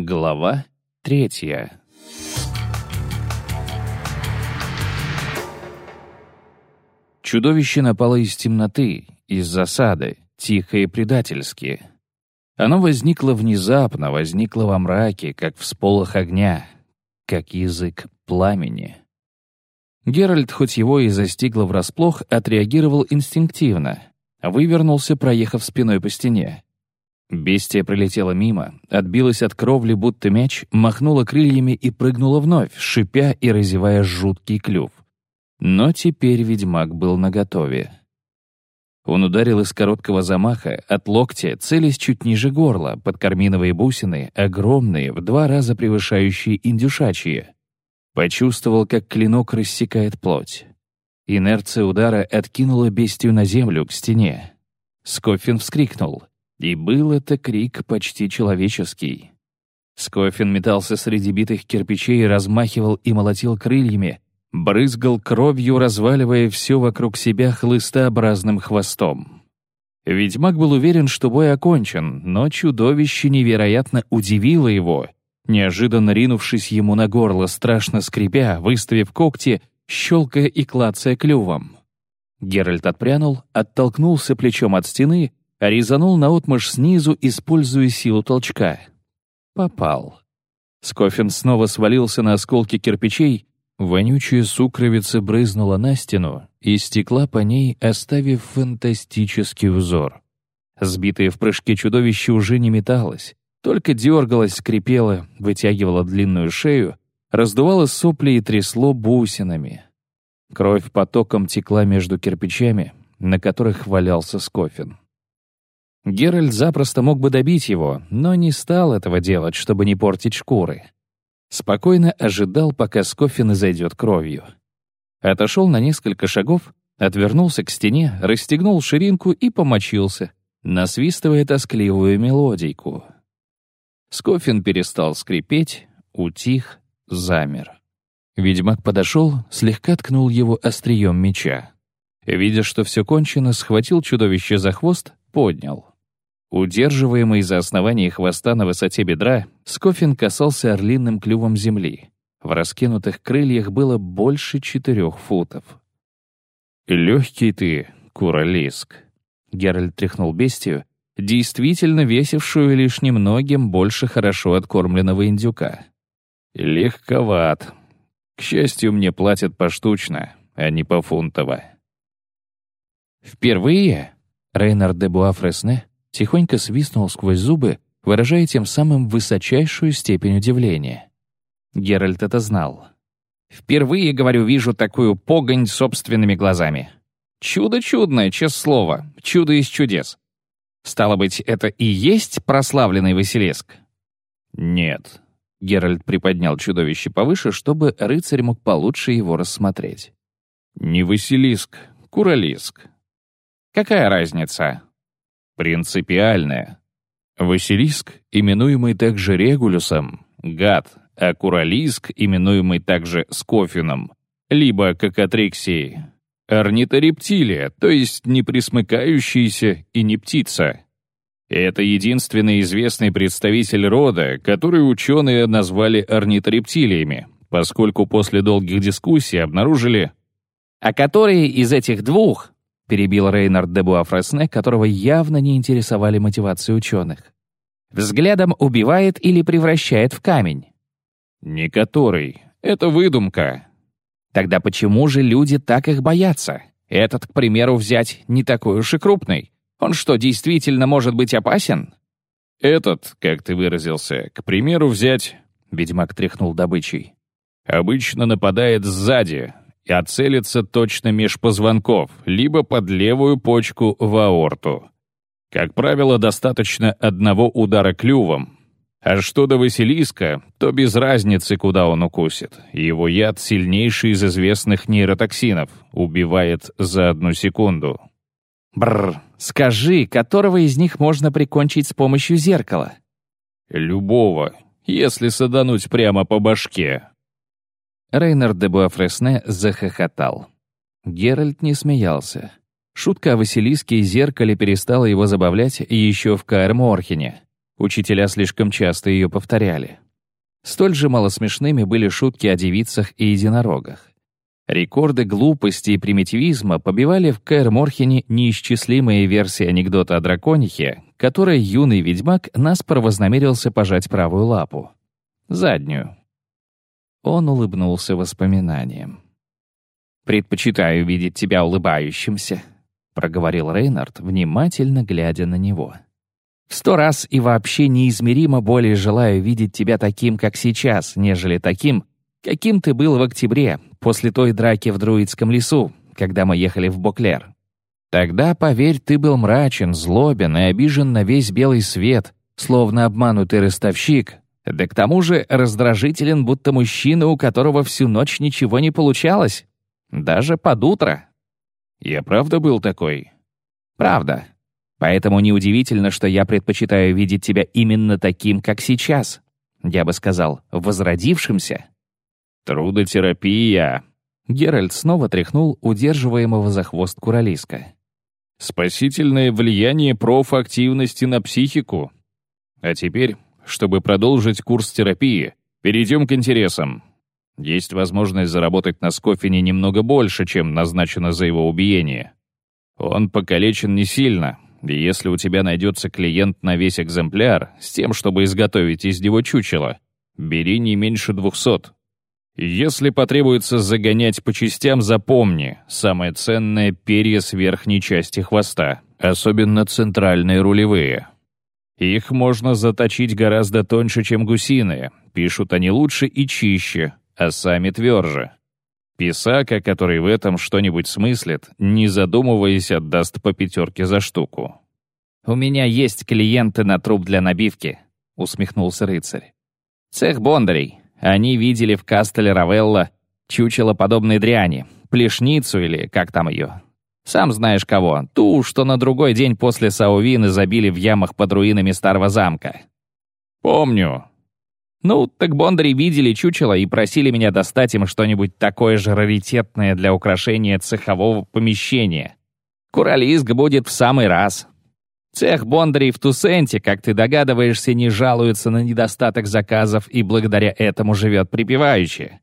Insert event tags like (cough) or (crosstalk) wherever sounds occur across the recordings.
Глава третья. Чудовище напало из темноты, из засады, тихо и предательски. Оно возникло внезапно, возникло во мраке, как всполох огня, как язык пламени. Геральт, хоть его и застигло врасплох, отреагировал инстинктивно, вывернулся, проехав спиной по стене. Бестия пролетела мимо, отбилась от кровли, будто мяч, махнула крыльями и прыгнула вновь, шипя и разевая жуткий клюв. Но теперь ведьмак был наготове. Он ударил из короткого замаха, от локтя, целясь чуть ниже горла, под карминовые бусины, огромные, в два раза превышающие индюшачьи. Почувствовал, как клинок рассекает плоть. Инерция удара откинула бестию на землю, к стене. Скофин вскрикнул. И был это крик почти человеческий. Скофин метался среди битых кирпичей, размахивал и молотил крыльями, брызгал кровью, разваливая все вокруг себя хлыстообразным хвостом. Ведьмак был уверен, что бой окончен, но чудовище невероятно удивило его, неожиданно ринувшись ему на горло, страшно скрипя, выставив когти, щелкая и клацая клювом. Геральт отпрянул, оттолкнулся плечом от стены резанул наотмашь снизу, используя силу толчка. Попал. Скофин снова свалился на осколки кирпичей, вонючая сукровица брызнула на стену и стекла по ней, оставив фантастический узор. Сбитое в прыжке чудовище уже не металось, только дергалось, скрипело, вытягивало длинную шею, раздувало сопли и трясло бусинами. Кровь потоком текла между кирпичами, на которых валялся Скофин. Геральт запросто мог бы добить его, но не стал этого делать, чтобы не портить шкуры. Спокойно ожидал, пока Скоффин изойдет кровью. Отошел на несколько шагов, отвернулся к стене, расстегнул ширинку и помочился, насвистывая тоскливую мелодийку. Скоффин перестал скрипеть, утих, замер. Ведьмак подошел, слегка ткнул его острием меча. Видя, что все кончено, схватил чудовище за хвост, поднял. Удерживаемый за основание хвоста на высоте бедра, Скофин касался орлиным клювом земли. В раскинутых крыльях было больше четырех футов. «Легкий ты, куролиск», — Геральт тряхнул бестию, действительно весившую лишь немногим больше хорошо откормленного индюка. «Легковат. К счастью, мне платят поштучно, а не пофунтово». «Впервые?» — Рейнард де Буафресне тихонько свистнул сквозь зубы, выражая тем самым высочайшую степень удивления. Геральт это знал. «Впервые, говорю, вижу такую погонь собственными глазами. Чудо чудное, честное слово, чудо из чудес. Стало быть, это и есть прославленный Василиск?» «Нет». Геральт приподнял чудовище повыше, чтобы рыцарь мог получше его рассмотреть. «Не Василиск, Куралиск». «Какая разница?» Принципиальное. Василиск, именуемый также Регулюсом, гад, а Куралиск, именуемый также Скофином, либо, как Атриксии, орниторептилия, то есть не присмыкающаяся и не птица. Это единственный известный представитель рода, который ученые назвали орниторептилиями, поскольку после долгих дискуссий обнаружили... А которые из этих двух перебил Рейнард де Буафресне, которого явно не интересовали мотивации ученых. «Взглядом убивает или превращает в камень?» «Не который. Это выдумка». «Тогда почему же люди так их боятся? Этот, к примеру, взять не такой уж и крупный. Он что, действительно может быть опасен?» «Этот, как ты выразился, к примеру, взять...» Ведьмак тряхнул добычей. «Обычно нападает сзади, а целится точно меж позвонков, либо под левую почку в аорту. Как правило, достаточно одного удара клювом. А что до Василиска, то без разницы, куда он укусит. Его яд сильнейший из известных нейротоксинов, убивает за одну секунду. Бррр, скажи, которого из них можно прикончить с помощью зеркала? Любого, если садануть прямо по башке. Рейнард де Буафресне захохотал. Геральт не смеялся. Шутка о Василиске и зеркале перестала его забавлять еще в Каэр-Морхене. Учителя слишком часто ее повторяли. Столь же малосмешными были шутки о девицах и единорогах. Рекорды глупости и примитивизма побивали в Кэр Морхене неисчислимые версии анекдота о драконихе, которой юный ведьмак наспор вознамерился пожать правую лапу. Заднюю. Он улыбнулся воспоминанием. «Предпочитаю видеть тебя улыбающимся», — проговорил Рейнард, внимательно глядя на него. «В сто раз и вообще неизмеримо более желаю видеть тебя таким, как сейчас, нежели таким, каким ты был в октябре, после той драки в Друидском лесу, когда мы ехали в Боклер. Тогда, поверь, ты был мрачен, злобен и обижен на весь белый свет, словно обманутый ростовщик, да к тому же раздражителен, будто мужчина, у которого всю ночь ничего не получалось. Даже под утро. Я правда был такой? Правда. Поэтому неудивительно, что я предпочитаю видеть тебя именно таким, как сейчас. Я бы сказал, возродившимся. Трудотерапия. Геральт снова тряхнул удерживаемого за хвост Куралиска. Спасительное влияние профактивности на психику. А теперь, чтобы продолжить курс терапии, перейдем к интересам. Есть возможность заработать на Скофине немного больше, чем назначено за его убиение. Он покалечен не сильно, и если у тебя найдется клиент на весь экземпляр с тем, чтобы изготовить из него чучело, бери не меньше двухсот. Если потребуется загонять по частям, запомни, самое ценное — перья с верхней части хвоста, особенно центральные рулевые. Их можно заточить гораздо тоньше, чем гусиные, пишут они лучше и чище, а сами тверже. Писака, который в этом что-нибудь смыслит, не задумываясь, отдаст по пятерке за штуку. «У меня есть клиенты на труп для набивки», — усмехнулся рыцарь. «Цех бондарей. Они видели в Кастеле Равелла чучело подобной дряни, плешницу или как там ее. Сам знаешь кого, ту, что на другой день после Саувины забили в ямах под руинами старого замка». «Помню», ну, так бондари видели чучело и просили меня достать им что-нибудь такое же раритетное для украшения цехового помещения. Куралиск будет в самый раз. Цех бондарей в Тусенте, как ты догадываешься, не жалуется на недостаток заказов и благодаря этому живет припеваючи.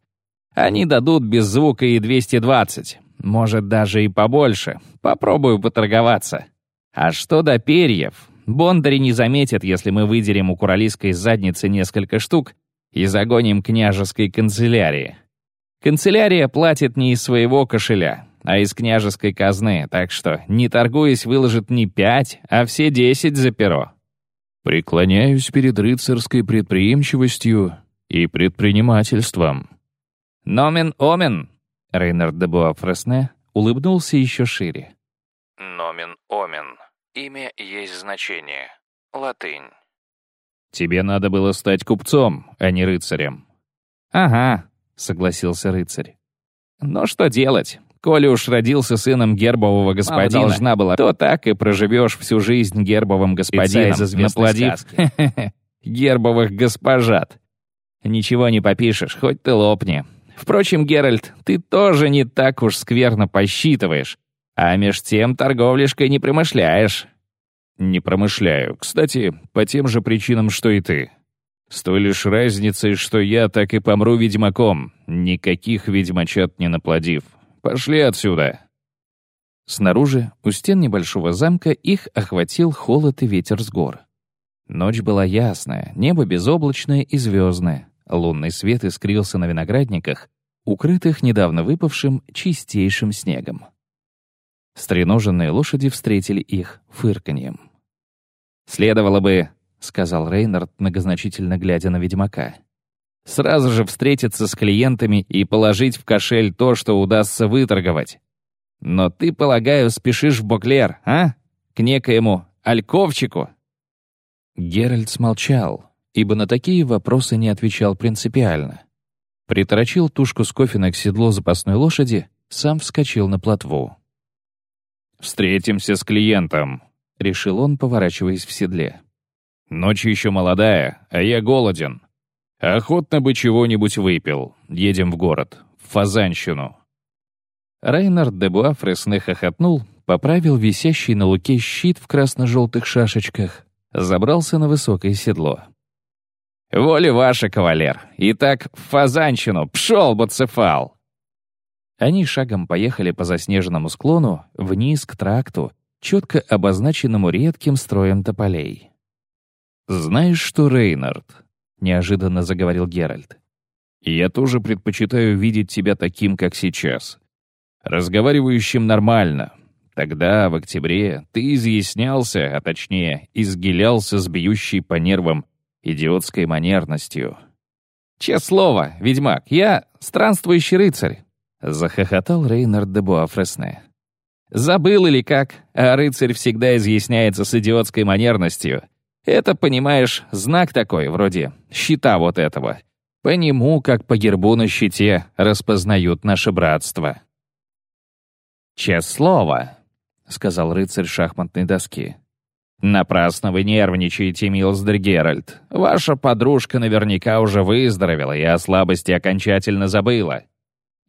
Они дадут без звука и 220, может, даже и побольше. Попробую поторговаться. А что до перьев, Бондари не заметят, если мы выдерем у куралийской задницы несколько штук и загоним княжеской канцелярии. Канцелярия платит не из своего кошеля, а из княжеской казны, так что, не торгуясь, выложит не пять, а все десять за перо. Преклоняюсь перед рыцарской предприимчивостью и предпринимательством. «Номен омен!» Рейнард де Буафресне улыбнулся еще шире. «Номен омен!» Имя есть значение. Латынь. Тебе надо было стать купцом, а не рыцарем. Ага, согласился рыцарь. Но что делать? Коли уж родился сыном гербового господина, Мама должна была, то так и проживешь всю жизнь гербовым господином, наплодив (laughs) гербовых госпожат. Ничего не попишешь, хоть ты лопни. Впрочем, Геральт, ты тоже не так уж скверно посчитываешь. А меж тем торговлишкой не промышляешь». «Не промышляю. Кстати, по тем же причинам, что и ты. С той лишь разницей, что я так и помру ведьмаком, никаких ведьмачат не наплодив. Пошли отсюда!» Снаружи, у стен небольшого замка, их охватил холод и ветер с гор. Ночь была ясная, небо безоблачное и звездное. Лунный свет искрился на виноградниках, укрытых недавно выпавшим чистейшим снегом. Стреноженные лошади встретили их фырканьем. «Следовало бы», — сказал Рейнард, многозначительно глядя на ведьмака, «сразу же встретиться с клиентами и положить в кошель то, что удастся выторговать. Но ты, полагаю, спешишь в Боклер, а? К некоему Альковчику?» Геральт смолчал, ибо на такие вопросы не отвечал принципиально. Приторочил тушку с кофена к седлу запасной лошади, сам вскочил на плотву. «Встретимся с клиентом», — решил он, поворачиваясь в седле. «Ночь еще молодая, а я голоден. Охотно бы чего-нибудь выпил. Едем в город, в Фазанщину». Рейнард де Буафресне хохотнул, поправил висящий на луке щит в красно-желтых шашечках, забрался на высокое седло. «Воля ваша, кавалер! Итак, в фазанчину! Пшел, буцефал!» Они шагом поехали по заснеженному склону вниз к тракту, четко обозначенному редким строем тополей. «Знаешь что, Рейнард?» — неожиданно заговорил Геральт. «Я тоже предпочитаю видеть тебя таким, как сейчас. Разговаривающим нормально. Тогда, в октябре, ты изъяснялся, а точнее, изгилялся с бьющей по нервам идиотской манерностью. «Честное слово, ведьмак, я странствующий рыцарь», — захохотал Рейнард де Буафресне. «Забыл или как, а рыцарь всегда изъясняется с идиотской манерностью. Это, понимаешь, знак такой, вроде щита вот этого. По нему, как по гербу на щите, распознают наше братство». «Честное слово», — сказал рыцарь шахматной доски. «Напрасно вы нервничаете, Милсдер Геральт. Ваша подружка наверняка уже выздоровела и о слабости окончательно забыла».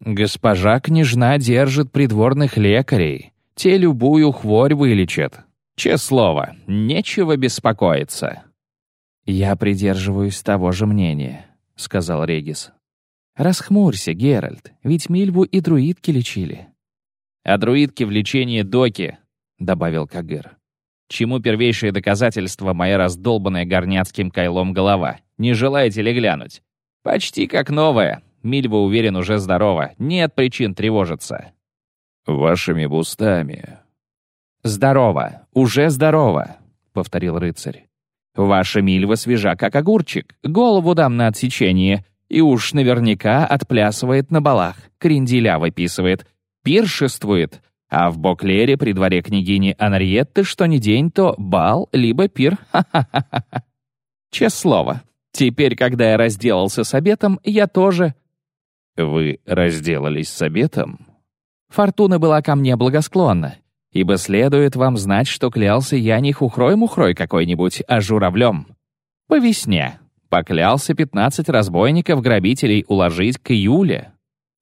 «Госпожа княжна держит придворных лекарей. Те любую хворь вылечат. Че слово, нечего беспокоиться». «Я придерживаюсь того же мнения», — сказал Регис. «Расхмурься, Геральт, ведь Мильву и друидки лечили». «А друидки в лечении доки», — добавил Кагыр. Чему первейшее доказательство моя раздолбанная горняцким кайлом голова? Не желаете ли глянуть? Почти как новая. Мильва, уверен, уже здорова. Нет причин тревожиться. Вашими бустами. Здорово. Уже здорово, повторил рыцарь. Ваша Мильва свежа, как огурчик. Голову дам на отсечение. И уж наверняка отплясывает на балах. Кренделя выписывает. Пиршествует. А в Боклере при дворе княгини Анриетты что ни день, то бал, либо пир. (laughs) Ха-ха-ха-ха. Честное слово, теперь, когда я разделался с обетом, я тоже... Вы разделались с обетом? Фортуна была ко мне благосклонна, ибо следует вам знать, что клялся я не хухрой-мухрой какой-нибудь, а журавлем. По весне поклялся пятнадцать разбойников-грабителей уложить к июле.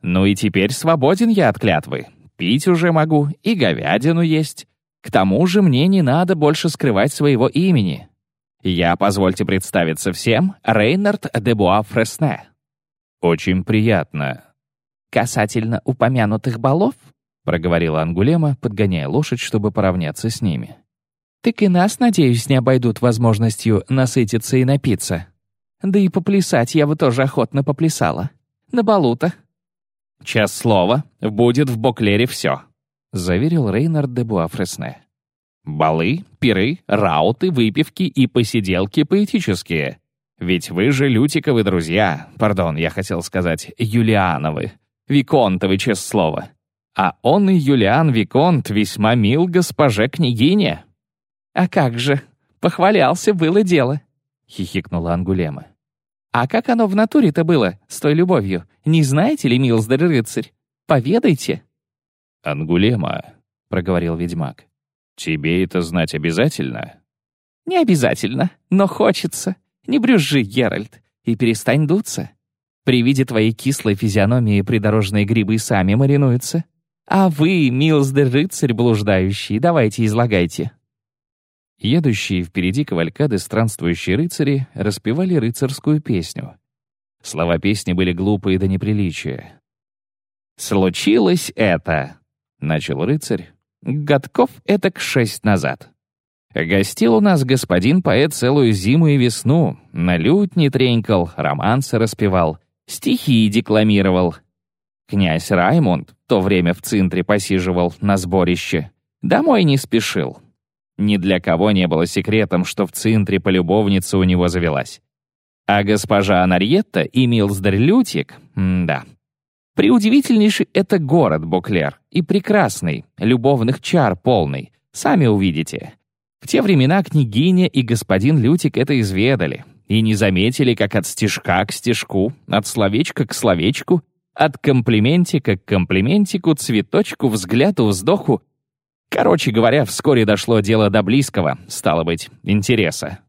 Ну и теперь свободен я от клятвы, пить уже могу, и говядину есть. К тому же мне не надо больше скрывать своего имени. Я, позвольте представиться всем, Рейнард де Буа Фресне. Очень приятно. Касательно упомянутых балов, проговорила Ангулема, подгоняя лошадь, чтобы поравняться с ними. Так и нас, надеюсь, не обойдут возможностью насытиться и напиться. Да и поплясать я бы тоже охотно поплясала. На балу-то. «Час слова, будет в Боклере все», — заверил Рейнард де Буафресне. «Балы, пиры, рауты, выпивки и посиделки поэтические. Ведь вы же Лютиковы друзья, пардон, я хотел сказать, Юлиановы, Виконтовы, честное слово. А он и Юлиан Виконт весьма мил госпоже княгине». «А как же, похвалялся, было дело», — хихикнула Ангулема. А как оно в натуре-то было, с той любовью? Не знаете ли, милздарь рыцарь? Поведайте. «Ангулема», — проговорил ведьмак, — «тебе это знать обязательно?» «Не обязательно, но хочется. Не брюзжи, Геральт, и перестань дуться. При виде твоей кислой физиономии придорожные грибы сами маринуются. А вы, милздарь рыцарь блуждающий, давайте излагайте». Едущие впереди кавалькады странствующие рыцари распевали рыцарскую песню. Слова песни были глупые до неприличия. «Случилось это», — начал рыцарь, — «годков это к шесть назад. Гостил у нас господин поэт целую зиму и весну, на лютни тренькал, романсы распевал, стихи декламировал. Князь Раймонд в то время в центре посиживал на сборище, домой не спешил, ни для кого не было секретом, что в центре полюбовница у него завелась. А госпожа Анарьетта и Милсдер Лютик, да. Приудивительнейший это город Боклер, и прекрасный, любовных чар полный, сами увидите. В те времена княгиня и господин Лютик это изведали, и не заметили, как от стежка к стежку, от словечка к словечку, от комплиментика к комплиментику, цветочку, взгляду, вздоху Короче говоря, вскоре дошло дело до близкого, стало быть, интереса.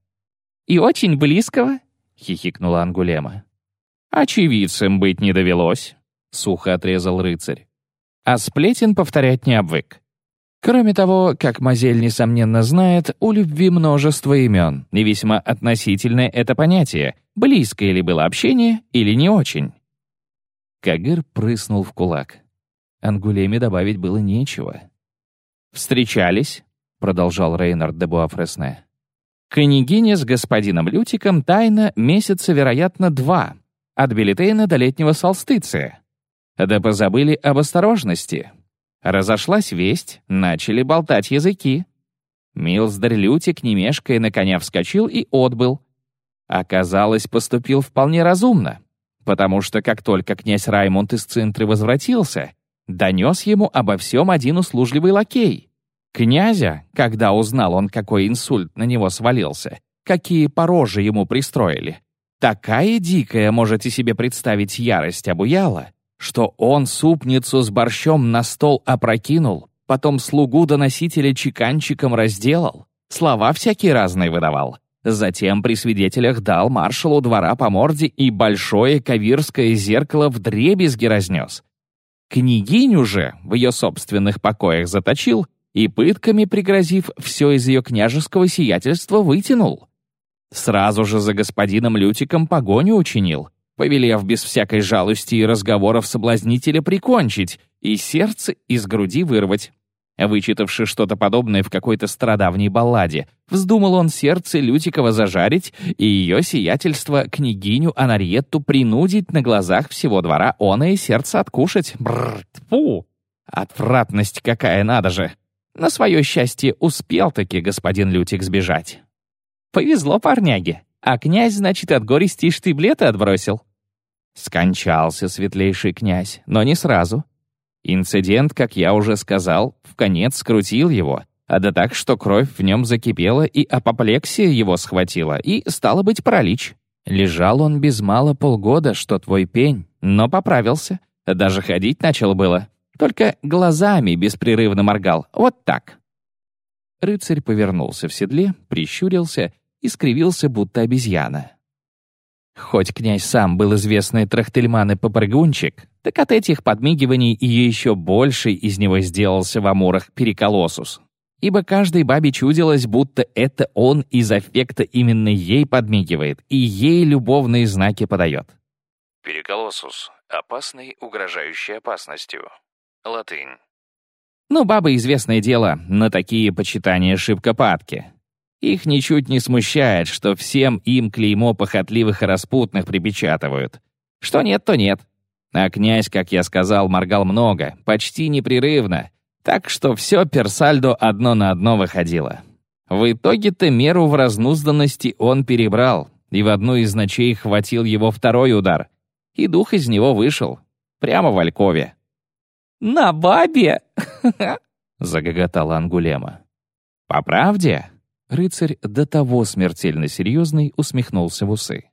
«И очень близкого?» — хихикнула Ангулема. «Очевидцем быть не довелось», — сухо отрезал рыцарь. А сплетен повторять не обвык. Кроме того, как Мазель несомненно знает, у любви множество имен, и весьма относительное это понятие, близкое ли было общение или не очень. Кагыр прыснул в кулак. Ангулеме добавить было нечего. «Встречались», — продолжал Рейнард де Буафресне. «Княгиня с господином Лютиком тайно месяца, вероятно, два, от Белитейна до летнего солстыция. Да позабыли об осторожности. Разошлась весть, начали болтать языки. Милздарь Лютик, не мешкая, на коня вскочил и отбыл. Оказалось, поступил вполне разумно, потому что как только князь Раймонд из Цинтры возвратился, донес ему обо всем один услужливый лакей. Князя, когда узнал он, какой инсульт на него свалился, какие порожи ему пристроили, такая дикая, можете себе представить, ярость обуяла, что он супницу с борщом на стол опрокинул, потом слугу доносителя чеканчиком разделал, слова всякие разные выдавал. Затем при свидетелях дал маршалу двора по морде и большое кавирское зеркало в дребезги разнес. Княгиню же в ее собственных покоях заточил и пытками пригрозив все из ее княжеского сиятельства вытянул. Сразу же за господином Лютиком погоню учинил, повелев без всякой жалости и разговоров соблазнителя прикончить и сердце из груди вырвать. Вычитавши что-то подобное в какой-то страдавней балладе, вздумал он сердце Лютикова зажарить и ее сиятельство княгиню Анариетту принудить на глазах всего двора оное сердце откушать. Бррр, тьфу! Отвратность какая надо же! На свое счастье успел-таки господин Лютик сбежать. Повезло парняге. А князь, значит, от горести штиблеты отбросил. Скончался светлейший князь, но не сразу. Инцидент, как я уже сказал, в конец скрутил его, а да так, что кровь в нем закипела и апоплексия его схватила, и, стало быть, паралич. Лежал он без мало полгода, что твой пень, но поправился. Даже ходить начал было. Только глазами беспрерывно моргал. Вот так. Рыцарь повернулся в седле, прищурился и скривился, будто обезьяна. Хоть князь сам был известный трахтельман и попрыгунчик, так от этих подмигиваний и еще больше из него сделался в Амурах Переколосус. Ибо каждой бабе чудилось, будто это он из аффекта именно ей подмигивает и ей любовные знаки подает. Переколосус. Опасный, угрожающий опасностью. Латынь. Ну, бабы, известное дело, на такие почитания шибко падки. Их ничуть не смущает, что всем им клеймо похотливых и распутных припечатывают. Что нет, то нет. А князь, как я сказал, моргал много, почти непрерывно, так что все персальдо одно на одно выходило. В итоге-то меру в разнузданности он перебрал, и в одну из ночей хватил его второй удар, и дух из него вышел, прямо в Алькове. «На бабе!» — загоготала Ангулема. «По правде?» Рыцарь, до того смертельно серьезный, усмехнулся в усы.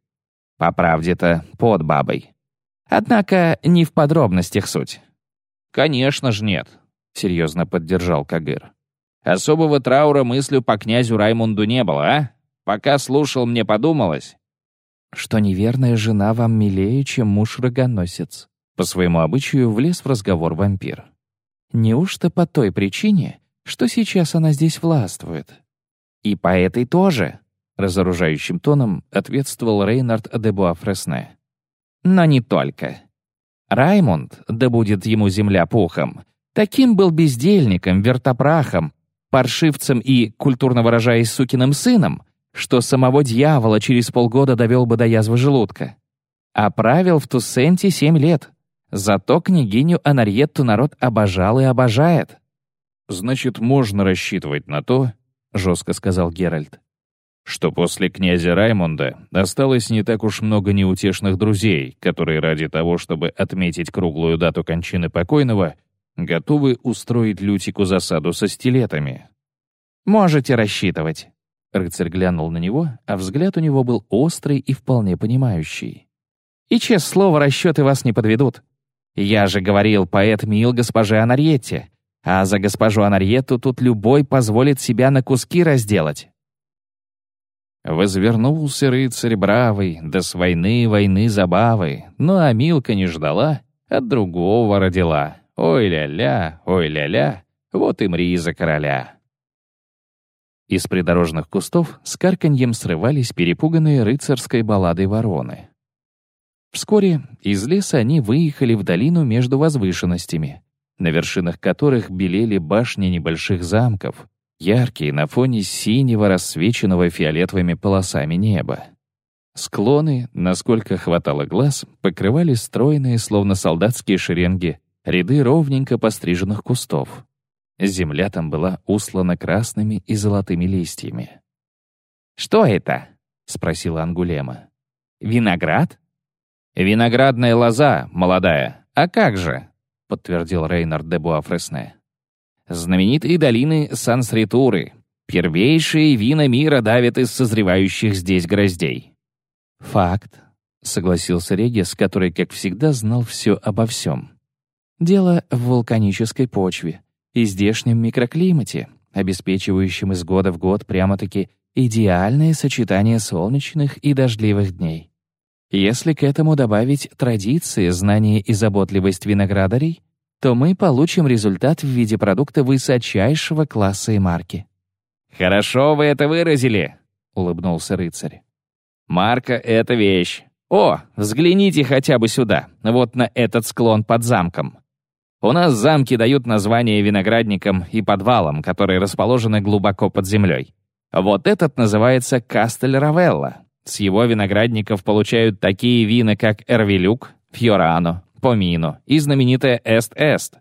По правде-то, под бабой. Однако не в подробностях суть. «Конечно ж нет», — серьезно поддержал Кагыр. «Особого траура мыслью по князю Раймунду не было, а? Пока слушал, мне подумалось». «Что неверная жена вам милее, чем муж-рогоносец», — по своему обычаю влез в разговор вампир. «Неужто по той причине, что сейчас она здесь властвует?» «И по этой тоже», — разоружающим тоном ответствовал Рейнард де Буафресне. «Но не только. Раймонд, да будет ему земля пухом, таким был бездельником, вертопрахом, паршивцем и, культурно выражаясь, сукиным сыном, что самого дьявола через полгода довел бы до язвы желудка. А правил в Туссенте семь лет. Зато княгиню Анарьетту народ обожал и обожает. Значит, можно рассчитывать на то, — жестко сказал Геральт, что после князя Раймонда осталось не так уж много неутешных друзей, которые ради того, чтобы отметить круглую дату кончины покойного, готовы устроить Лютику засаду со стилетами. «Можете рассчитывать». Рыцарь глянул на него, а взгляд у него был острый и вполне понимающий. «И, честное слово, расчеты вас не подведут. Я же говорил, поэт мил госпоже Анарьетте. А за госпожу Анарьету тут любой позволит себя на куски разделать. Возвернулся рыцарь бравый, да с войны войны забавы, но Амилка не ждала, от другого родила. Ой-ля-ля, ой-ля-ля, Вот и мри за короля. Из придорожных кустов с карканьем срывались перепуганные рыцарской балладой вороны. Вскоре из леса они выехали в долину между возвышенностями, на вершинах которых белели башни небольших замков, яркие на фоне синего, рассвеченного фиолетовыми полосами неба. Склоны, насколько хватало глаз, покрывали стройные, словно солдатские шеренги, ряды ровненько постриженных кустов. Земля там была услана красными и золотыми листьями. «Что это?» — спросила Ангулема. «Виноград?» «Виноградная лоза, молодая. А как же?» — подтвердил Рейнард де Буафресне. «Знаменитые долины Сансритуры. Первейшие вина мира давят из созревающих здесь гроздей». «Факт», — согласился Регис, который, как всегда, знал все обо всем. «Дело в вулканической почве и здешнем микроклимате, обеспечивающем из года в год прямо-таки идеальное сочетание солнечных и дождливых дней. Если к этому добавить традиции, знания и заботливость виноградарей, то мы получим результат в виде продукта высочайшего класса и марки. «Хорошо вы это выразили», — улыбнулся рыцарь. «Марка — это вещь. О, взгляните хотя бы сюда, вот на этот склон под замком. У нас замки дают название виноградникам и подвалам, которые расположены глубоко под землей. Вот этот называется Кастель Равелла, с его виноградников получают такие вина, как Эрвилюк, Фьорано, Помино и знаменитая Эст-Эст.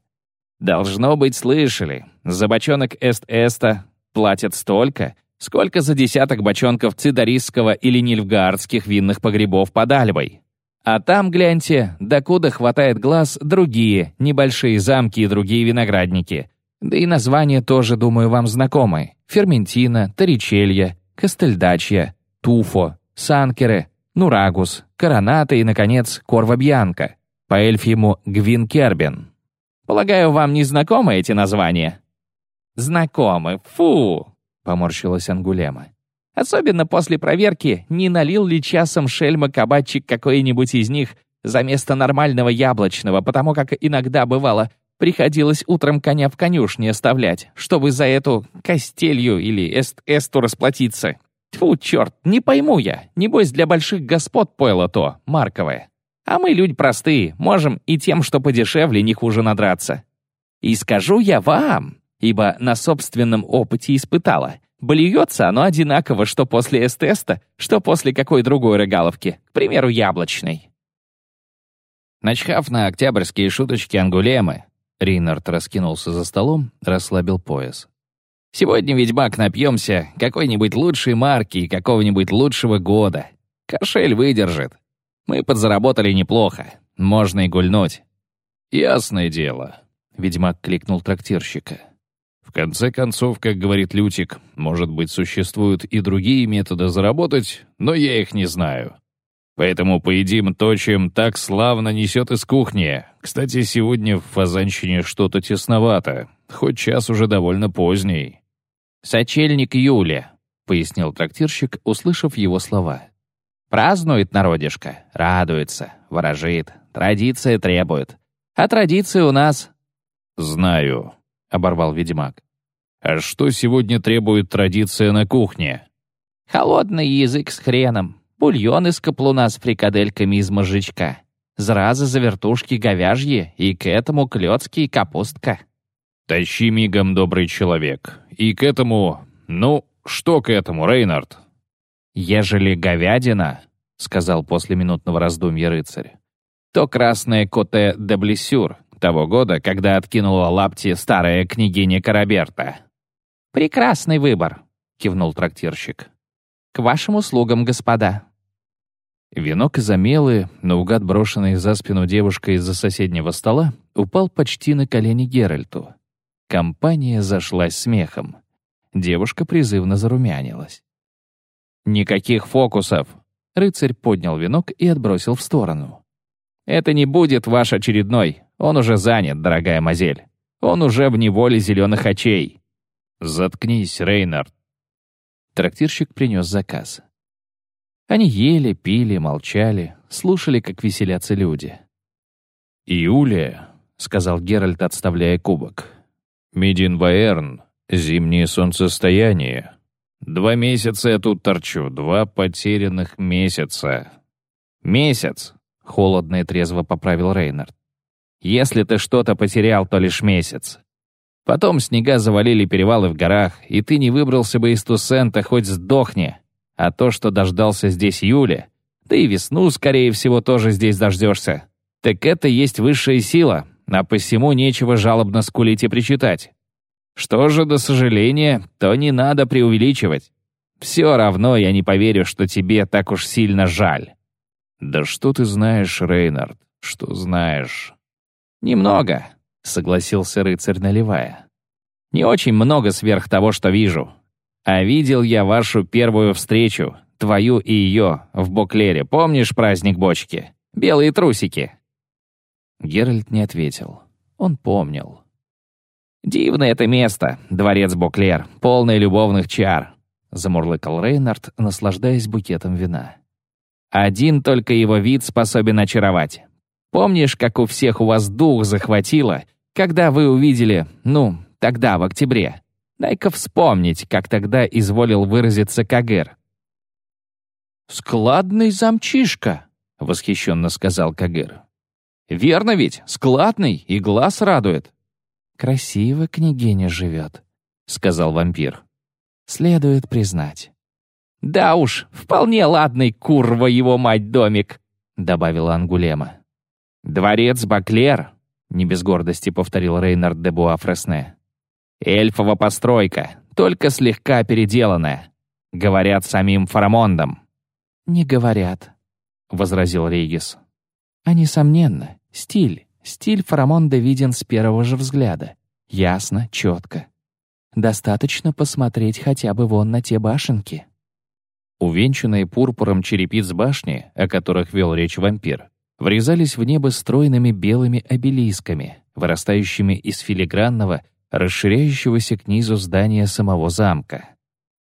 Должно быть, слышали, за бочонок Эст-Эста платят столько, сколько за десяток бочонков цидарисского или нильфгаардских винных погребов под Альбой. А там, гляньте, докуда хватает глаз другие, небольшие замки и другие виноградники. Да и названия тоже, думаю, вам знакомы. Ферментина, Торричелья, Кастельдачья, Туфо, Санкеры, Нурагус, Короната и, наконец, Корвабьянка, по эльфьему Гвинкербен. Полагаю, вам не знакомы эти названия? Знакомы, фу, поморщилась Ангулема. Особенно после проверки, не налил ли часом шельма-кабачик какой-нибудь из них за место нормального яблочного, потому как иногда бывало, приходилось утром коня в конюшне оставлять, чтобы за эту костелью или эст-эсту расплатиться. Тьфу, черт, не пойму я. Небось, для больших господ пойло то, марковое. А мы, люди простые, можем и тем, что подешевле, не хуже надраться. И скажу я вам, ибо на собственном опыте испытала, блюется оно одинаково, что после эстеста, что после какой другой рыгаловки, к примеру, яблочной. Начхав на октябрьские шуточки ангулемы, Рейнард раскинулся за столом, расслабил пояс. Сегодня, ведьмак, напьемся какой-нибудь лучшей марки и какого-нибудь лучшего года. Кошель выдержит. Мы подзаработали неплохо. Можно и гульнуть». «Ясное дело», — ведьмак кликнул трактирщика. «В конце концов, как говорит Лютик, может быть, существуют и другие методы заработать, но я их не знаю. Поэтому поедим то, чем так славно несет из кухни. Кстати, сегодня в Фазанщине что-то тесновато, хоть час уже довольно поздний». «Сочельник Юля», — пояснил трактирщик, услышав его слова. «Празднует народишко, радуется, ворожит, традиция требует. А традиции у нас...» «Знаю», — оборвал ведьмак. «А что сегодня требует традиция на кухне?» «Холодный язык с хреном, бульон из каплуна с фрикадельками из мозжечка, зразы за вертушки говяжьи и к этому клёцкий капустка». «Тащи мигом, добрый человек. И к этому... Ну, что к этому, Рейнард?» «Ежели говядина», — сказал после минутного раздумья рыцарь, «то красное коте де блессюр того года, когда откинула лапти старая княгиня Караберта». «Прекрасный выбор», — кивнул трактирщик. «К вашим услугам, господа». Венок из амелы, наугад брошенный за спину девушкой из-за соседнего стола, упал почти на колени Геральту. Компания зашлась смехом. Девушка призывно зарумянилась. «Никаких фокусов!» Рыцарь поднял венок и отбросил в сторону. «Это не будет ваш очередной. Он уже занят, дорогая Мазель. Он уже в неволе зеленых очей». «Заткнись, Рейнард!» Трактирщик принес заказ. Они ели, пили, молчали, слушали, как веселятся люди. «Иулия», — сказал Геральт, отставляя кубок, Медин Ваэрн, зимнее солнцестояние. Два месяца я тут торчу, два потерянных месяца. Месяц, холодно и трезво поправил Рейнард. Если ты что-то потерял, то лишь месяц. Потом снега завалили перевалы в горах, и ты не выбрался бы из Туссента, хоть сдохни. А то, что дождался здесь Юли, да и весну, скорее всего, тоже здесь дождешься. Так это есть высшая сила, а посему нечего жалобно скулить и причитать. Что же до сожаления, то не надо преувеличивать. Все равно я не поверю, что тебе так уж сильно жаль. Да что ты знаешь, Рейнард, что знаешь? Немного, согласился рыцарь, наливая. Не очень много сверх того, что вижу. А видел я вашу первую встречу, твою и ее, в Боклере. Помнишь праздник бочки? Белые трусики. Геральт не ответил. Он помнил. «Дивное это место, дворец Боклер, полный любовных чар», — замурлыкал Рейнард, наслаждаясь букетом вина. «Один только его вид способен очаровать. Помнишь, как у всех у вас дух захватило, когда вы увидели, ну, тогда, в октябре? Дай-ка вспомнить, как тогда изволил выразиться Кагыр». «Складный замчишка», — восхищенно сказал Кагыр. Верно ведь, складный и глаз радует. Красиво княгиня живет, сказал вампир. Следует признать. Да уж, вполне ладный курва его мать домик, добавила Ангулема. Дворец Баклер, не без гордости повторил Рейнард де Буафресне. Эльфова постройка, только слегка переделанная. Говорят самим Фарамондом. Не говорят, возразил Рейгис. А несомненно, Стиль. Стиль Фарамонда виден с первого же взгляда. Ясно, четко. Достаточно посмотреть хотя бы вон на те башенки. Увенчанные пурпуром черепиц башни, о которых вел речь вампир, врезались в небо стройными белыми обелисками, вырастающими из филигранного, расширяющегося к низу здания самого замка.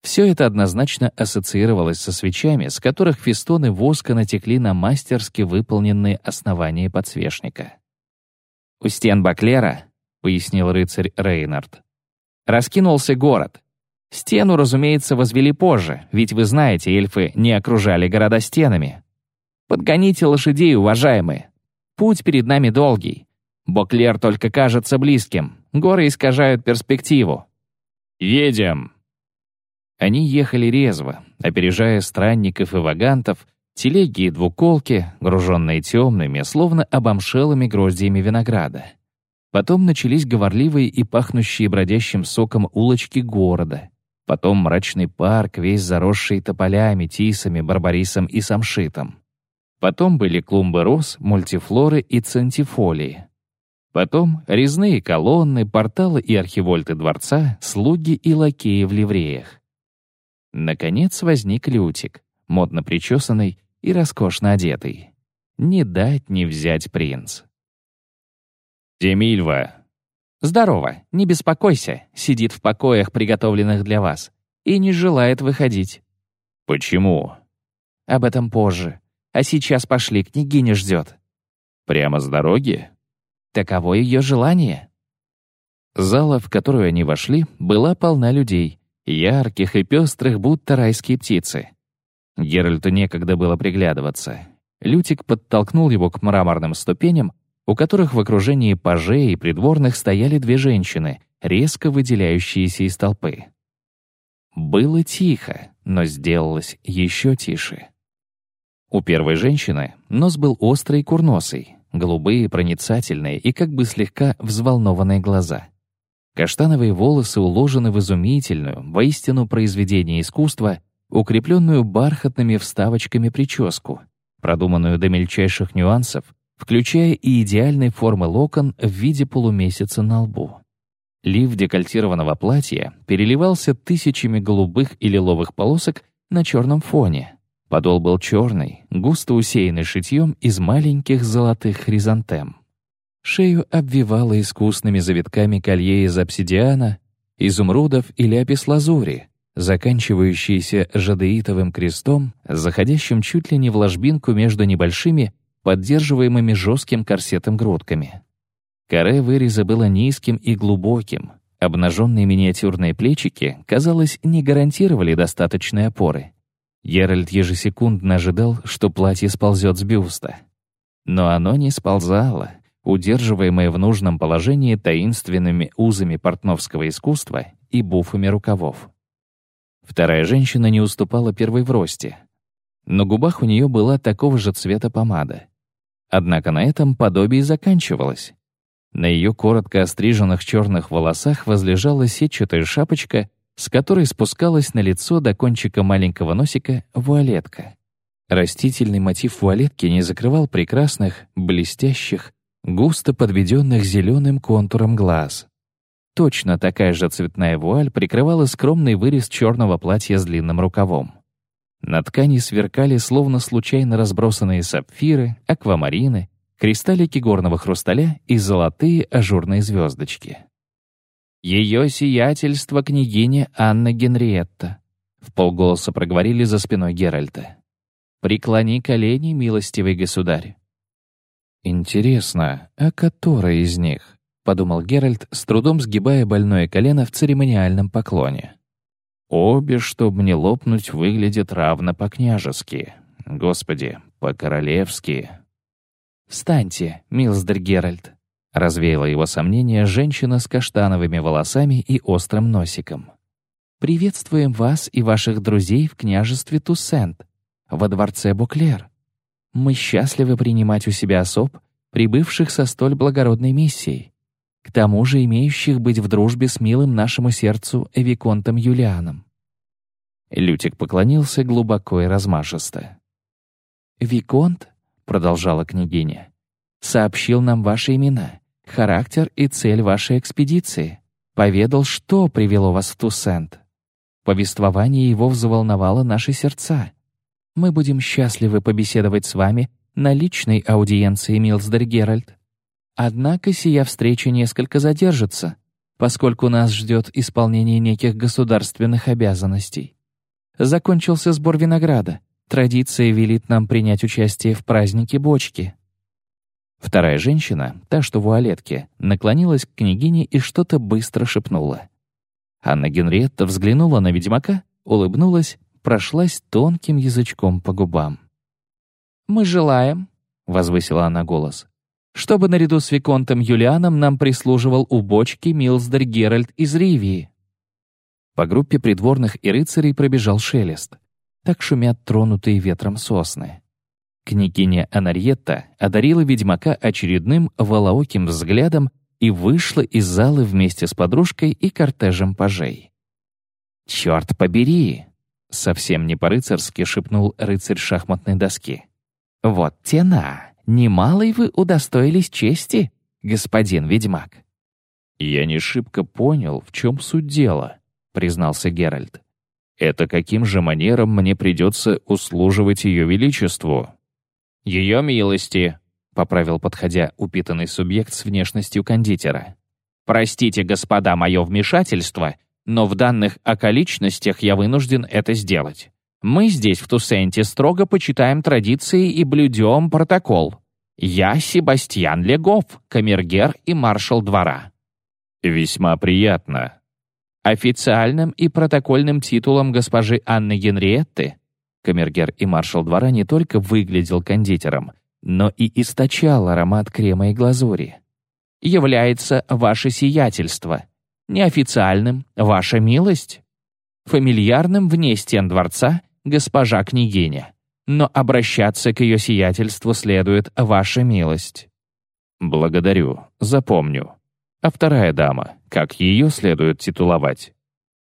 Все это однозначно ассоциировалось со свечами, с которых фестоны воска натекли на мастерски выполненные основания подсвечника. «У стен Баклера», — пояснил рыцарь Рейнард, — «раскинулся город. Стену, разумеется, возвели позже, ведь вы знаете, эльфы не окружали города стенами. Подгоните лошадей, уважаемые. Путь перед нами долгий. Боклер только кажется близким. Горы искажают перспективу». «Едем!» Они ехали резво, опережая странников и вагантов, телеги и двуколки, груженные темными, словно обомшелыми гроздьями винограда. Потом начались говорливые и пахнущие бродящим соком улочки города. Потом мрачный парк, весь заросший тополями, тисами, барбарисом и самшитом. Потом были клумбы роз, мультифлоры и центифолии. Потом резные колонны, порталы и архивольты дворца, слуги и лакеи в ливреях. Наконец возник Лютик, модно причесанный и роскошно одетый. Не дать не взять принц. «Демильва!» «Здорово, не беспокойся, сидит в покоях, приготовленных для вас, и не желает выходить». «Почему?» «Об этом позже. А сейчас пошли, княгиня ждет». «Прямо с дороги?» «Таково ее желание». Зала, в которую они вошли, была полна людей, ярких и пестрых, будто райские птицы. Геральту некогда было приглядываться. Лютик подтолкнул его к мраморным ступеням, у которых в окружении пажей и придворных стояли две женщины, резко выделяющиеся из толпы. Было тихо, но сделалось еще тише. У первой женщины нос был острый курносый, голубые, проницательные и как бы слегка взволнованные глаза. Каштановые волосы уложены в изумительную, воистину произведение искусства, укрепленную бархатными вставочками прическу, продуманную до мельчайших нюансов, включая и идеальной формы локон в виде полумесяца на лбу. Лиф декольтированного платья переливался тысячами голубых и лиловых полосок на черном фоне. Подол был черный, густо усеянный шитьем из маленьких золотых хризантем. Шею обвивала искусными завитками колье из обсидиана, изумрудов и ляпис-лазури, заканчивающиеся жадеитовым крестом, заходящим чуть ли не в ложбинку между небольшими, поддерживаемыми жестким корсетом грудками. Каре выреза было низким и глубоким, Обнаженные миниатюрные плечики, казалось, не гарантировали достаточной опоры. Геральт ежесекундно ожидал, что платье сползет с бюста. Но оно не сползало, удерживаемое в нужном положении таинственными узами портновского искусства и буфами рукавов. Вторая женщина не уступала первой в росте. На губах у нее была такого же цвета помада. Однако на этом подобие заканчивалось. На ее коротко остриженных черных волосах возлежала сетчатая шапочка, с которой спускалась на лицо до кончика маленького носика вуалетка. Растительный мотив вуалетки не закрывал прекрасных, блестящих, густо подведенных зеленым контуром глаз. Точно такая же цветная вуаль прикрывала скромный вырез черного платья с длинным рукавом. На ткани сверкали словно случайно разбросанные сапфиры, аквамарины, кристаллики горного хрусталя и золотые ажурные звездочки. «Ее сиятельство княгиня Анна Генриетта», — в полголоса проговорили за спиной Геральта. «Преклони колени, милостивый государь». «Интересно, а которая из них?» — подумал Геральт, с трудом сгибая больное колено в церемониальном поклоне. «Обе, чтобы не лопнуть, выглядят равно по-княжески. Господи, по-королевски». «Встаньте, милздер Геральт», — развеяла его сомнения женщина с каштановыми волосами и острым носиком. «Приветствуем вас и ваших друзей в княжестве Туссент, во дворце Буклер. Мы счастливы принимать у себя особ, прибывших со столь благородной миссией к тому же имеющих быть в дружбе с милым нашему сердцу Эвиконтом Юлианом. Лютик поклонился глубоко и размашисто. «Виконт», — продолжала княгиня, — «сообщил нам ваши имена, характер и цель вашей экспедиции, поведал, что привело вас в Туссент. Повествование его взволновало наши сердца. Мы будем счастливы побеседовать с вами на личной аудиенции, Милсдер Геральт. Однако сия встреча несколько задержится, поскольку нас ждет исполнение неких государственных обязанностей. Закончился сбор винограда. Традиция велит нам принять участие в празднике бочки. Вторая женщина, та, что в уалетке, наклонилась к княгине и что-то быстро шепнула. Анна Генриетта взглянула на ведьмака, улыбнулась, прошлась тонким язычком по губам. «Мы желаем», — возвысила она голос, чтобы наряду с Виконтом Юлианом нам прислуживал у бочки Милсдер Геральт из Ривии. По группе придворных и рыцарей пробежал шелест. Так шумят тронутые ветром сосны. Княгиня Анарьетта одарила ведьмака очередным волооким взглядом и вышла из зала вместе с подружкой и кортежем пажей. «Черт побери!» — совсем не по-рыцарски шепнул рыцарь шахматной доски. «Вот тена!» немалой вы удостоились чести, господин ведьмак». «Я не шибко понял, в чем суть дела», — признался Геральт. «Это каким же манером мне придется услуживать ее величеству?» «Ее милости», — поправил подходя упитанный субъект с внешностью кондитера. «Простите, господа, мое вмешательство, но в данных околичностях я вынужден это сделать. Мы здесь, в Туссенте, строго почитаем традиции и блюдем протокол. Я Себастьян Легов, камергер и маршал двора». «Весьма приятно». Официальным и протокольным титулом госпожи Анны Генриетты камергер и маршал двора не только выглядел кондитером, но и источал аромат крема и глазури. Является ваше сиятельство. Неофициальным — ваша милость. Фамильярным вне стен дворца — госпожа княгиня но обращаться к ее сиятельству следует ваша милость». «Благодарю, запомню. А вторая дама, как ее следует титуловать?»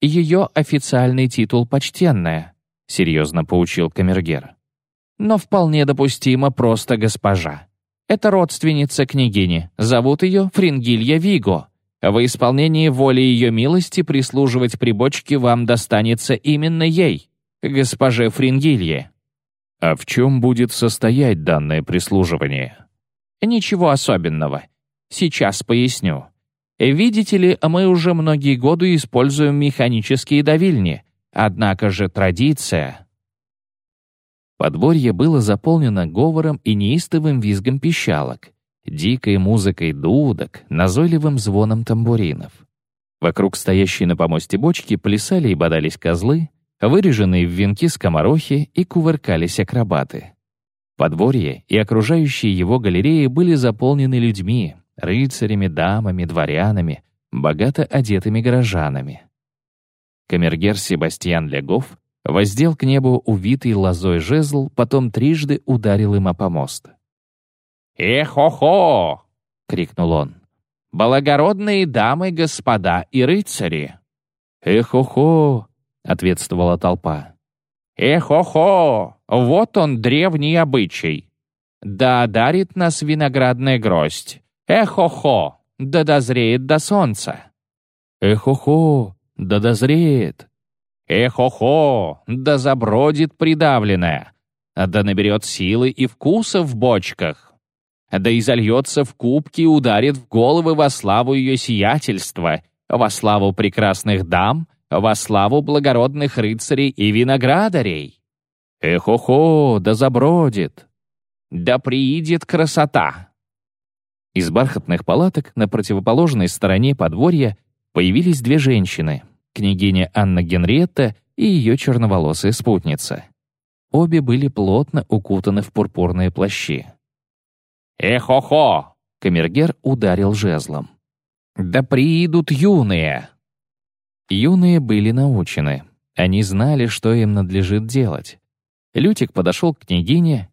«Ее официальный титул почтенная», — серьезно поучил Камергер. «Но вполне допустимо просто госпожа. Это родственница княгини, зовут ее Фрингилья Виго. Во исполнении воли ее милости прислуживать при бочке вам достанется именно ей, госпоже Фрингилье». А в чем будет состоять данное прислуживание? Ничего особенного. Сейчас поясню. Видите ли, мы уже многие годы используем механические давильни. Однако же традиция... Подворье было заполнено говором и неистовым визгом пищалок, дикой музыкой дудок, назойливым звоном тамбуринов. Вокруг стоящей на помосте бочки плясали и бодались козлы, выреженные в венки скоморохи и кувыркались акробаты. Подворье и окружающие его галереи были заполнены людьми, рыцарями, дамами, дворянами, богато одетыми горожанами. Камергер Себастьян Легов воздел к небу увитый лозой жезл, потом трижды ударил им о помост. «Эхо-хо!» — крикнул он. «Благородные дамы, господа и рыцари!» «Эхо-хо!» — ответствовала толпа. «Эхо-хо! Вот он, древний обычай! Да дарит нас виноградная гроздь! Эхо-хо! Да дозреет до солнца!» «Эхо-хо! Да дозреет!» «Эхо-хо! Да забродит придавленное! Да наберет силы и вкуса в бочках!» Да и зальется в кубки и ударит в головы во славу ее сиятельства, во славу прекрасных дам, во славу благородных рыцарей и виноградарей. Эхо-хо, да забродит, да приидет красота. Из бархатных палаток на противоположной стороне подворья появились две женщины, княгиня Анна Генриетта и ее черноволосая спутница. Обе были плотно укутаны в пурпурные плащи. «Эхо-хо!» — камергер ударил жезлом. «Да приидут юные!» Юные были научены. Они знали, что им надлежит делать. Лютик подошел к княгине,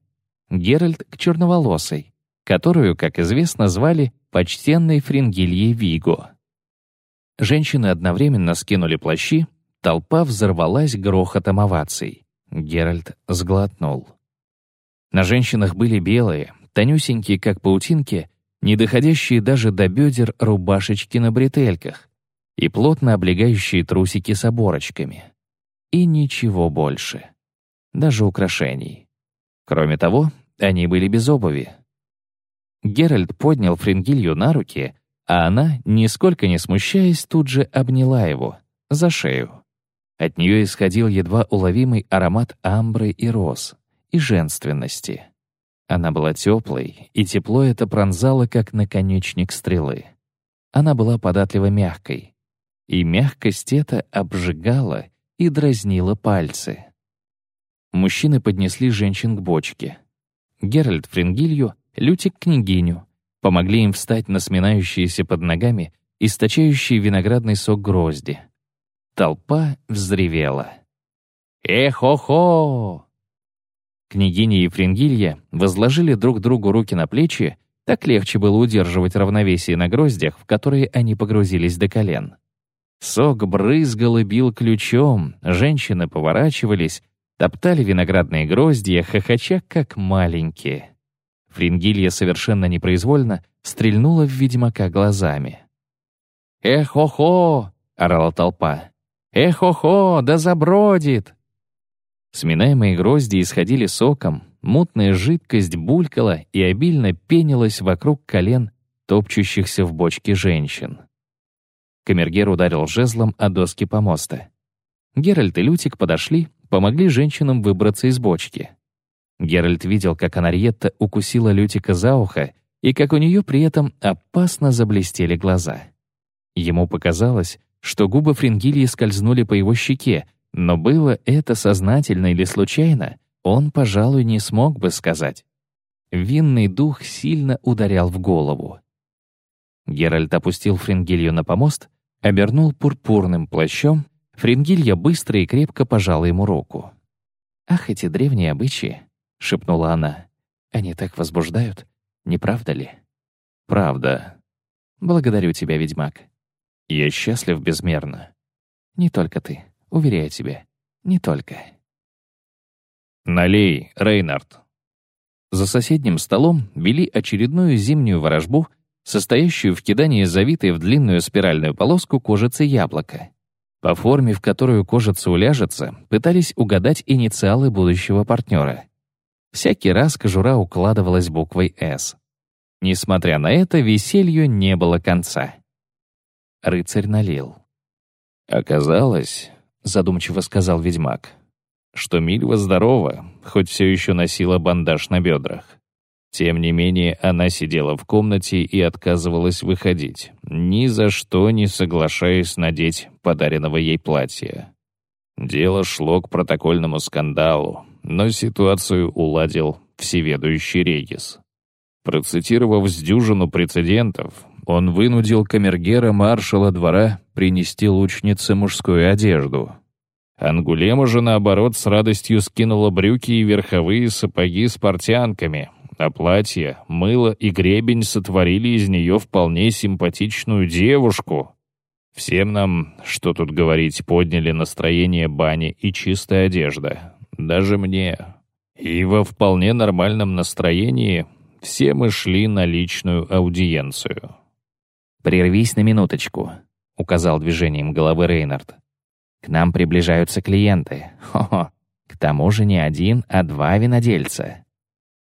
Геральт — к черноволосой, которую, как известно, звали почтенной Фрингильей Виго. Женщины одновременно скинули плащи, толпа взорвалась грохотом оваций. Геральт сглотнул. На женщинах были белые, тонюсенькие, как паутинки, не доходящие даже до бедер рубашечки на бретельках и плотно облегающие трусики с оборочками. И ничего больше. Даже украшений. Кроме того, они были без обуви. Геральт поднял Фрингилью на руки, а она, нисколько не смущаясь, тут же обняла его, за шею. От нее исходил едва уловимый аромат амбры и роз, и женственности. Она была теплой, и тепло это пронзало, как наконечник стрелы. Она была податливо мягкой, и мягкость эта обжигала и дразнила пальцы. Мужчины поднесли женщин к бочке. Геральт Фрингилью, Лютик княгиню, помогли им встать на сминающиеся под ногами источающие виноградный сок грозди. Толпа взревела. «Эхо-хо! Княгиня и Фрингилья возложили друг другу руки на плечи, так легче было удерживать равновесие на гроздях, в которые они погрузились до колен. Сок брызгал и бил ключом, женщины поворачивались, топтали виноградные гроздья, хохоча как маленькие. Фрингилья совершенно непроизвольно стрельнула в ведьмака глазами. «Эхо-хо!» — орала толпа. «Эхо-хо! Да забродит!» Сминаемые грозди исходили соком, мутная жидкость булькала и обильно пенилась вокруг колен топчущихся в бочке женщин. Камергер ударил жезлом о доски помоста. Геральт и Лютик подошли, помогли женщинам выбраться из бочки. Геральт видел, как Анарьетта укусила Лютика за ухо и как у нее при этом опасно заблестели глаза. Ему показалось, что губы Фрингилии скользнули по его щеке, но было это сознательно или случайно, он, пожалуй, не смог бы сказать. Винный дух сильно ударял в голову. Геральт опустил Фрингилью на помост, обернул пурпурным плащом, Фрингилья быстро и крепко пожала ему руку. «Ах, эти древние обычаи!» — шепнула она. «Они так возбуждают, не правда ли?» «Правда. Благодарю тебя, ведьмак. Я счастлив безмерно. Не только ты. Уверяю тебя, не только. «Налей, Рейнард!» За соседним столом вели очередную зимнюю ворожбу, состоящую в кидании завитой в длинную спиральную полоску кожицы яблока. По форме, в которую кожица уляжется, пытались угадать инициалы будущего партнера. Всякий раз кожура укладывалась буквой «С». Несмотря на это, веселью не было конца. Рыцарь налил. Оказалось, — задумчиво сказал ведьмак, что Мильва здорова, хоть все еще носила бандаж на бедрах. Тем не менее, она сидела в комнате и отказывалась выходить, ни за что не соглашаясь надеть подаренного ей платье. Дело шло к протокольному скандалу, но ситуацию уладил всеведущий Регис. Процитировав с дюжину прецедентов, он вынудил камергера маршала двора принести лучнице мужскую одежду. Ангулема же, наоборот, с радостью скинула брюки и верховые сапоги с портянками, а платье, мыло и гребень сотворили из нее вполне симпатичную девушку. Всем нам, что тут говорить, подняли настроение бани и чистая одежда. Даже мне. И во вполне нормальном настроении все мы шли на личную аудиенцию. «Прервись на минуточку», — указал движением головы Рейнард. «К нам приближаются клиенты. Хо-хо. К тому же не один, а два винодельца.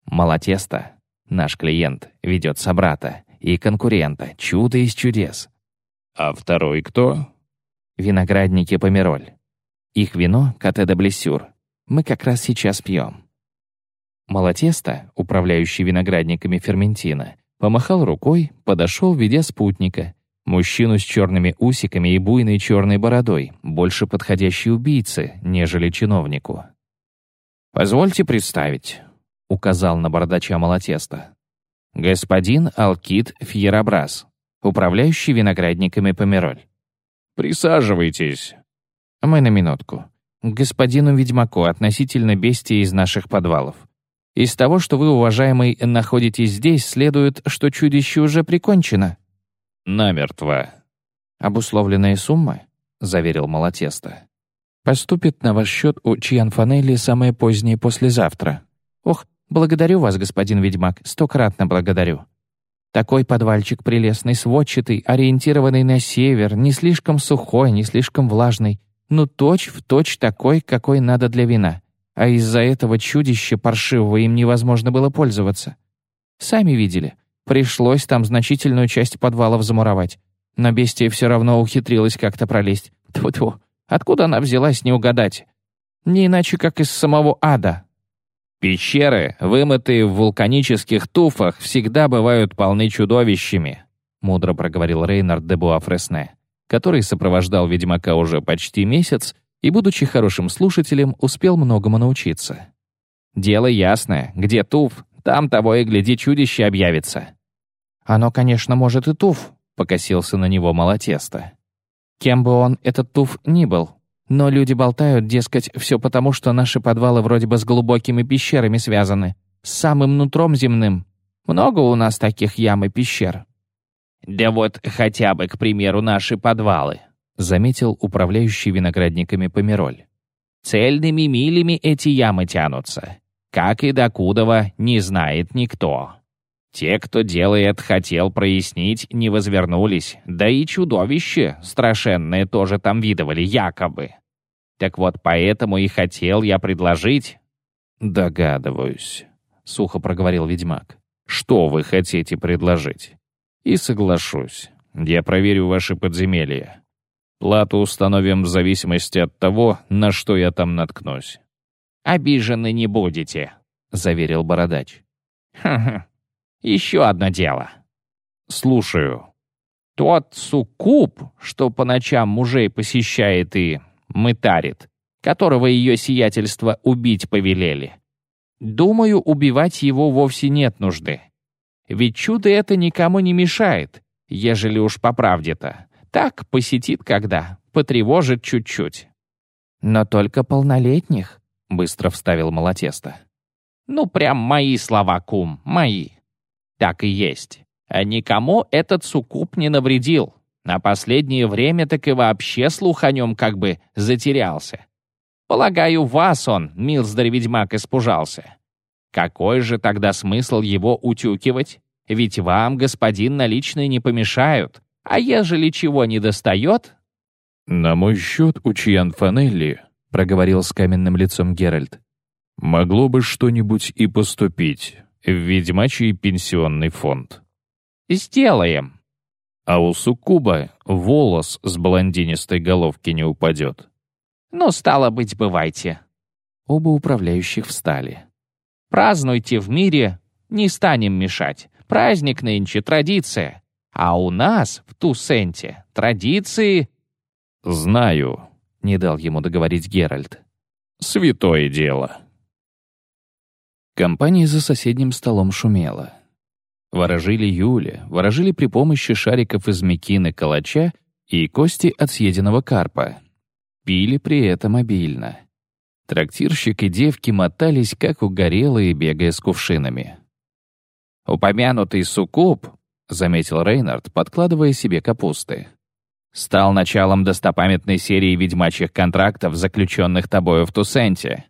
Малотесто, наш клиент, ведет собрата и конкурента, чудо из чудес. А второй кто? Виноградники Помероль. Их вино — Кате де Блессюр. Мы как раз сейчас пьем. Малотесто, управляющий виноградниками Ферментина, помахал рукой, подошел, ведя спутника. Мужчину с черными усиками и буйной черной бородой, больше подходящий убийце, нежели чиновнику. «Позвольте представить», указал на бардача Малотеста. «Господин Алкид Фьерабрас, управляющий виноградниками Помероль». «Присаживайтесь». «Мы на минутку. Господину Ведьмаку относительно бестии из наших подвалов. Из того, что вы, уважаемый, находитесь здесь, следует, что чудище уже прикончено». «Намертво». «Обусловленная сумма?» — заверил Малотеста. «Поступит на ваш счет у Чьянфанелли самое позднее послезавтра. Ох, Благодарю вас, господин ведьмак, стократно благодарю. Такой подвальчик прелестный, сводчатый, ориентированный на север, не слишком сухой, не слишком влажный, но точь в точь такой, какой надо для вина. А из-за этого чудища паршивого им невозможно было пользоваться. Сами видели, пришлось там значительную часть подвалов замуровать. Но бестия все равно ухитрилась как-то пролезть. Тьфу-тьфу, откуда она взялась, не угадать. Не иначе, как из самого ада. Пещеры, вымытые в вулканических туфах, всегда бывают полны чудовищами, мудро проговорил Рейнард де Буафресне, который сопровождал ведьмака уже почти месяц и, будучи хорошим слушателем, успел многому научиться. Дело ясное, где туф, там того и гляди чудище объявится. Оно, конечно, может и туф, покосился на него Малотесто. Кем бы он, этот туф, ни был, но люди болтают, дескать, все потому, что наши подвалы вроде бы с глубокими пещерами связаны, с самым нутром земным. Много у нас таких ям и пещер». «Да вот хотя бы, к примеру, наши подвалы», — заметил управляющий виноградниками Помероль. «Цельными милями эти ямы тянутся. Как и докудова, не знает никто. Те, кто делает, хотел прояснить, не возвернулись, да и чудовище страшенное тоже там видывали, якобы. Так вот, поэтому и хотел я предложить...» «Догадываюсь», — сухо проговорил ведьмак. «Что вы хотите предложить?» «И соглашусь. Я проверю ваши подземелья. Плату установим в зависимости от того, на что я там наткнусь». «Обижены не будете», — заверил бородач. «Ха-ха. Еще одно дело». «Слушаю». «Тот суккуб, что по ночам мужей посещает и мытарит, которого ее сиятельство убить повелели. Думаю, убивать его вовсе нет нужды. Ведь чудо это никому не мешает, ежели уж по правде-то. Так посетит когда, потревожит чуть-чуть. «Но только полнолетних», — быстро вставил Молотесто. «Ну, прям мои слова, кум, мои. Так и есть. А никому этот суккуб не навредил. На последнее время так и вообще слух о нем как бы затерялся. Полагаю, вас он, милздарь-ведьмак, испужался. Какой же тогда смысл его утюкивать? Ведь вам, господин, наличные не помешают. А ежели чего не достает... «На мой счет у Чьян Фанелли», — проговорил с каменным лицом Геральт, «могло бы что-нибудь и поступить в ведьмачий пенсионный фонд». «Сделаем», а у суккуба волос с блондинистой головки не упадет. «Ну, стало быть, бывайте». Оба управляющих встали. «Празднуйте в мире, Не станем мешать. Праздник нынче, традиция. А у нас, в Тусенте, традиции...» «Знаю», — не дал ему договорить Геральт. «Святое дело». Компания за соседним столом шумела. Ворожили Юля, ворожили при помощи шариков из мекины калача и кости от съеденного карпа. Пили при этом обильно. Трактирщик и девки мотались, как угорелые, бегая с кувшинами. «Упомянутый суккуб», — заметил Рейнард, подкладывая себе капусты, «стал началом достопамятной серии ведьмачьих контрактов, заключенных тобою в Тусенте.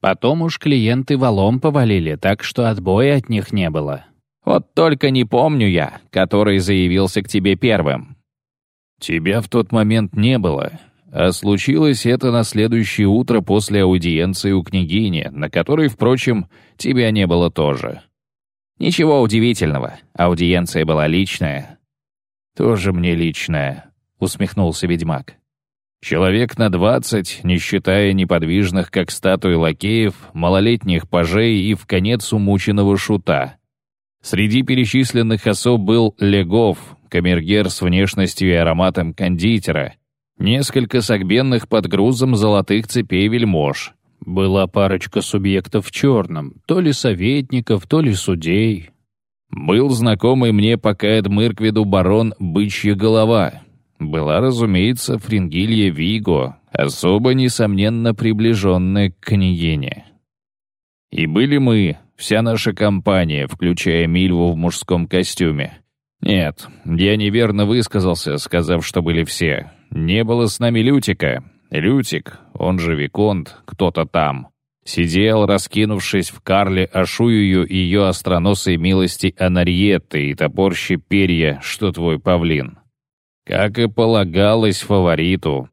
Потом уж клиенты валом повалили, так что отбоя от них не было. Вот только не помню я, который заявился к тебе первым». «Тебя в тот момент не было», а случилось это на следующее утро после аудиенции у княгини, на которой, впрочем, тебя не было тоже. Ничего удивительного, аудиенция была личная. Тоже мне личная, усмехнулся ведьмак. Человек на двадцать, не считая неподвижных, как статуи лакеев, малолетних пажей и в конец умученного шута. Среди перечисленных особ был Легов, камергер с внешностью и ароматом кондитера — Несколько согбенных под грузом золотых цепей вельмож. Была парочка субъектов в черном, то ли советников, то ли судей. Был знакомый мне пока Эдмырквиду барон Бычья Голова. Была, разумеется, Фрингилья Виго, особо, несомненно, приближенная к княгине. И были мы, вся наша компания, включая Мильву в мужском костюме. Нет, я неверно высказался, сказав, что были все. Не было с нами Лютика. Лютик, он же Виконт, кто-то там. Сидел, раскинувшись в карле ошуюю ее остроносой милости Анарьетты и топорщи перья, что твой павлин. Как и полагалось фавориту.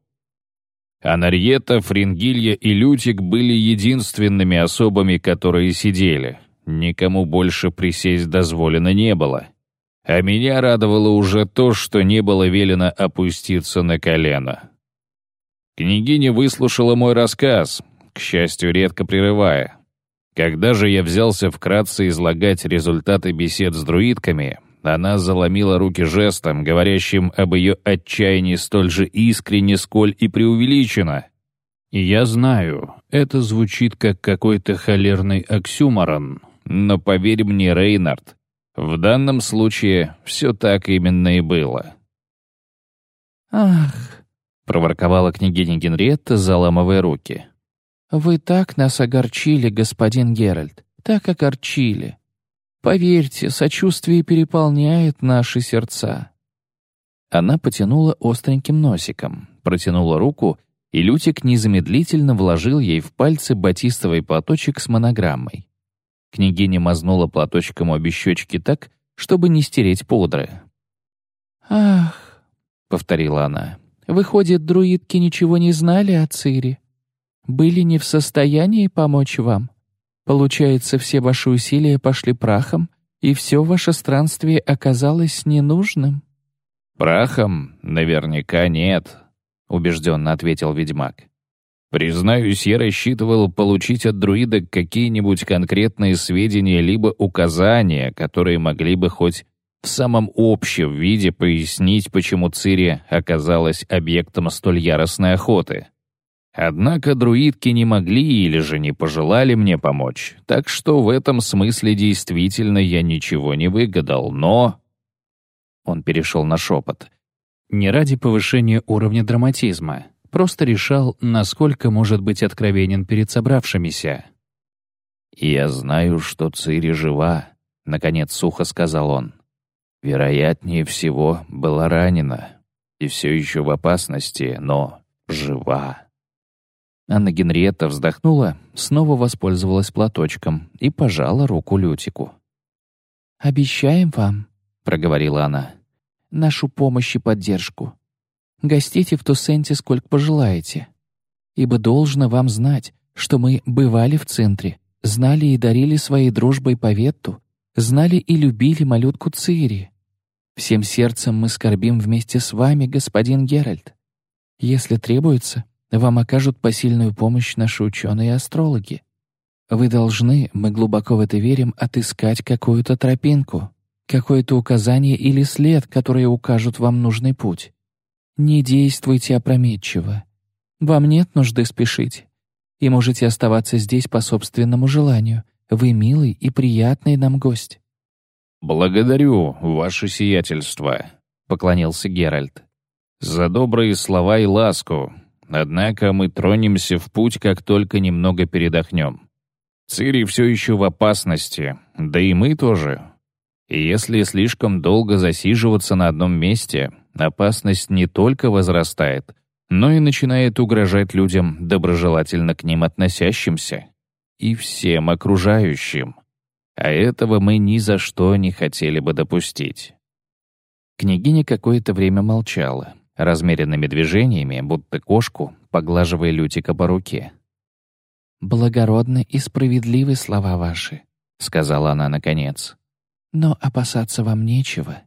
Анарьета, Фрингилья и Лютик были единственными особами, которые сидели. Никому больше присесть дозволено не было. А меня радовало уже то, что не было велено опуститься на колено. Княгиня выслушала мой рассказ, к счастью, редко прерывая. Когда же я взялся вкратце излагать результаты бесед с друидками, она заломила руки жестом, говорящим об ее отчаянии столь же искренне, сколь и преувеличено. И я знаю, это звучит как какой-то холерный оксюморон, но поверь мне, Рейнард, в данном случае все так именно и было. «Ах!» — проворковала княгиня Генриетта, заламывая руки. «Вы так нас огорчили, господин Геральт, так огорчили. Поверьте, сочувствие переполняет наши сердца». Она потянула остреньким носиком, протянула руку, и Лютик незамедлительно вложил ей в пальцы батистовый платочек с монограммой. Княгиня мазнула платочком обе щечки так, чтобы не стереть пудры. «Ах», — повторила она, — «выходит, друидки ничего не знали о Цире? Были не в состоянии помочь вам? Получается, все ваши усилия пошли прахом, и все ваше странствие оказалось ненужным?» «Прахом наверняка нет», — убежденно ответил ведьмак. Признаюсь, я рассчитывал получить от друида какие-нибудь конкретные сведения либо указания, которые могли бы хоть в самом общем виде пояснить, почему Цири оказалась объектом столь яростной охоты. Однако друидки не могли или же не пожелали мне помочь, так что в этом смысле действительно я ничего не выгадал, но... Он перешел на шепот. Не ради повышения уровня драматизма, просто решал, насколько может быть откровенен перед собравшимися. «Я знаю, что Цири жива», — наконец сухо сказал он. «Вероятнее всего, была ранена и все еще в опасности, но жива». Анна Генриетта вздохнула, снова воспользовалась платочком и пожала руку Лютику. «Обещаем вам», — проговорила она, — «нашу помощь и поддержку. Гостите в Тусенте сколько пожелаете. Ибо должно вам знать, что мы бывали в центре, знали и дарили своей дружбой Поветту, знали и любили малютку Цири. Всем сердцем мы скорбим вместе с вами, господин Геральт. Если требуется, вам окажут посильную помощь наши ученые и астрологи. Вы должны, мы глубоко в это верим, отыскать какую-то тропинку, какое-то указание или след, которые укажут вам нужный путь. Не действуйте опрометчиво. Вам нет нужды спешить. И можете оставаться здесь по собственному желанию. Вы милый и приятный нам гость». «Благодарю, ваше сиятельство», — поклонился Геральт. «За добрые слова и ласку. Однако мы тронемся в путь, как только немного передохнем. Цири все еще в опасности, да и мы тоже. И если слишком долго засиживаться на одном месте, опасность не только возрастает, но и начинает угрожать людям, доброжелательно к ним относящимся, и всем окружающим. А этого мы ни за что не хотели бы допустить. Княгиня какое-то время молчала, размеренными движениями, будто кошку, поглаживая Лютика по руке. «Благородны и справедливы слова ваши», — сказала она наконец. «Но опасаться вам нечего.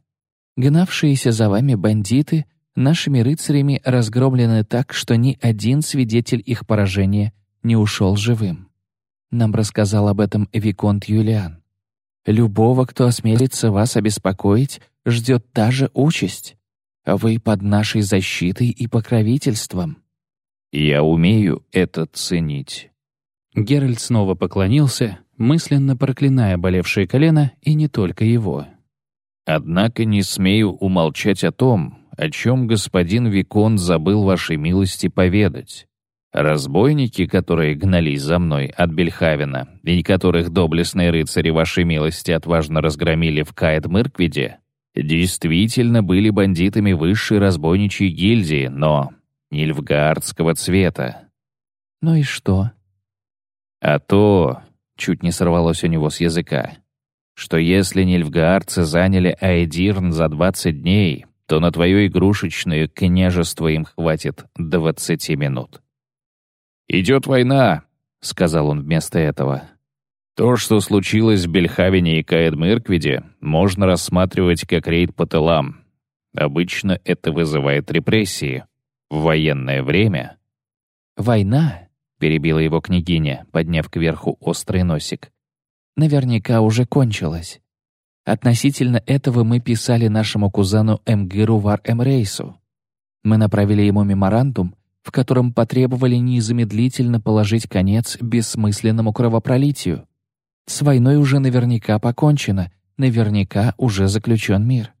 Гнавшиеся за вами бандиты нашими рыцарями разгромлены так, что ни один свидетель их поражения не ушел живым. Нам рассказал об этом Виконт Юлиан. Любого, кто осмелится вас обеспокоить, ждет та же участь. Вы под нашей защитой и покровительством». «Я умею это ценить». Геральт снова поклонился, мысленно проклиная болевшее колено, и не только его. «Однако не смею умолчать о том, о чем господин Викон забыл вашей милости поведать. Разбойники, которые гнались за мной от Бельхавена, и которых доблестные рыцари вашей милости отважно разгромили в Каэт-Мырквиде, действительно были бандитами высшей разбойничьей гильдии, но нильфгаардского цвета. «Ну и что?» А то, чуть не сорвалось у него с языка, что если нильфгаардцы заняли Айдирн за 20 дней, то на твое игрушечное княжество им хватит 20 минут. «Идет война», — сказал он вместо этого. «То, что случилось в Бельхавене и Каэдмырквиде, можно рассматривать как рейд по тылам. Обычно это вызывает репрессии. В военное время...» «Война перебила его княгиня, подняв кверху острый носик. Наверняка уже кончилась. Относительно этого мы писали нашему кузену Эмгиру Вар Эмрейсу. Мы направили ему меморандум, в котором потребовали незамедлительно положить конец бессмысленному кровопролитию. С войной уже наверняка покончено, наверняка уже заключен мир.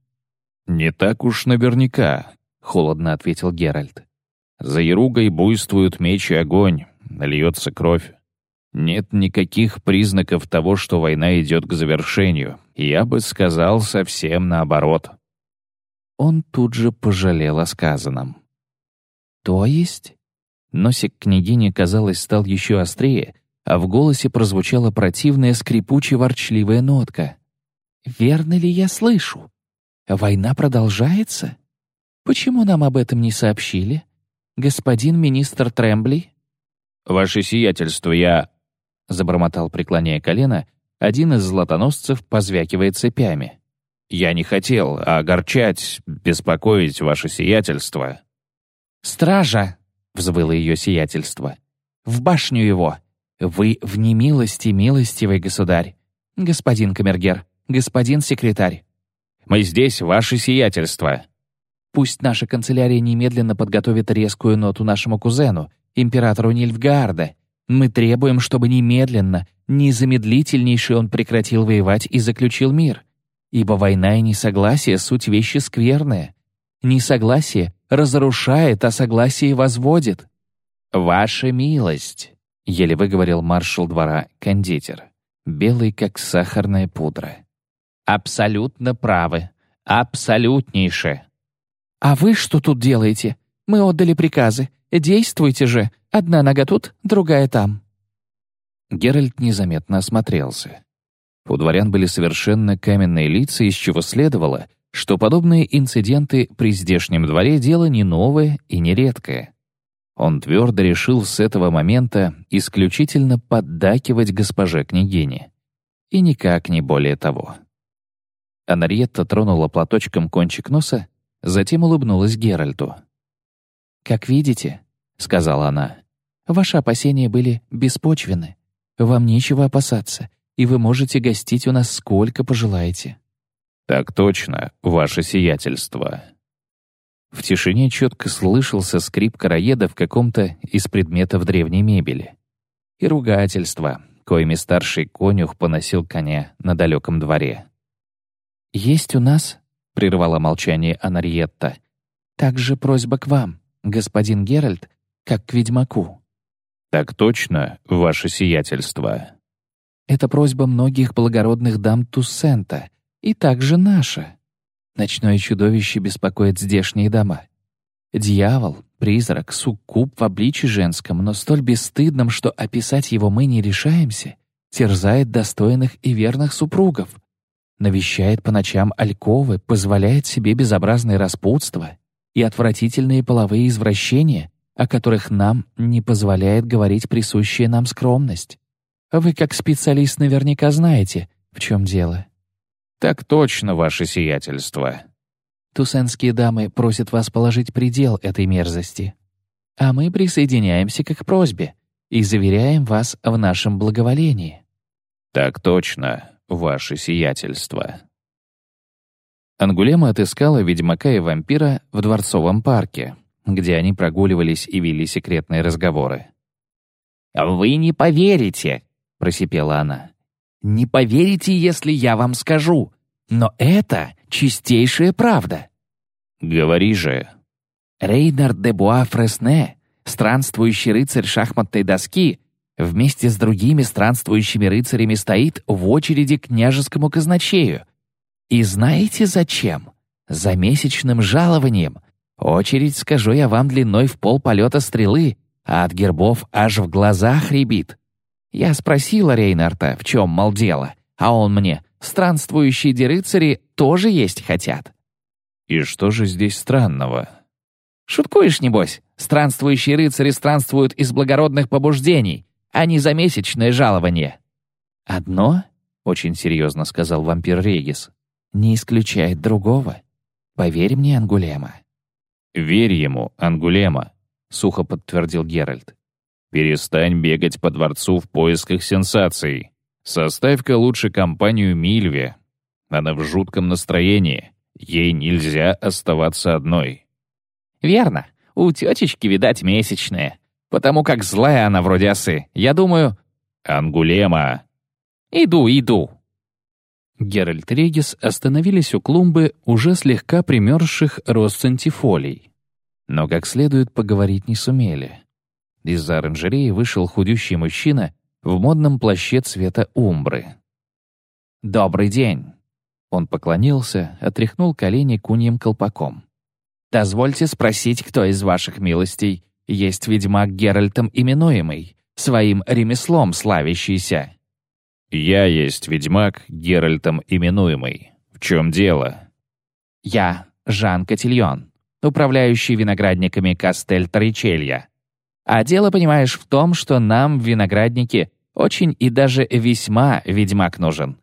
«Не так уж наверняка», — холодно ответил Геральт. «За Яругой буйствуют меч и огонь, льется кровь. Нет никаких признаков того, что война идет к завершению. Я бы сказал совсем наоборот. Он тут же пожалел о сказанном. То есть? Носик княгини, казалось, стал еще острее, а в голосе прозвучала противная скрипуче-ворчливая нотка. «Верно ли я слышу? Война продолжается? Почему нам об этом не сообщили? Господин министр Трембли «Ваше сиятельство, я...» — забормотал, преклоняя колено, один из златоносцев позвякивает цепями. «Я не хотел огорчать, беспокоить ваше сиятельство». «Стража!» — взвыло ее сиятельство. «В башню его! Вы в немилости, милостивый государь! Господин камергер, господин секретарь!» «Мы здесь, ваше сиятельство!» «Пусть наша канцелярия немедленно подготовит резкую ноту нашему кузену, императору Нильфгаарда. Мы требуем, чтобы немедленно, незамедлительнейше он прекратил воевать и заключил мир. Ибо война и несогласие — суть вещи скверные. Несогласие разрушает, а согласие возводит. «Ваша милость», — еле выговорил маршал двора кондитер, белый, как сахарная пудра. «Абсолютно правы. Абсолютнейше». «А вы что тут делаете? Мы отдали приказы. Действуйте же! Одна нога тут, другая там!» Геральт незаметно осмотрелся. У дворян были совершенно каменные лица, из чего следовало, что подобные инциденты при здешнем дворе дело не новое и не редкое. Он твердо решил с этого момента исключительно поддакивать госпоже княгине. И никак не более того. Анриетта тронула платочком кончик носа, затем улыбнулась Геральту. «Как видите, — сказала она, — ваши опасения были беспочвены. Вам нечего опасаться, и вы можете гостить у нас сколько пожелаете». «Так точно, ваше сиятельство». В тишине четко слышался скрип короеда в каком-то из предметов древней мебели. И ругательство, коими старший конюх поносил коня на далеком дворе. «Есть у нас», — прервала молчание Анариетта, «также просьба к вам, господин Геральт, как к ведьмаку». «Так точно, ваше сиятельство». «Это просьба многих благородных дам Туссента, и также наша. Ночное чудовище беспокоит здешние дома. Дьявол, призрак, суккуб в обличье женском, но столь бесстыдном, что описать его мы не решаемся, терзает достойных и верных супругов, навещает по ночам альковы, позволяет себе безобразное распутство и отвратительные половые извращения, о которых нам не позволяет говорить присущая нам скромность. Вы, как специалист, наверняка знаете, в чем дело. «Так точно, ваше сиятельство». Тусенские дамы просят вас положить предел этой мерзости. А мы присоединяемся к их просьбе и заверяем вас в нашем благоволении». «Так точно, ваше сиятельство». Ангулема отыскала ведьмака и вампира в Дворцовом парке, где они прогуливались и вели секретные разговоры. «Вы не поверите», — просипела она. «Не поверите, если я вам скажу. Но это чистейшая правда. Говори же. Рейнард де Буа Фресне, странствующий рыцарь шахматной доски, вместе с другими странствующими рыцарями стоит в очереди к княжескому казначею. И знаете зачем? За месячным жалованием. Очередь, скажу я вам, длиной в пол полета стрелы, а от гербов аж в глазах рябит. Я спросила Рейнарта, в чем, мол, дело, а он мне, странствующие дерыцари тоже есть хотят». «И что же здесь странного?» «Шуткуешь, небось? Странствующие рыцари странствуют из благородных побуждений, а не за месячное жалование». «Одно, — очень серьезно сказал вампир Регис, — не исключает другого. Поверь мне, Ангулема». «Верь ему, Ангулема», — сухо подтвердил Геральт. «Перестань бегать по дворцу в поисках сенсаций. Составь-ка лучше компанию Мильве. Она в жутком настроении. Ей нельзя оставаться одной. Верно. У тетечки, видать, месячные. Потому как злая она вроде осы. Я думаю... Ангулема. Иду, иду. Геральт Регис остановились у клумбы, уже слегка примерзших росцентифолий. Но как следует поговорить не сумели. Из-за оранжереи вышел худющий мужчина в модном плаще цвета умбры. «Добрый день!» Он поклонился, отряхнул колени куньим колпаком. «Дозвольте спросить, кто из ваших милостей есть ведьмак Геральтом именуемый, своим ремеслом славящийся?» «Я есть ведьмак Геральтом именуемый. В чем дело?» «Я Жан Котильон, управляющий виноградниками Кастель Торричелья. А дело, понимаешь, в том, что нам, виноградники, очень и даже весьма ведьмак нужен.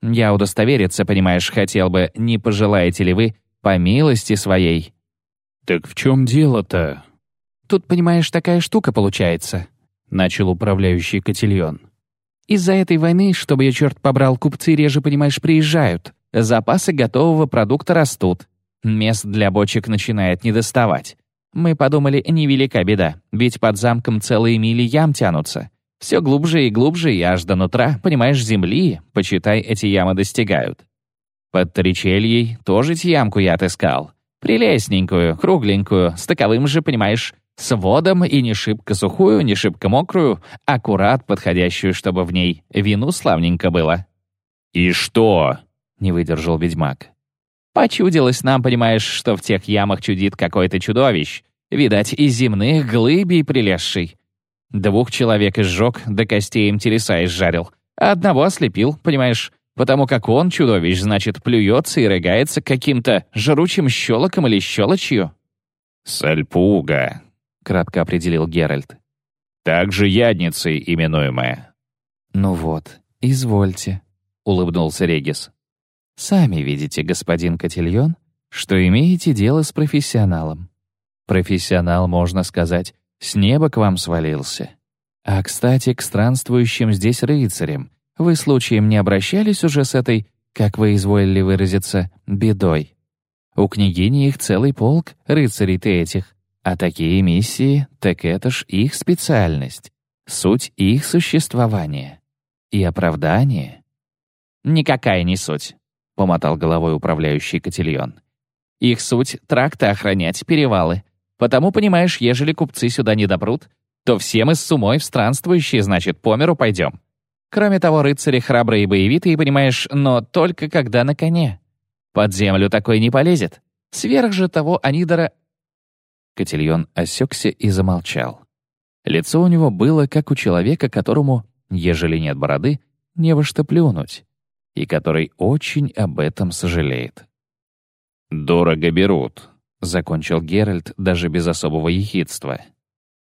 Я удостовериться, понимаешь, хотел бы, не пожелаете ли вы, по милости своей». «Так в чем дело-то?» «Тут, понимаешь, такая штука получается», — начал управляющий Котильон. «Из-за этой войны, чтобы я черт побрал, купцы реже, понимаешь, приезжают. Запасы готового продукта растут. Мест для бочек начинает недоставать. Мы подумали, невелика беда, ведь под замком целые мили ям тянутся. Все глубже и глубже, и аж до нутра, понимаешь, земли, почитай, эти ямы достигают. Под Торичельей тоже ямку я отыскал. Прелестненькую, кругленькую, с таковым же, понимаешь, с водом и не шибко сухую, не шибко мокрую, аккурат подходящую, чтобы в ней вину славненько было. «И что?» — не выдержал ведьмак. Почудилось нам, понимаешь, что в тех ямах чудит какой-то чудовищ. Видать, из земных глыбей прилезший. Двух человек изжег, до костей им телеса изжарил. А одного ослепил, понимаешь, потому как он, чудовищ, значит, плюется и рыгается каким-то жручим щелоком или щелочью. «Сальпуга», — кратко определил Геральт. «Также ядницей именуемая». «Ну вот, извольте», — улыбнулся Регис. Сами видите, господин Котильон, что имеете дело с профессионалом. Профессионал, можно сказать, с неба к вам свалился. А, кстати, к странствующим здесь рыцарям вы случаем не обращались уже с этой, как вы изволили выразиться, бедой? У княгини их целый полк, рыцарей-то этих. А такие миссии, так это ж их специальность, суть их существования. И оправдание. «Никакая не суть», — помотал головой управляющий котельон. «Их суть — тракты охранять, перевалы. Потому, понимаешь, ежели купцы сюда не допрут, то все мы с сумой в странствующие, значит, по миру пойдем. Кроме того, рыцари храбрые и боевитые, понимаешь, но только когда на коне. Под землю такой не полезет. Сверх же того Анидора Котельон осекся и замолчал. Лицо у него было, как у человека, которому, ежели нет бороды, не во что плюнуть, и который очень об этом сожалеет. «Дорого берут», — закончил Геральт даже без особого ехидства.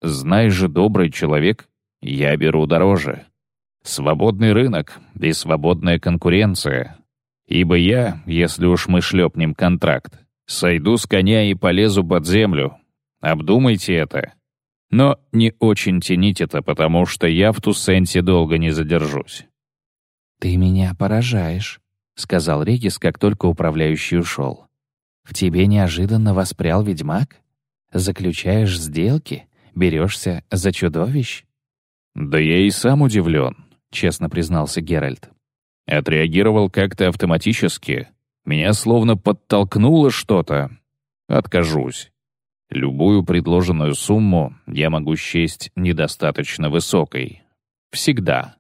«Знай же, добрый человек, я беру дороже. Свободный рынок и свободная конкуренция. Ибо я, если уж мы шлепнем контракт, сойду с коня и полезу под землю, Обдумайте это. Но не очень тяните это, потому что я в Туссенте долго не задержусь». «Ты меня поражаешь», — сказал Регис, как только управляющий ушел. «В тебе неожиданно воспрял ведьмак? Заключаешь сделки? Берешься за чудовищ?» «Да я и сам удивлен», — честно признался Геральт. Отреагировал как-то автоматически. Меня словно подтолкнуло что-то. Откажусь. Любую предложенную сумму я могу счесть недостаточно высокой. Всегда.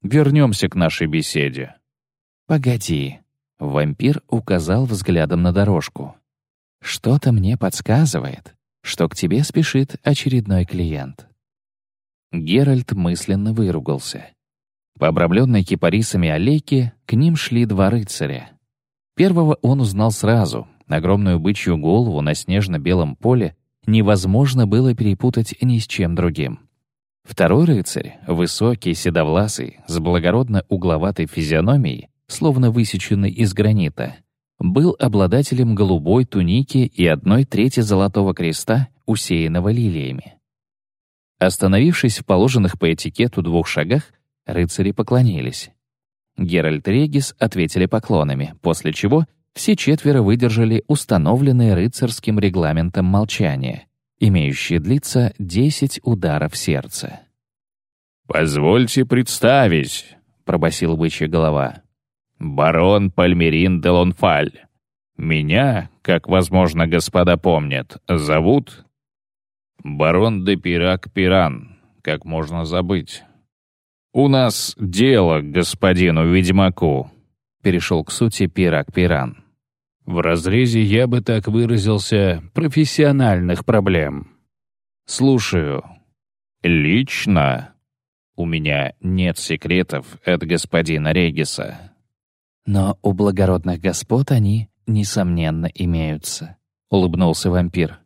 Вернемся к нашей беседе. «Погоди», — вампир указал взглядом на дорожку. «Что-то мне подсказывает, что к тебе спешит очередной клиент». Геральт мысленно выругался. По обрамленной кипарисами аллейке к ним шли два рыцаря. Первого он узнал сразу, Огромную бычью голову на снежно-белом поле невозможно было перепутать ни с чем другим. Второй рыцарь, высокий, седовласый, с благородно угловатой физиономией, словно высеченный из гранита, был обладателем голубой туники и одной трети золотого креста, усеянного лилиями. Остановившись в положенных по этикету двух шагах, рыцари поклонились. Геральт Регис ответили поклонами, после чего все четверо выдержали установленное рыцарским регламентом молчание, имеющее длиться 10 ударов сердца. «Позвольте представить», — пробасил бычья голова, «барон Пальмерин де Лонфаль. Меня, как, возможно, господа помнят, зовут барон де Пирак Пиран, как можно забыть. У нас дело к господину ведьмаку», — перешел к сути Пирак Пиран. В разрезе, я бы так выразился, профессиональных проблем. Слушаю. Лично у меня нет секретов от господина Региса. Но у благородных господ они, несомненно, имеются, — улыбнулся вампир.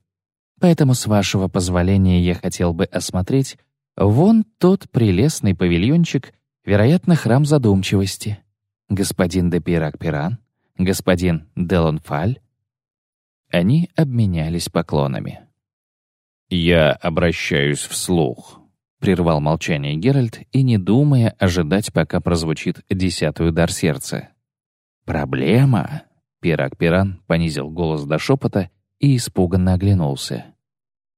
Поэтому, с вашего позволения, я хотел бы осмотреть вон тот прелестный павильончик, вероятно, храм задумчивости. Господин де Пирак-Пиран, господин Делонфаль?» Они обменялись поклонами. «Я обращаюсь вслух», — прервал молчание Геральт и, не думая, ожидать, пока прозвучит десятый удар сердца. «Проблема?» — Пирак-Пиран понизил голос до шепота и испуганно оглянулся.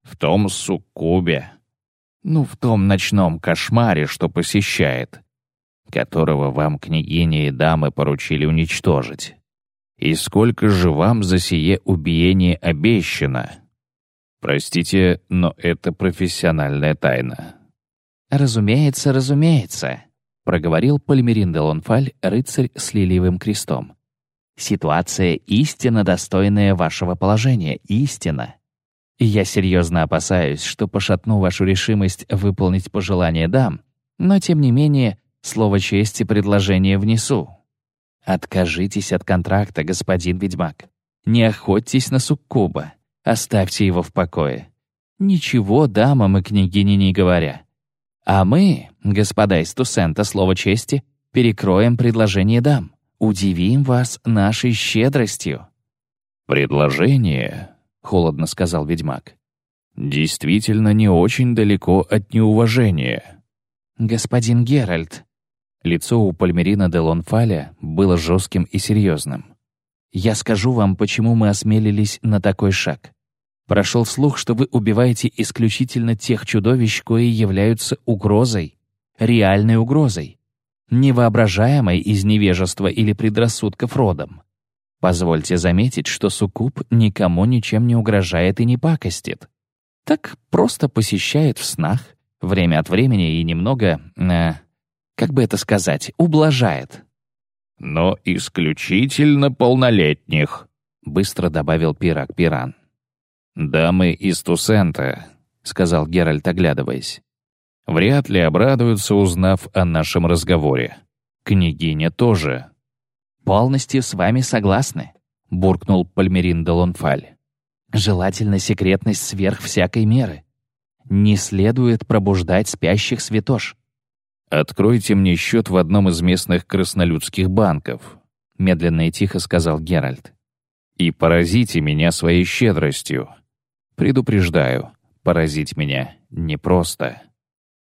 «В том суккубе. Ну, в том ночном кошмаре, что посещает, которого вам княгиня и дамы поручили уничтожить. И сколько же вам за сие убиение обещано? Простите, но это профессиональная тайна. Разумеется, разумеется, проговорил Пальмерин де Лонфаль, рыцарь с лилиевым крестом. Ситуация истинно достойная вашего положения, истина. И я серьезно опасаюсь, что пошатну вашу решимость выполнить пожелание дам, но тем не менее слово чести предложение внесу. Откажитесь от контракта, господин ведьмак. Не охотьтесь на суккуба. Оставьте его в покое. Ничего дамам и княгине не говоря. А мы, господа из Тусента, слово чести, перекроем предложение дам. Удивим вас нашей щедростью. «Предложение», — холодно сказал ведьмак, — «действительно не очень далеко от неуважения. «Господин Геральт». Лицо у Пальмерина де Лонфаля было жестким и серьезным. «Я скажу вам, почему мы осмелились на такой шаг. Прошел слух, что вы убиваете исключительно тех чудовищ, кои являются угрозой, реальной угрозой, невоображаемой из невежества или предрассудков родом. Позвольте заметить, что суккуб никому ничем не угрожает и не пакостит. Так просто посещает в снах, время от времени и немного, э, как бы это сказать, ублажает. «Но исключительно полнолетних», — быстро добавил пирог Пиран. «Дамы из Тусента», — сказал Геральт, оглядываясь. «Вряд ли обрадуются, узнав о нашем разговоре. Княгиня тоже». «Полностью с вами согласны», — буркнул Пальмерин де Лонфаль. «Желательно секретность сверх всякой меры. Не следует пробуждать спящих святош». «Откройте мне счет в одном из местных краснолюдских банков», — медленно и тихо сказал Геральт. «И поразите меня своей щедростью. Предупреждаю, поразить меня непросто».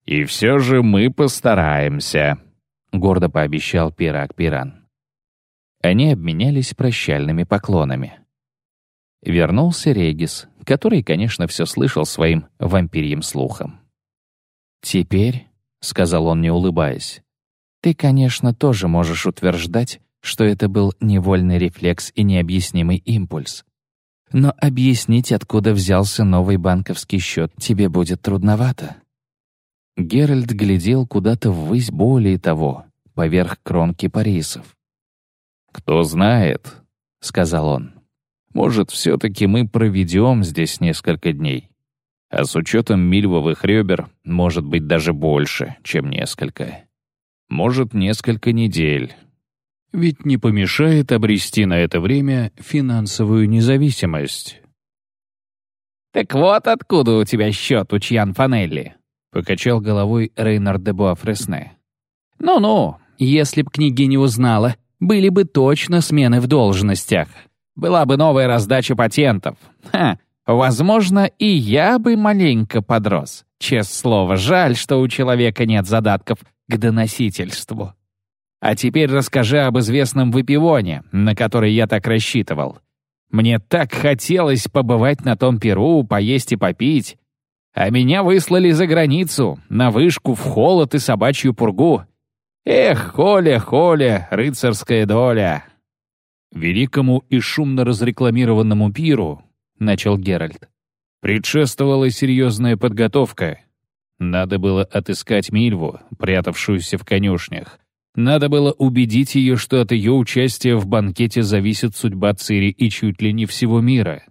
«И все же мы постараемся», — гордо пообещал Пирак Пиран. Они обменялись прощальными поклонами. Вернулся Регис, который, конечно, все слышал своим вампирьим слухом. «Теперь», — сказал он, не улыбаясь, «ты, конечно, тоже можешь утверждать, что это был невольный рефлекс и необъяснимый импульс. Но объяснить, откуда взялся новый банковский счет, тебе будет трудновато». Геральт глядел куда-то ввысь более того, поверх кромки парисов. «Кто знает», — сказал он. «Может, все-таки мы проведем здесь несколько дней. А с учетом мильвовых ребер, может быть, даже больше, чем несколько. Может, несколько недель. Ведь не помешает обрести на это время финансовую независимость». «Так вот откуда у тебя счет у Чьян Фанелли», — покачал головой Рейнард де Буафресне. «Ну-ну, если б княгиня узнала, были бы точно смены в должностях. Была бы новая раздача патентов. Ха, возможно, и я бы маленько подрос. Честное слово, жаль, что у человека нет задатков к доносительству. А теперь расскажи об известном выпивоне, на который я так рассчитывал. Мне так хотелось побывать на том перу, поесть и попить. А меня выслали за границу, на вышку, в холод и собачью пургу. Эх, Холя, Холя, рыцарская доля!» «Великому и шумно разрекламированному пиру», — начал Геральт, «предшествовала серьезная подготовка. Надо было отыскать Мильву, прятавшуюся в конюшнях. Надо было убедить ее, что от ее участия в банкете зависит судьба Цири и чуть ли не всего мира.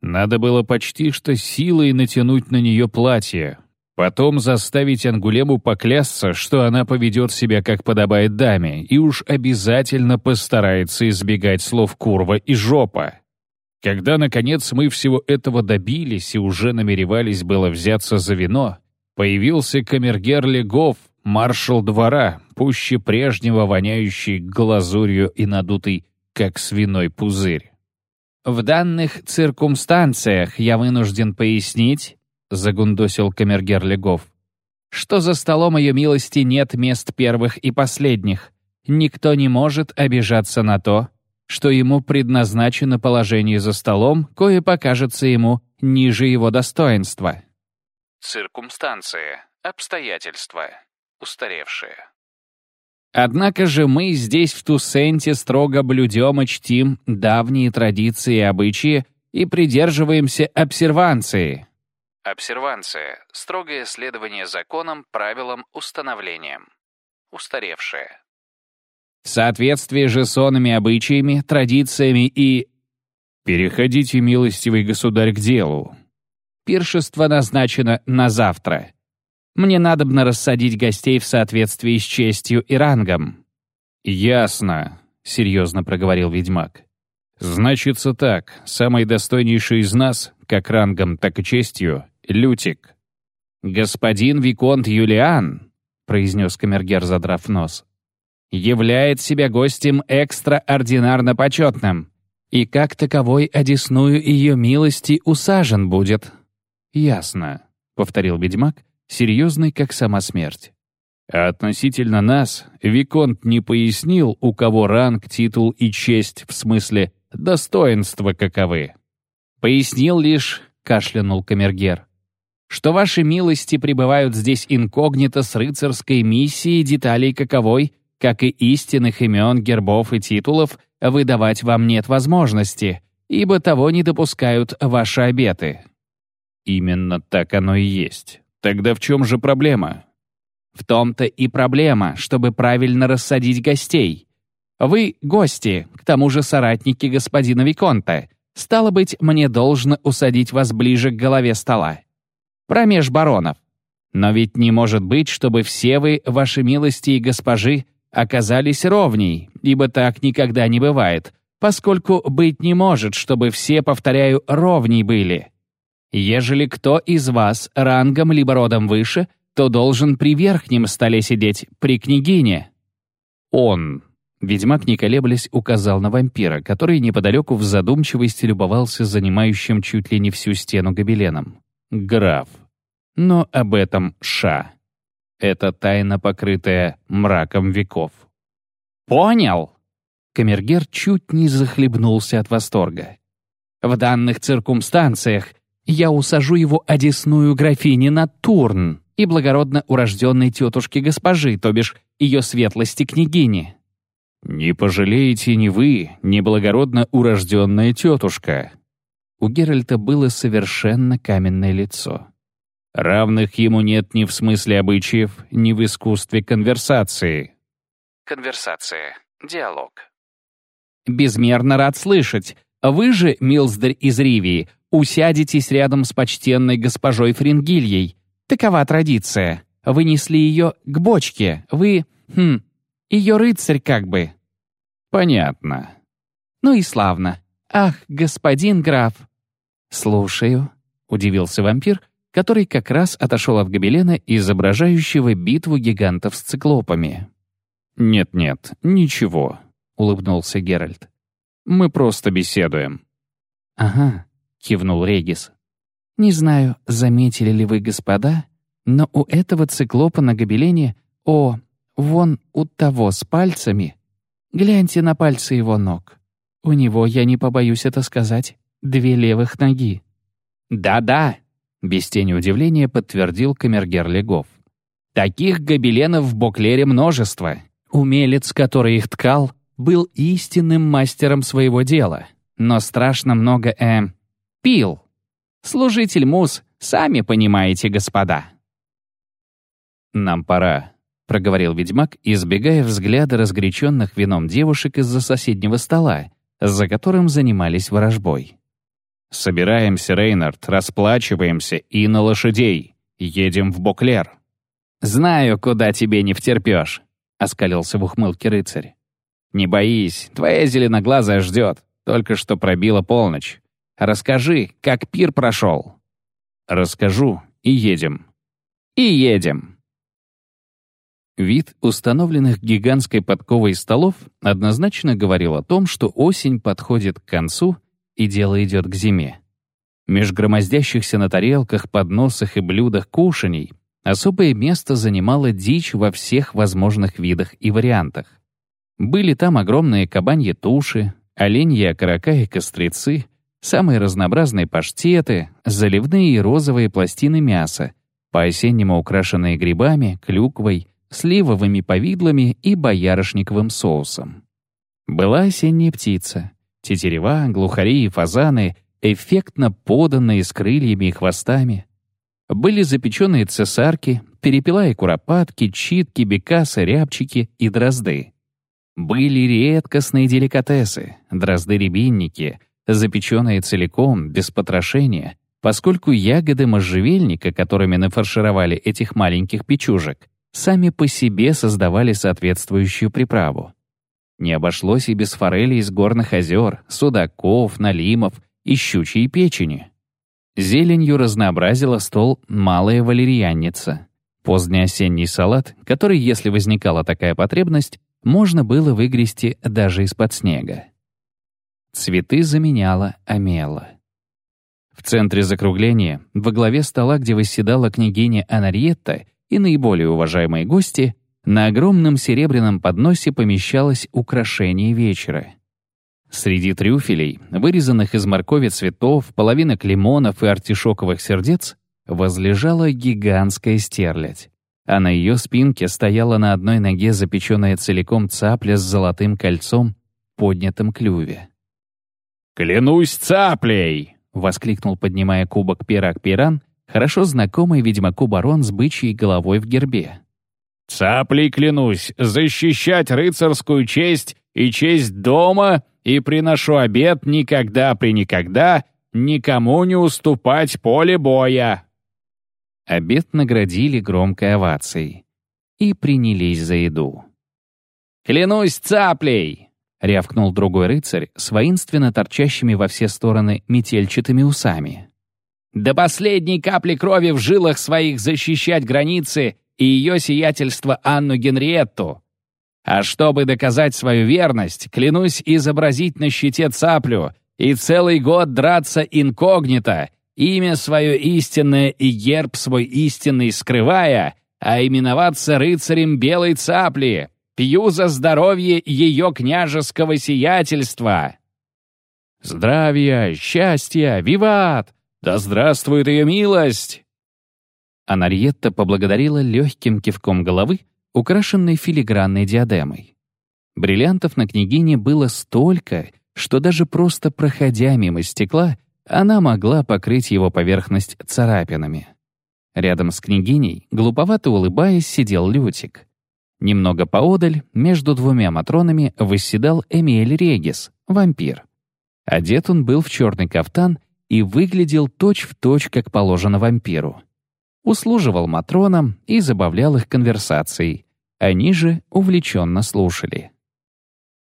Надо было почти что силой натянуть на нее платье, Потом заставить Ангулему поклясться, что она поведет себя как подобает даме, и уж обязательно постарается избегать слов «курва» и «жопа». Когда, наконец, мы всего этого добились и уже намеревались было взяться за вино, появился камергер Легов, маршал двора, пуще прежнего воняющий глазурью и надутый, как свиной пузырь. В данных циркумстанциях я вынужден пояснить, — загундосил камергер Легов. «Что за столом ее милости нет мест первых и последних? Никто не может обижаться на то, что ему предназначено положение за столом, кое покажется ему ниже его достоинства». Циркумстанция. Обстоятельства. Устаревшие. Однако же мы здесь, в Туссенте, строго блюдем и чтим давние традиции и обычаи и придерживаемся обсерванции, Обсерванция — строгое следование законам, правилам, установлениям. Устаревшее. В соответствии же с онными обычаями, традициями и... «Переходите, милостивый государь, к делу». Пиршество назначено на завтра. Мне надобно рассадить гостей в соответствии с честью и рангом. «Ясно», — серьезно проговорил ведьмак. «Значится так, самый достойнейший из нас, как рангом, так и честью, Лютик. «Господин Виконт Юлиан», — произнес камергер, задрав нос, «являет себя гостем экстраординарно почетным, и как таковой одесную ее милости усажен будет». «Ясно», — повторил ведьмак, серьезный, как сама смерть. А относительно нас, Виконт не пояснил, у кого ранг, титул и честь, в смысле достоинства каковы. «Пояснил лишь», — кашлянул Камергер, «что ваши милости пребывают здесь инкогнито с рыцарской миссией деталей каковой, как и истинных имен, гербов и титулов, выдавать вам нет возможности, ибо того не допускают ваши обеты». «Именно так оно и есть. Тогда в чем же проблема?» В том-то и проблема, чтобы правильно рассадить гостей. Вы — гости, к тому же соратники господина Виконта. Стало быть, мне должно усадить вас ближе к голове стола. Промеж баронов. Но ведь не может быть, чтобы все вы, ваши милости и госпожи, оказались ровней, ибо так никогда не бывает, поскольку быть не может, чтобы все, повторяю, ровней были. Ежели кто из вас рангом либо родом выше — то должен при верхнем столе сидеть, при княгине». «Он». Ведьмак, не колеблясь, указал на вампира, который неподалеку в задумчивости любовался занимающим чуть ли не всю стену гобеленом. «Граф. Но об этом ша. Это тайна, покрытая мраком веков». «Понял!» Камергер чуть не захлебнулся от восторга. «В данных циркумстанциях я усажу его одесную графини на Турн, и благородно урожденной тетушки госпожи, то бишь ее светлости княгини. «Не пожалеете ни вы, ни благородно урожденная тетушка». У Геральта было совершенно каменное лицо. «Равных ему нет ни в смысле обычаев, ни в искусстве конверсации». Конверсация. Диалог. «Безмерно рад слышать. Вы же, Милздарь из Ривии, усядетесь рядом с почтенной госпожой Фрингильей, Такова традиция. Вынесли ее к бочке. Вы, хм, ее рыцарь как бы». «Понятно». «Ну и славно. Ах, господин граф». «Слушаю», — удивился вампир, который как раз отошел от гобелена, изображающего битву гигантов с циклопами. «Нет-нет, ничего», — улыбнулся Геральт. «Мы просто беседуем». «Ага», — кивнул Регис. Не знаю, заметили ли вы, господа, но у этого циклопа на гобелене, о, вон у того с пальцами, гляньте на пальцы его ног. У него, я не побоюсь это сказать, две левых ноги. «Да-да», — без тени удивления подтвердил камергер Легов. «Таких гобеленов в Боклере множество. Умелец, который их ткал, был истинным мастером своего дела, но страшно много, э, пил». Служитель Мус, сами понимаете, господа». «Нам пора», — проговорил ведьмак, избегая взгляда разгоряченных вином девушек из-за соседнего стола, за которым занимались ворожбой. «Собираемся, Рейнард, расплачиваемся и на лошадей. Едем в Боклер». «Знаю, куда тебе не втерпешь», — оскалился в ухмылке рыцарь. «Не боись, твоя зеленоглазая ждет. Только что пробила полночь. Расскажи, как пир прошел». «Расскажу и едем». «И едем». Вид установленных гигантской подковой столов однозначно говорил о том, что осень подходит к концу и дело идет к зиме. Меж громоздящихся на тарелках, подносах и блюдах кушаний особое место занимала дичь во всех возможных видах и вариантах. Были там огромные кабаньи туши, оленьи окорока и кострицы — Самые разнообразные паштеты, заливные и розовые пластины мяса, по-осеннему украшенные грибами, клюквой, сливовыми повидлами и боярышниковым соусом. Была осенняя птица. Тетерева, глухари и фазаны, эффектно поданные с крыльями и хвостами. Были запеченные цесарки, перепела и куропатки, читки, бекасы, рябчики и дрозды. Были редкостные деликатесы, дрозды-рябинники — запеченные целиком, без потрошения, поскольку ягоды можжевельника, которыми нафаршировали этих маленьких печужек, сами по себе создавали соответствующую приправу. Не обошлось и без форели из горных озер, судаков, налимов и щучьей печени. Зеленью разнообразила стол малая валерьянница. Поздний осенний салат, который, если возникала такая потребность, можно было выгрести даже из-под снега. Цветы заменяла Амела. В центре закругления, во главе стола, где восседала княгиня Анариетта и наиболее уважаемые гости, на огромном серебряном подносе помещалось украшение вечера. Среди трюфелей, вырезанных из моркови цветов, половинок лимонов и артишоковых сердец, возлежала гигантская стерлядь. А на ее спинке стояла на одной ноге запеченная целиком цапля с золотым кольцом, поднятым клюве. «Клянусь цаплей!» — воскликнул, поднимая кубок пирог Пиран, хорошо знакомый ведьмаку барон с бычьей головой в гербе. «Цаплей клянусь защищать рыцарскую честь и честь дома и приношу обет никогда при никогда никому не уступать поле боя». Обед наградили громкой овацией и принялись за еду. «Клянусь цаплей!» — рявкнул другой рыцарь с воинственно торчащими во все стороны метельчатыми усами. «До последней капли крови в жилах своих защищать границы и ее сиятельство Анну Генриетту. А чтобы доказать свою верность, клянусь изобразить на щите цаплю и целый год драться инкогнито, имя свое истинное и герб свой истинный скрывая, а именоваться рыцарем белой цапли. Пью за здоровье ее княжеского сиятельства. Здравия, счастья, виват! Да здравствует ее милость! Анарьетта поблагодарила легким кивком головы, украшенной филигранной диадемой. Бриллиантов на княгине было столько, что даже просто проходя мимо стекла, она могла покрыть его поверхность царапинами. Рядом с княгиней, глуповато улыбаясь, сидел Лютик. Немного поодаль, между двумя матронами, восседал Эмиль Регис, вампир. Одет он был в черный кафтан и выглядел точь-в-точь, точь, как положено вампиру. Услуживал матронам и забавлял их конверсацией, они же увлеченно слушали.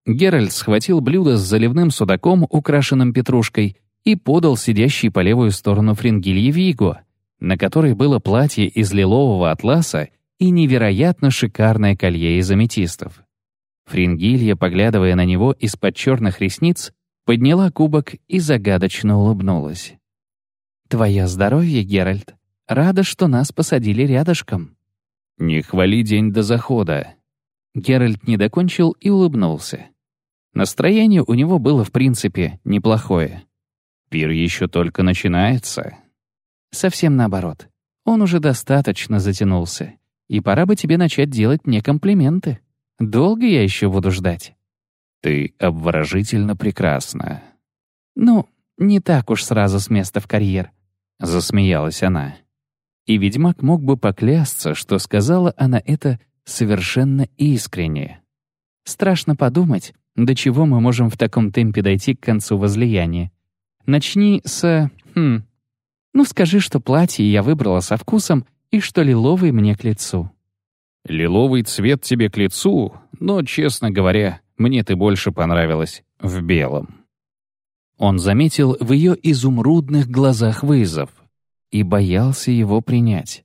Геральт схватил блюдо с заливным судаком, украшенным петрушкой, и подал сидящей по левую сторону фрингилье Виго, на которой было платье из лилового атласа и невероятно шикарное колье из аметистов. Фрингилья, поглядывая на него из-под черных ресниц, подняла кубок и загадочно улыбнулась. «Твое здоровье, Геральт. Рада, что нас посадили рядышком». «Не хвали день до захода». Геральт не докончил и улыбнулся. Настроение у него было, в принципе, неплохое. Пир еще только начинается. Совсем наоборот. Он уже достаточно затянулся. И пора бы тебе начать делать мне комплименты. Долго я еще буду ждать? Ты обворожительно прекрасна. Ну, не так уж сразу с места в карьер. Засмеялась она. И ведьмак мог бы поклясться, что сказала она это совершенно искренне. Страшно подумать, до чего мы можем в таком темпе дойти к концу возлияния. Начни с... Хм... Ну, скажи, что платье я выбрала со вкусом и что лиловый мне к лицу. Лиловый цвет тебе к лицу, но, честно говоря, мне ты больше понравилась в белом. Он заметил в ее изумрудных глазах вызов — и боялся его принять.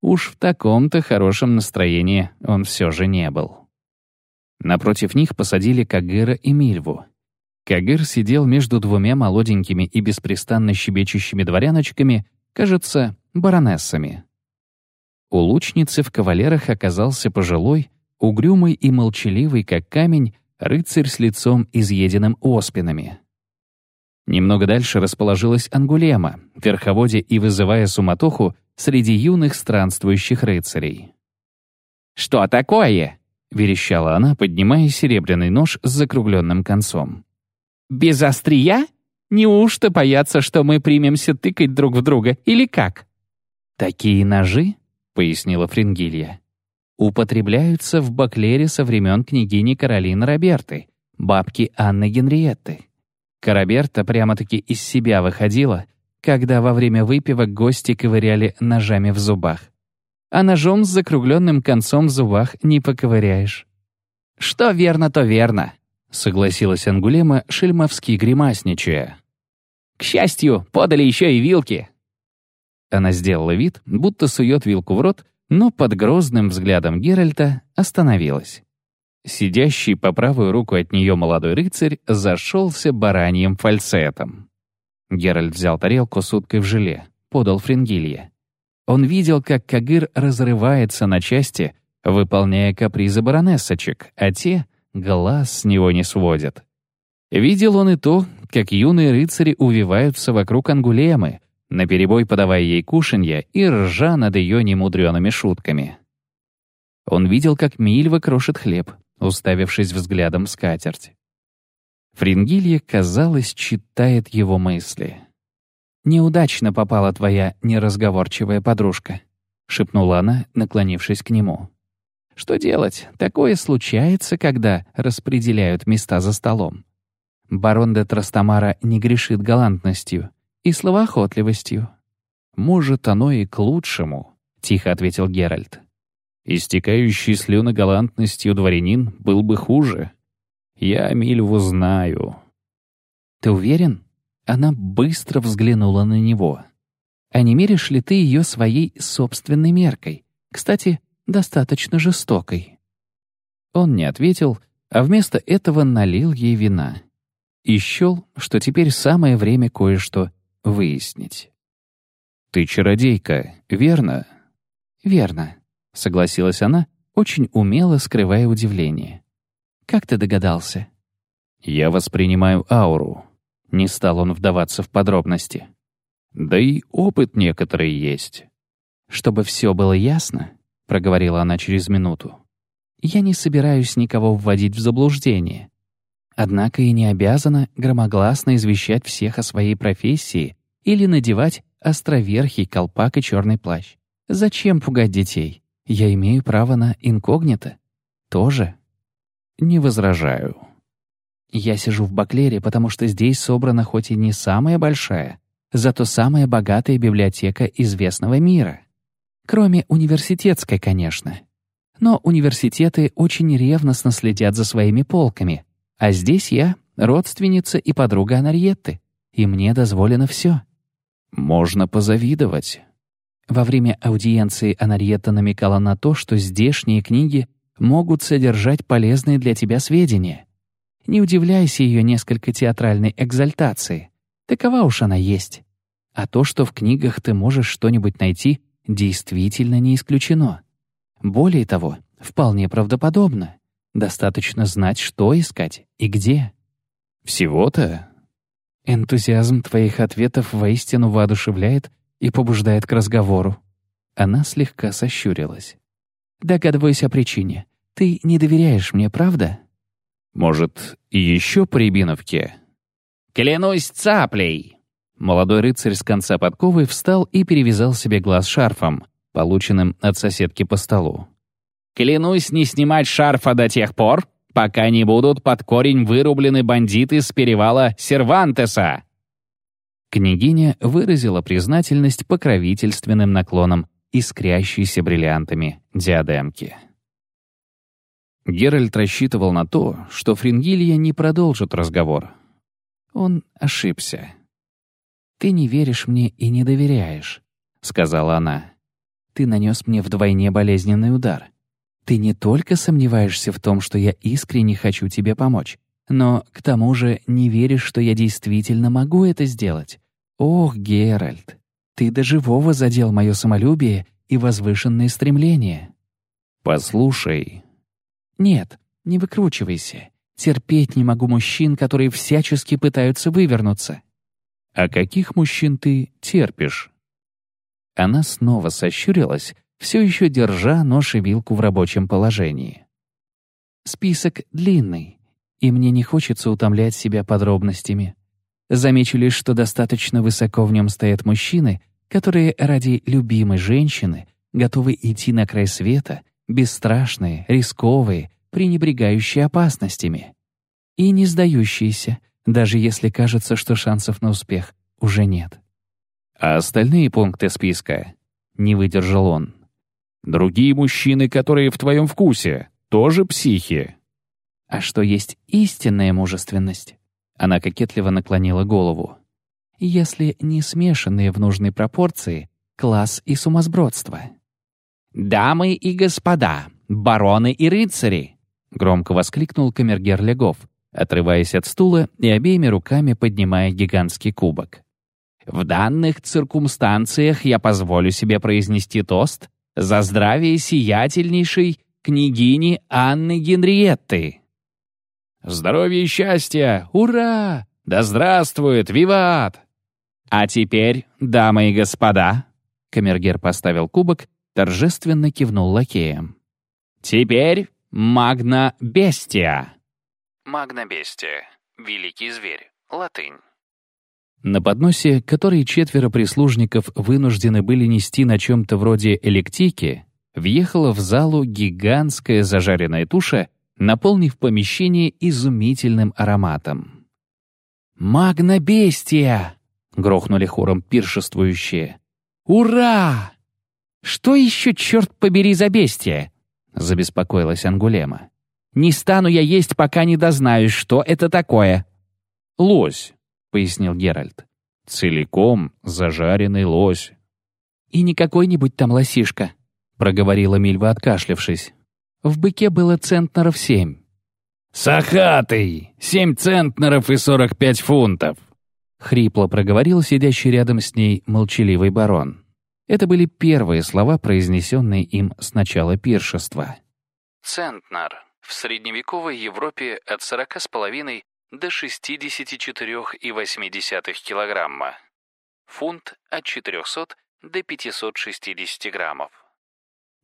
Уж в таком-то хорошем настроении он все же не был. Напротив них посадили Кагыра и Мильву. Кагыр сидел между двумя молоденькими и беспрестанно щебечущими дворяночками, кажется, баронессами. У лучницы в кавалерах оказался пожилой, угрюмый и молчаливый, как камень, рыцарь с лицом изъеденным оспинами. Немного дальше расположилась Ангулема, верховодя и вызывая суматоху среди юных странствующих рыцарей. «Что такое?» — верещала она, поднимая серебряный нож с закругленным концом. «Без острия? Неужто боятся, что мы примемся тыкать друг в друга, или как?» «Такие ножи», — пояснила Фрингилья, «употребляются в Баклере со времен княгини Каролины Роберты, бабки Анны Генриетты. Караберта прямо-таки из себя выходила, когда во время выпивок гости ковыряли ножами в зубах. А ножом с закругленным концом в зубах не поковыряешь. «Что верно, то верно», — согласилась Ангулема, шельмовски гримасничая. «К счастью, подали еще и вилки». Она сделала вид, будто сует вилку в рот, но под грозным взглядом Геральта остановилась. Сидящий по правую руку от нее молодой рыцарь зашелся бараньим фальцетом. Геральт взял тарелку с уткой в желе, подал Фрингилье. Он видел, как Кагыр разрывается на части, выполняя капризы баронессочек, а те глаз с него не сводят. Видел он и то, как юные рыцари увиваются вокруг ангулемы, наперебой подавая ей кушанья и ржа над ее немудреными шутками. Он видел, как Мильва крошит хлеб, уставившись взглядом в скатерть. Фрингилья, казалось, читает его мысли. «Неудачно попала твоя неразговорчивая подружка», — шепнула она, наклонившись к нему. «Что делать? Такое случается, когда распределяют места за столом. Барон де Трастамара не грешит галантностью и словоохотливостью. «Может, оно и к лучшему», — тихо ответил Геральт. «Истекающий слюны галантностью дворянин был бы хуже. Я Мильву знаю». «Ты уверен?» Она быстро взглянула на него. «А не меришь ли ты ее своей собственной меркой? Кстати, достаточно жестокой». Он не ответил, а вместо этого налил ей вина и счел, что теперь самое время кое-что выяснить. «Ты чародейка, верно?» «Верно», — согласилась она, очень умело скрывая удивление. «Как ты догадался?» «Я воспринимаю ауру». Не стал он вдаваться в подробности. «Да и опыт некоторый есть». «Чтобы все было ясно», — проговорила она через минуту, «я не собираюсь никого вводить в заблуждение. Однако и не обязана громогласно извещать всех о своей профессии или надевать островерхий колпак и черный плащ. Зачем пугать детей? Я имею право на инкогнито. Тоже? Не возражаю. Я сижу в Баклере, потому что здесь собрана хоть и не самая большая, зато самая богатая библиотека известного мира. Кроме университетской, конечно. Но университеты очень ревностно следят за своими полками, а здесь я — родственница и подруга Анарьетты, и мне дозволено все. Можно позавидовать. Во время аудиенции Анарьетта намекала на то, что здешние книги могут содержать полезные для тебя сведения. Не удивляйся ее несколько театральной экзальтации. Такова уж она есть. А то, что в книгах ты можешь что-нибудь найти, действительно не исключено. Более того, вполне правдоподобно. Достаточно знать, что искать и где. Всего-то? Энтузиазм твоих ответов воистину воодушевляет и побуждает к разговору. Она слегка сощурилась. Догадываюсь о причине. Ты не доверяешь мне, правда? Может, еще по Рябиновке? Клянусь цаплей! Молодой рыцарь с конца подковы встал и перевязал себе глаз шарфом, полученным от соседки по столу. Клянусь не снимать шарфа до тех пор, пока не будут под корень вырублены бандиты с перевала Сервантеса». Княгиня выразила признательность покровительственным наклоном искрящейся бриллиантами диадемки. Геральт рассчитывал на то, что Фрингилья не продолжит разговор. Он ошибся. «Ты не веришь мне и не доверяешь», — сказала она. «Ты нанес мне вдвойне болезненный удар. Ты не только сомневаешься в том, что я искренне хочу тебе помочь, но к тому же не веришь, что я действительно могу это сделать. Ох, Геральт, ты до живого задел мое самолюбие и возвышенные стремления. Послушай. Нет, не выкручивайся. Терпеть не могу мужчин, которые всячески пытаются вывернуться. А каких мужчин ты терпишь? Она снова сощурилась, все еще держа нож и вилку в рабочем положении. Список длинный, и мне не хочется утомлять себя подробностями. Замечу лишь, что достаточно высоко в нем стоят мужчины, которые ради любимой женщины готовы идти на край света, бесстрашные, рисковые, пренебрегающие опасностями. И не сдающиеся, даже если кажется, что шансов на успех уже нет. А остальные пункты списка не выдержал он. Другие мужчины, которые в твоем вкусе, тоже психи. А что есть истинная мужественность? Она кокетливо наклонила голову. Если не смешанные в нужной пропорции класс и сумасбродство. «Дамы и господа, бароны и рыцари!» — громко воскликнул камергер Легов, отрываясь от стула и обеими руками поднимая гигантский кубок. «В данных циркумстанциях я позволю себе произнести тост за здравие сиятельнейшей княгини Анны Генриетты. Здоровья и счастья! Ура! Да здравствует! Виват! А теперь, дамы и господа, камергер поставил кубок, торжественно кивнул лакеем. Теперь Магна Бестия. Магна Бестия. Великий зверь. Латынь. На подносе, который четверо прислужников вынуждены были нести на чем-то вроде электики, въехала в залу гигантская зажаренная туша, наполнив помещение изумительным ароматом. «Магна Бестия!» — грохнули хором пиршествующие. «Ура! Что еще, черт побери, за бестия?» — забеспокоилась Ангулема. «Не стану я есть, пока не дознаюсь, что это такое». «Лось», — пояснил Геральт. «Целиком зажаренный лось». «И не какой-нибудь там лосишка», — проговорила Мильва, откашлявшись. «В быке было центнеров семь». «Сахатый! Семь центнеров и сорок пять фунтов!» — хрипло проговорил сидящий рядом с ней молчаливый барон. Это были первые слова, произнесенные им с начала пиршества. Центнер. В средневековой Европе от сорока с половиной до 64,8 килограмма. Фунт от 400 до 560 граммов.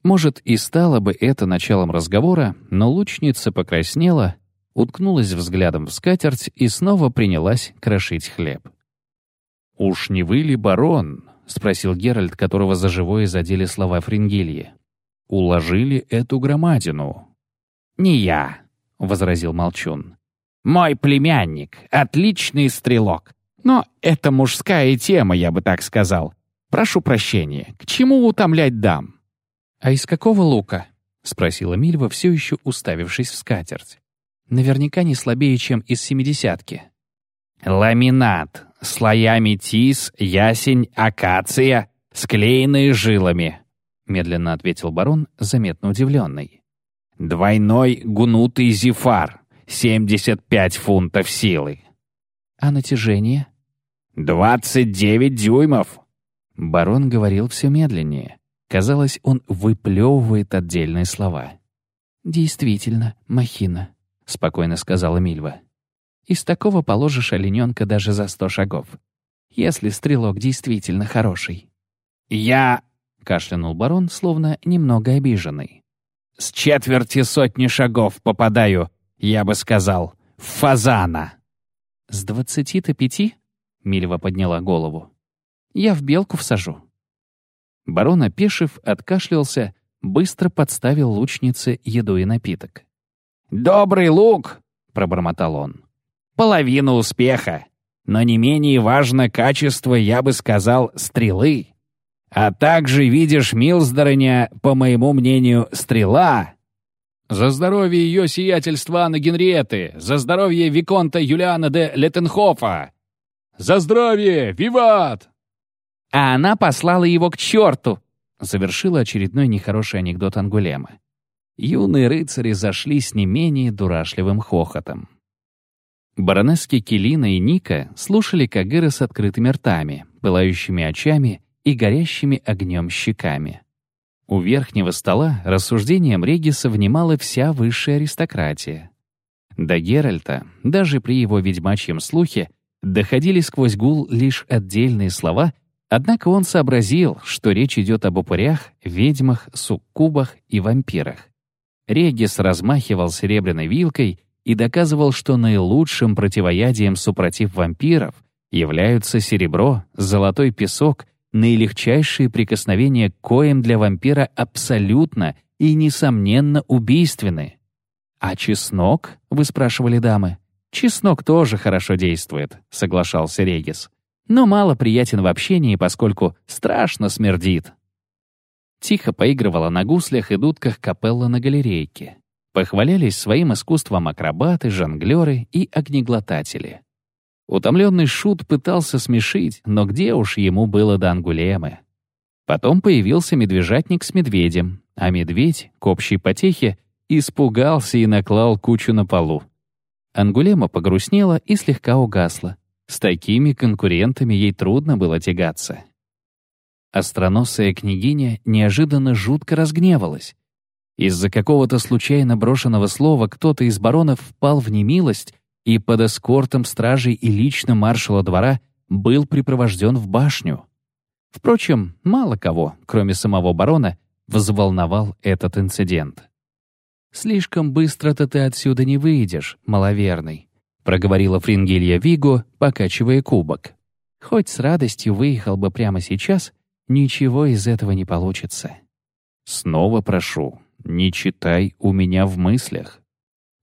Может, и стало бы это началом разговора, но лучница покраснела, уткнулась взглядом в скатерть и снова принялась крошить хлеб. «Уж не вы ли барон?» — спросил Геральт, которого за живое задели слова Фрингильи. «Уложили эту громадину». «Не я», — возразил Молчун. Мой племянник — отличный стрелок. Но это мужская тема, я бы так сказал. Прошу прощения, к чему утомлять дам?» «А из какого лука?» — спросила Мильва, все еще уставившись в скатерть. «Наверняка не слабее, чем из семидесятки». «Ламинат. Слоями тис, ясень, акация, склеенные жилами», — медленно ответил барон, заметно удивленный. «Двойной гнутый зефар, 75 фунтов силы. А натяжение? 29 дюймов. Барон говорил все медленнее. Казалось, он выплевывает отдельные слова. «Действительно, махина», — спокойно сказала Мильва. «Из такого положишь олененка даже за сто шагов. Если стрелок действительно хороший». «Я...» — кашлянул барон, словно немного обиженный. «С четверти сотни шагов попадаю я бы сказал, фазана. «С двадцати-то пяти?» — Мильва подняла голову. «Я в белку всажу». Барон, опешив, откашлялся, быстро подставил лучнице еду и напиток. «Добрый лук!» — пробормотал он. «Половина успеха. Но не менее важно качество, я бы сказал, стрелы. А также, видишь, Милздороня, по моему мнению, стрела «За здоровье ее сиятельства Анны Генриеты! За здоровье Виконта Юлиана де Леттенхофа! За здоровье! Виват!» «А она послала его к черту!» завершила очередной нехороший анекдот Ангулема. Юные рыцари зашли с не менее дурашливым хохотом. Баронесски Келина и Ника слушали Кагыра с открытыми ртами, пылающими очами и горящими огнем щеками. У верхнего стола рассуждением Региса внимала вся высшая аристократия. До Геральта, даже при его ведьмачьем слухе, доходили сквозь гул лишь отдельные слова, однако он сообразил, что речь идет об упырях, ведьмах, суккубах и вампирах. Регис размахивал серебряной вилкой и доказывал, что наилучшим противоядием супротив вампиров являются серебро, золотой песок наилегчайшие прикосновения к коем для вампира абсолютно и несомненно убийственны. «А чеснок?» — вы спрашивали дамы. «Чеснок тоже хорошо действует», — соглашался Регис. «Но мало приятен в общении, поскольку страшно смердит». Тихо поигрывала на гуслях и дудках капелла на галерейке. Похвалялись своим искусством акробаты, жонглеры и огнеглотатели. Утомленный шут пытался смешить, но где уж ему было до Ангулемы. Потом появился медвежатник с медведем, а медведь, к общей потехе, испугался и наклал кучу на полу. Ангулема погрустнела и слегка угасла. С такими конкурентами ей трудно было тягаться. Остроносая княгиня неожиданно жутко разгневалась. Из-за какого-то случайно брошенного слова кто-то из баронов впал в немилость и под эскортом стражей и лично маршала двора был припровожден в башню. Впрочем, мало кого, кроме самого барона, взволновал этот инцидент. «Слишком быстро-то ты отсюда не выйдешь, маловерный», проговорила Фрингилья Виго, покачивая кубок. «Хоть с радостью выехал бы прямо сейчас, ничего из этого не получится». «Снова прошу, не читай у меня в мыслях».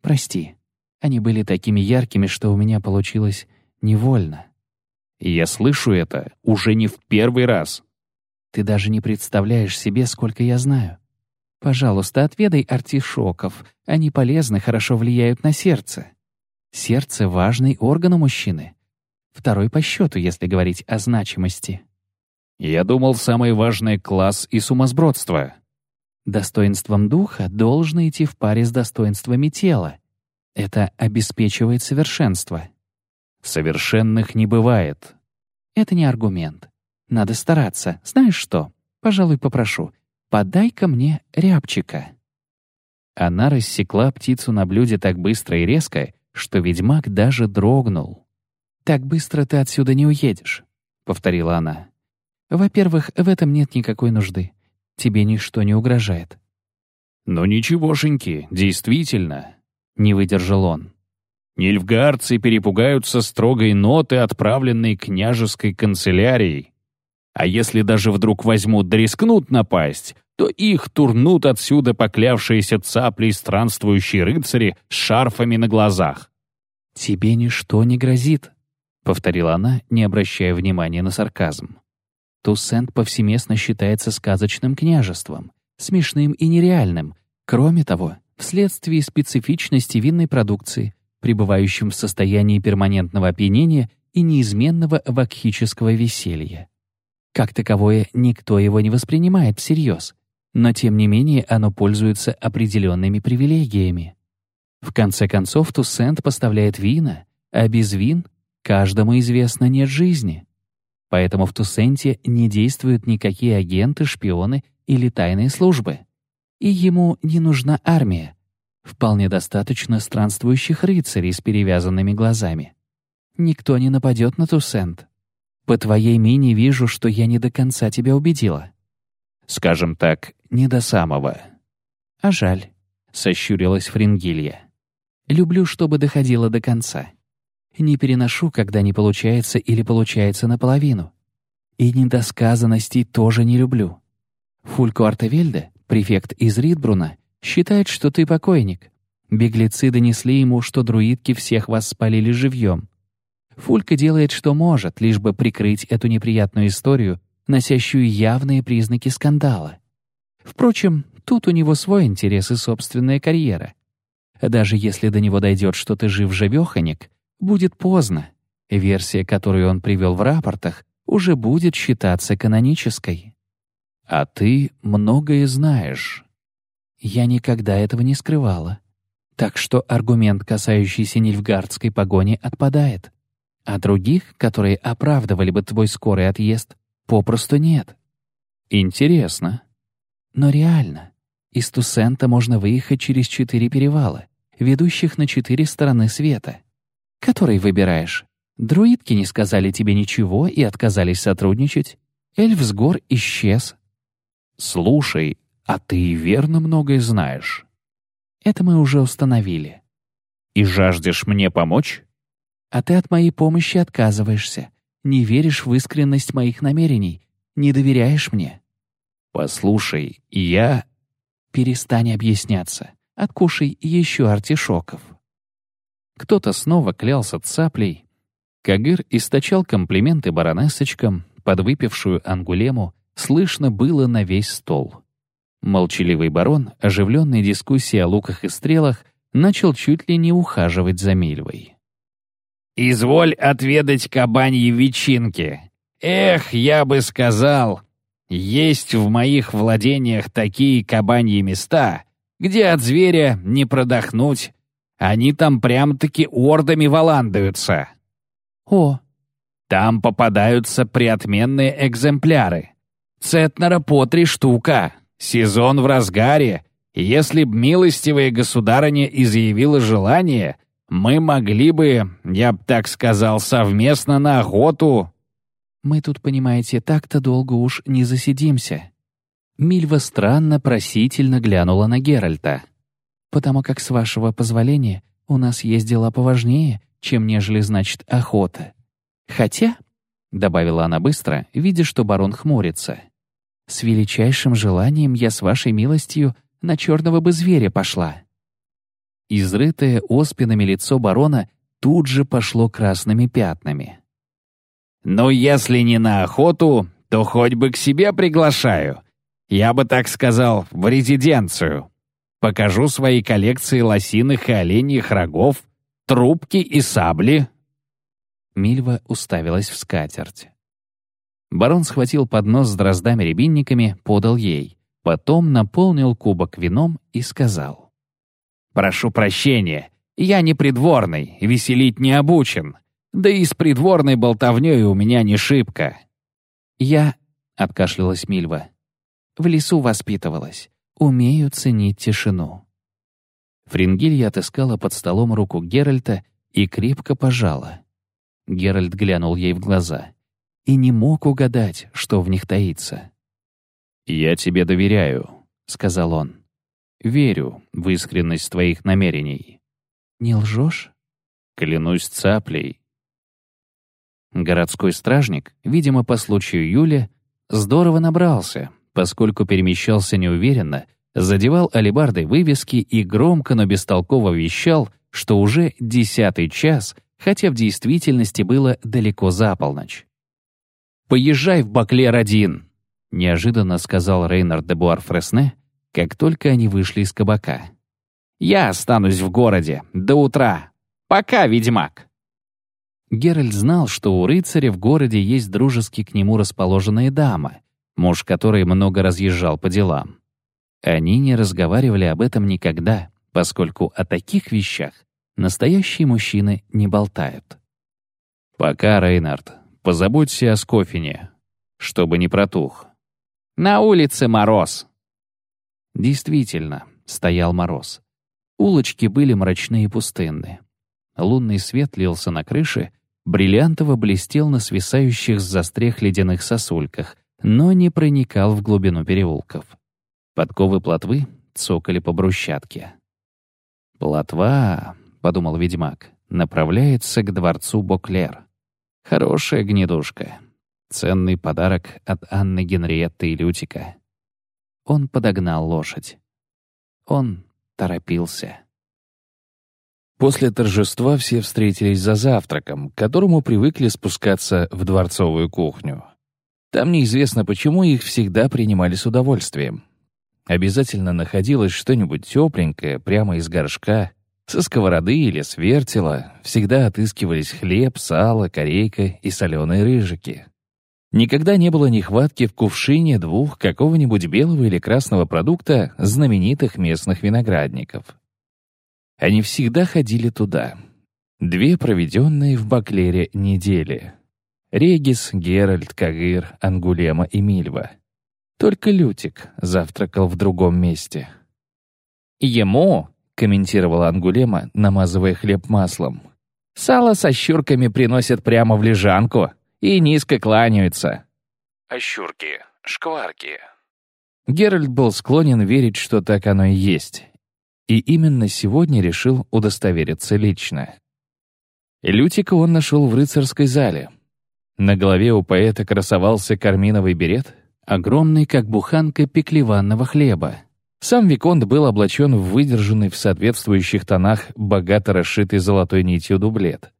«Прости, они были такими яркими, что у меня получилось невольно». «Я слышу это уже не в первый раз». «Ты даже не представляешь себе, сколько я знаю. Пожалуйста, отведай артишоков. Они полезны, хорошо влияют на сердце. Сердце — важный орган у мужчины. Второй по счету, если говорить о значимости. Я думал, самый важный — класс и сумасбродство. Достоинством духа должно идти в паре с достоинствами тела. Это обеспечивает совершенство. Совершенных не бывает. Это не аргумент. Надо стараться. Знаешь что? Пожалуй, попрошу. «Подай-ка мне рябчика». Она рассекла птицу на блюде так быстро и резко, что ведьмак даже дрогнул. «Так быстро ты отсюда не уедешь», — повторила она. «Во-первых, в этом нет никакой нужды. Тебе ничто не угрожает». «Ну ничегошеньки, действительно», — не выдержал он. «Нильфгардцы перепугаются строгой ноты, отправленной княжеской канцелярией. А если даже вдруг возьмут да рискнут напасть, то их турнут отсюда поклявшиеся цапли странствующие рыцари с шарфами на глазах. «Тебе ничто не грозит», — повторила она, не обращая внимания на сарказм. Туссент повсеместно считается сказочным княжеством, смешным и нереальным. Кроме того, вследствие специфичности винной продукции, пребывающим в состоянии перманентного опьянения и неизменного вакхического веселья. Как таковое, никто его не воспринимает всерьез, но тем не менее оно пользуется определенными привилегиями. В конце концов, Туссент поставляет вина, а без вин каждому известно нет жизни. Поэтому в Туссенте не действуют никакие агенты, шпионы или тайные службы. И ему не нужна армия. Вполне достаточно странствующих рыцарей с перевязанными глазами. Никто не нападет на Туссент. По твоей мине вижу, что я не до конца тебя убедила. Скажем так, не до самого. А жаль, — сощурилась Фрингилья. Люблю, чтобы доходило до конца. Не переношу, когда не получается или получается наполовину. И недосказанностей тоже не люблю. Фулько Артевельде, префект из Ридбруна, считает, что ты покойник. Беглецы донесли ему, что друидки всех вас спалили живьем. Фулька делает, что может, лишь бы прикрыть эту неприятную историю, носящую явные признаки скандала. Впрочем, тут у него свой интерес и собственная карьера. Даже если до него дойдет, что ты жив-живеханик, будет поздно. Версия, которую он привел в рапортах, уже будет считаться канонической. А ты многое знаешь. Я никогда этого не скрывала. Так что аргумент, касающийся нильфгардской погони, отпадает а других, которые оправдывали бы твой скорый отъезд, попросту нет. Интересно. Но реально. Из Тусента можно выехать через четыре перевала, ведущих на четыре стороны света. Который выбираешь? Друидки не сказали тебе ничего и отказались сотрудничать. Эльф с гор исчез. Слушай, а ты верно многое знаешь. Это мы уже установили. И жаждешь мне помочь? А ты от моей помощи отказываешься, не веришь в искренность моих намерений, не доверяешь мне. Послушай, я... Перестань объясняться. Откушай еще артишоков. Кто-то снова клялся цаплей. Кагыр источал комплименты баронессочкам, подвыпившую ангулему, слышно было на весь стол. Молчаливый барон, оживленной дискуссией о луках и стрелах, начал чуть ли не ухаживать за Мильвой. Изволь отведать кабаньи ветчинки. Эх, я бы сказал, есть в моих владениях такие кабаньи места, где от зверя не продохнуть. Они там прям-таки ордами валандаются. О, там попадаются приотменные экземпляры. Цетнера по три штука, сезон в разгаре, Если б милостивая государыня изъявила желание, мы могли бы, я б так сказал, совместно на охоту». «Мы тут, понимаете, так-то долго уж не засидимся». Мильва странно просительно глянула на Геральта. «Потому как, с вашего позволения, у нас есть дела поважнее, чем нежели, значит, охота. Хотя, — добавила она быстро, видя, что барон хмурится, — с величайшим желанием я с вашей милостью на черного бы зверя пошла». Изрытое оспинами лицо барона тут же пошло красными пятнами. «Ну, если не на охоту, то хоть бы к себе приглашаю. Я бы так сказал, в резиденцию. Покажу свои коллекции лосиных и оленьих рогов, трубки и сабли». Мильва уставилась в скатерть. Барон схватил поднос с дроздами-рябинниками, подал ей. Потом наполнил кубок вином и сказал. «Прошу прощения, я не придворный, веселить не обучен. Да и с придворной болтовнёй у меня не шибко». «Я...» — откашлялась Мильва. «В лесу воспитывалась. Умею ценить тишину». Фрингилья отыскала под столом руку Геральта и крепко пожала. Геральт глянул ей в глаза и не мог угадать, что в них таится. «Я тебе доверяю», — сказал он. «Верю в искренность твоих намерений». «Не лжешь?» «Клянусь цаплей». Городской стражник, видимо, по случаю Юли, здорово набрался, поскольку перемещался неуверенно, задевал алебардой вывески и громко, но бестолково вещал, что уже десятый час, хотя в действительности было далеко за полночь. «Поезжай в Баклер-1!» — неожиданно сказал Рейнард де Буар-Фресне, как только они вышли из кабака. «Я останусь в городе до утра. Пока, ведьмак!» Геральт знал, что у рыцаря в городе есть дружески к нему расположенная дама, муж которой много разъезжал по делам. Они не разговаривали об этом никогда, поскольку о таких вещах настоящие мужчины не болтают. «Пока, Рейнард, позаботься о Скофине, чтобы не протух. На улице мороз». Действительно, стоял мороз. Улочки были мрачные и пустынные. Лунный свет лился на крыше, бриллиантово блестел на свисающих с застрех ледяных сосульках, но не проникал в глубину переулков. Подковы плотвы цокали по брусчатке. «Плотва», — подумал ведьмак, — «направляется к дворцу Боклер. Хорошая гнедушка, Ценный подарок от Анны Генриетты и Лютика. Он подогнал лошадь. Он торопился. После торжества все встретились за завтраком, к которому привыкли спускаться в дворцовую кухню. Там неизвестно почему их всегда принимали с удовольствием. Обязательно находилось что-нибудь тепленькое прямо из горшка, со сковороды или с вертела, всегда отыскивались хлеб, сало, корейка и соленые рыжики. Никогда не было нехватки в кувшине двух какого-нибудь белого или красного продукта знаменитых местных виноградников. Они всегда ходили туда. Две проведенные в Баклере недели. Регис, Геральт, Кагыр, Ангулема и Мильва. Только Лютик завтракал в другом месте. «Ему», — комментировала Ангулема, намазывая хлеб маслом, «сало со щурками приносят прямо в лежанку, и низко кланяются. Ощурки, шкварки. Геральт был склонен верить, что так оно и есть. И именно сегодня решил удостовериться лично. Лютика он нашел в рыцарской зале. На голове у поэта красовался карминовый берет, огромный, как буханка пеклеванного хлеба. Сам Виконт был облачен в выдержанный в соответствующих тонах богато расшитый золотой нитью дублет.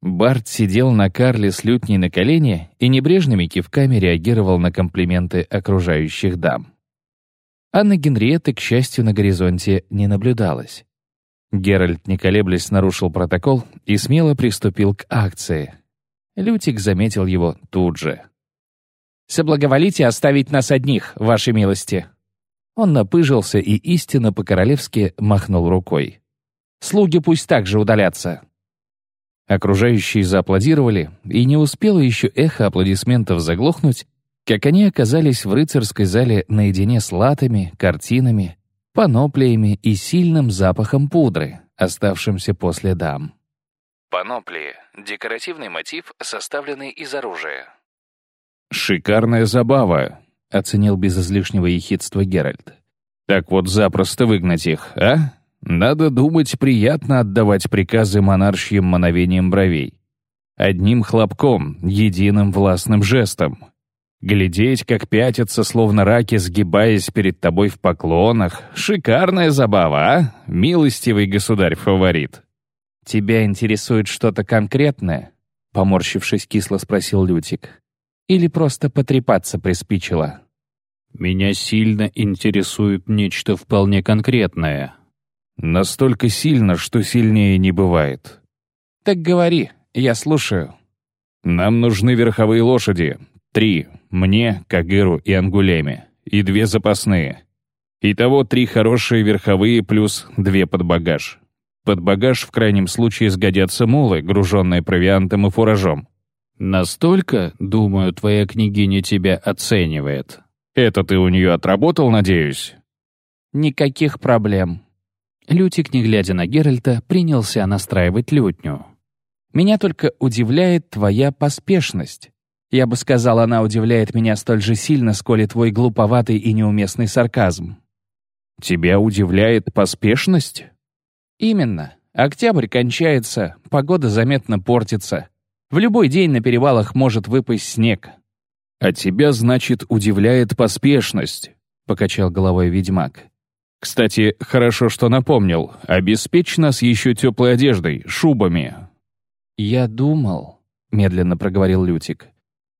Барт сидел на карле с лютней на колене и небрежными кивками реагировал на комплименты окружающих дам. Анны Генриетты, к счастью, на горизонте не наблюдалось. Геральт, не колеблясь, нарушил протокол и смело приступил к акции. Лютик заметил его тут же. «Соблаговолите оставить нас одних, вашей милости». Он напыжился и истинно по-королевски махнул рукой. «Слуги пусть также удалятся». Окружающие зааплодировали, и не успело еще эхо аплодисментов заглохнуть, как они оказались в рыцарской зале наедине с латами, картинами паноплиями и сильным запахом пудры, оставшимся после дам. Панопли — декоративный мотив, составленный из оружия. «Шикарная забава», — оценил без излишнего ехидства Геральт. «Так вот запросто выгнать их, а? Надо думать, приятно отдавать приказы монаршьим мановением бровей. Одним хлопком, единым властным жестом. Глядеть, как пятятся, словно раки, сгибаясь перед тобой в поклонах. Шикарная забава, а? Милостивый государь-фаворит. «Тебя интересует что-то конкретное?» — поморщившись кисло спросил Лютик. «Или просто потрепаться приспичило?» «Меня сильно интересует нечто вполне конкретное». «Настолько сильно, что сильнее не бывает». «Так говори, я слушаю». «Нам нужны верховые лошади. Три. Мне, Кагыру и Ангулеме. И две запасные. Итого три хорошие верховые плюс две под багаж. Под багаж в крайнем случае сгодятся мулы, груженные провиантом и фуражом. Настолько, думаю, твоя княгиня тебя оценивает. Это ты у нее отработал, надеюсь? Никаких проблем. Лютик, не глядя на Геральта, принялся настраивать лютню. Меня только удивляет твоя поспешность. Я бы сказал, она удивляет меня столь же сильно, сколь и твой глуповатый и неуместный сарказм. Тебя удивляет поспешность? Именно. Октябрь кончается, погода заметно портится. В любой день на перевалах может выпасть снег. «А тебя, значит, удивляет поспешность», — покачал головой ведьмак. «Кстати, хорошо, что напомнил. Обеспечь нас еще теплой одеждой, шубами». «Я думал», — медленно проговорил Лютик,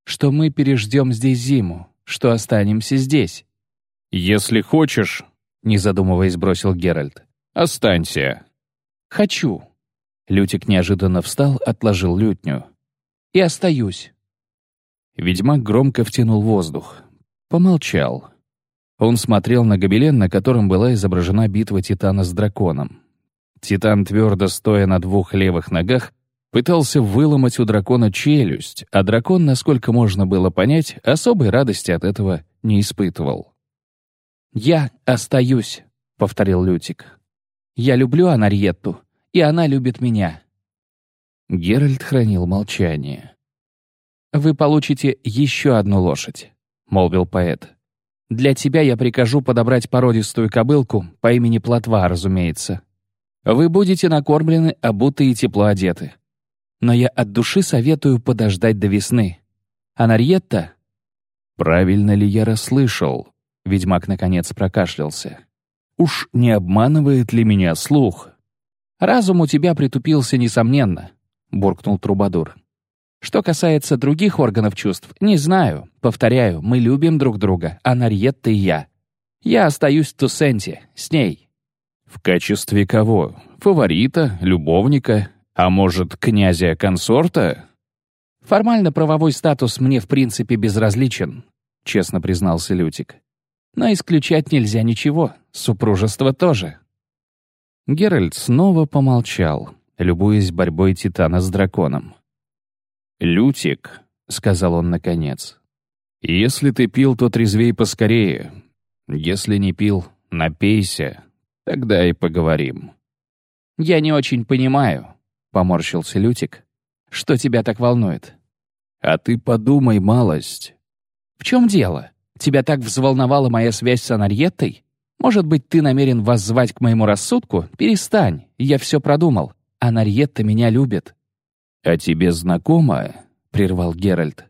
«что мы переждем здесь зиму, что останемся здесь». «Если хочешь», — не задумываясь бросил Геральт, — «останься». «Хочу». Лютик неожиданно встал, отложил лютню. «И остаюсь». Ведьмак громко втянул воздух. Помолчал. Он смотрел на гобелен, на котором была изображена битва Титана с драконом. Титан, твердо стоя на двух левых ногах, пытался выломать у дракона челюсть, а дракон, насколько можно было понять, особой радости от этого не испытывал. «Я остаюсь», — повторил Лютик. Я люблю Анарьетту, и она любит меня». Геральт хранил молчание. «Вы получите еще одну лошадь», — молвил поэт. «Для тебя я прикажу подобрать породистую кобылку по имени Плотва, разумеется. Вы будете накормлены, обуты и тепло одеты. Но я от души советую подождать до весны. Анарьетта...» «Правильно ли я расслышал?» Ведьмак наконец прокашлялся. Уж не обманывает ли меня слух? «Разум у тебя притупился, несомненно», — буркнул Трубадур. «Что касается других органов чувств, не знаю. Повторяю, мы любим друг друга, а Нарьетта и я. Я остаюсь в Тусенте, с ней». «В качестве кого? Фаворита? Любовника? А может, князя-консорта?» «Формально-правовой статус мне в принципе безразличен», — честно признался Лютик. Но исключать нельзя ничего, супружество тоже. Геральт снова помолчал, любуясь борьбой Титана с драконом. «Лютик», — сказал он наконец, — «если ты пил, то трезвей поскорее. Если не пил, напейся, тогда и поговорим». «Я не очень понимаю», — поморщился Лютик. «Что тебя так волнует?» «А ты подумай малость». «В чем дело?» Тебя так взволновала моя связь с Анарьеттой? Может быть, ты намерен воззвать к моему рассудку? Перестань, я все продумал. Анарьетта меня любит». «А тебе знакома?» — прервал Геральт.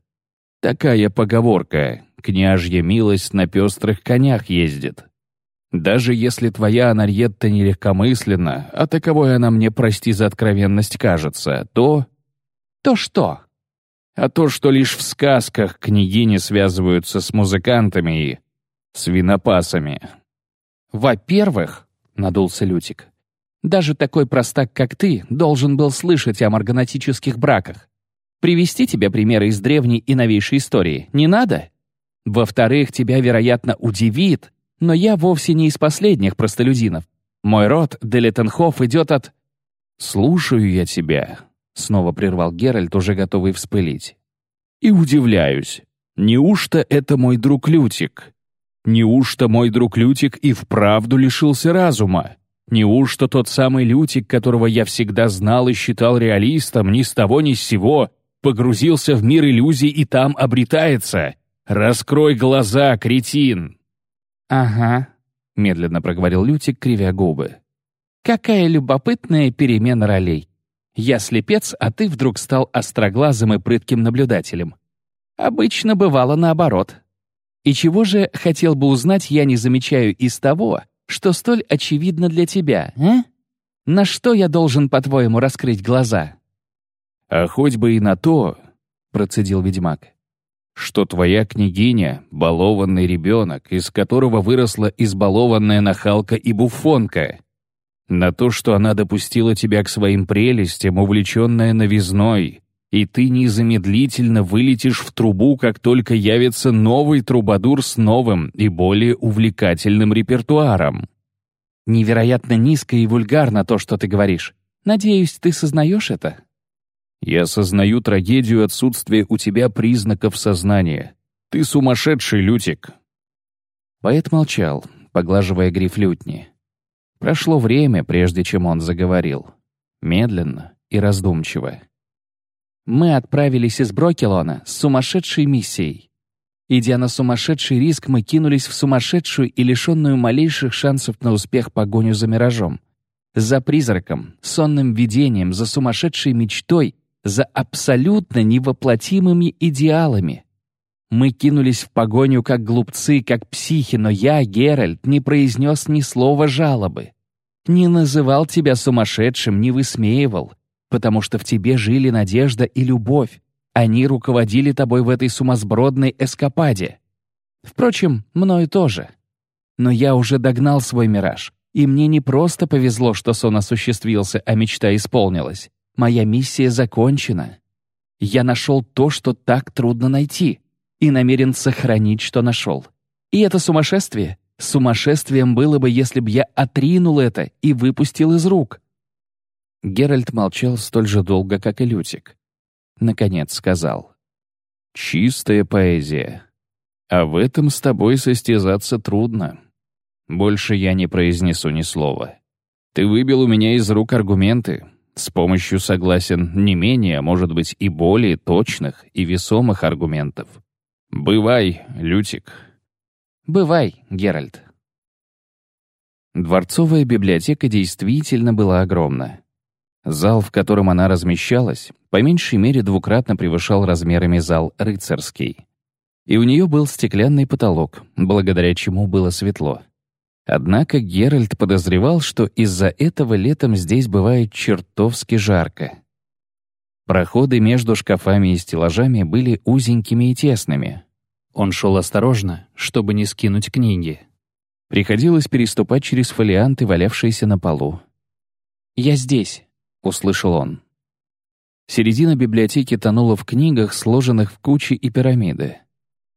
«Такая поговорка. Княжья милость на пестрых конях ездит. Даже если твоя Анарьетта нелегкомысленна, а таковой она мне, прости за откровенность, кажется, то...» «То что?» а то, что лишь в сказках княгини связываются с музыкантами и свинопасами. «Во-первых», — надулся Лютик, «даже такой простак, как ты, должен был слышать о марганатических браках. Привести тебе примеры из древней и новейшей истории не надо? Во-вторых, тебя, вероятно, удивит, но я вовсе не из последних простолюдинов. Мой род, Делетенхоф, идет от...» «Слушаю я тебя», — снова прервал Геральт, уже готовый вспылить. «И удивляюсь. Неужто это мой друг Лютик? Неужто мой друг Лютик и вправду лишился разума? Неужто тот самый Лютик, которого я всегда знал и считал реалистом, ни с того ни с сего, погрузился в мир иллюзий и там обретается? Раскрой глаза, кретин!» «Ага», — медленно проговорил Лютик, кривя губы. «Какая любопытная перемена ролей. Я слепец, а ты вдруг стал остроглазым и прытким наблюдателем. Обычно бывало наоборот. И чего же, хотел бы узнать, я не замечаю из того, что столь очевидно для тебя, а? На что я должен, по-твоему, раскрыть глаза?» «А хоть бы и на то», — процедил ведьмак, «что твоя княгиня — балованный ребенок, из которого выросла избалованная нахалка и буфонка, на то, что она допустила тебя к своим прелестям, увлеченная новизной, и ты незамедлительно вылетишь в трубу, как только явится новый трубадур с новым и более увлекательным репертуаром. Невероятно низко и вульгарно то, что ты говоришь. Надеюсь, ты сознаешь это? Я сознаю трагедию отсутствия у тебя признаков сознания. Ты сумасшедший, Лютик. Поэт молчал, поглаживая гриф лютни. Прошло время, прежде чем он заговорил. Медленно и раздумчиво. Мы отправились из Брокелона с сумасшедшей миссией. Идя на сумасшедший риск, мы кинулись в сумасшедшую и лишенную малейших шансов на успех погоню за миражом. За призраком, сонным видением, за сумасшедшей мечтой, за абсолютно невоплотимыми идеалами. Мы кинулись в погоню как глупцы, как психи, но я, Геральт, не произнес ни слова жалобы. Не называл тебя сумасшедшим, не высмеивал, потому что в тебе жили надежда и любовь. Они руководили тобой в этой сумасбродной эскападе. Впрочем, мною тоже. Но я уже догнал свой мираж, и мне не просто повезло, что сон осуществился, а мечта исполнилась. Моя миссия закончена. Я нашел то, что так трудно найти, и намерен сохранить, что нашел. И это сумасшествие. Сумасшествием было бы, если бы я отринул это и выпустил из рук. Геральт молчал столь же долго, как и Лютик. Наконец сказал. «Чистая поэзия. А в этом с тобой состязаться трудно. Больше я не произнесу ни слова. Ты выбил у меня из рук аргументы. С помощью согласен не менее, а может быть, и более точных и весомых аргументов. Бывай, Лютик». «Бывай, Геральт». Дворцовая библиотека действительно была огромна. Зал, в котором она размещалась, по меньшей мере двукратно превышал размерами зал рыцарский. И у нее был стеклянный потолок, благодаря чему было светло. Однако Геральт подозревал, что из-за этого летом здесь бывает чертовски жарко. Проходы между шкафами и стеллажами были узенькими и тесными. Он шел осторожно, чтобы не скинуть книги. Приходилось переступать через фолианты, валявшиеся на полу. «Я здесь», — услышал он. Середина библиотеки тонула в книгах, сложенных в кучи и пирамиды.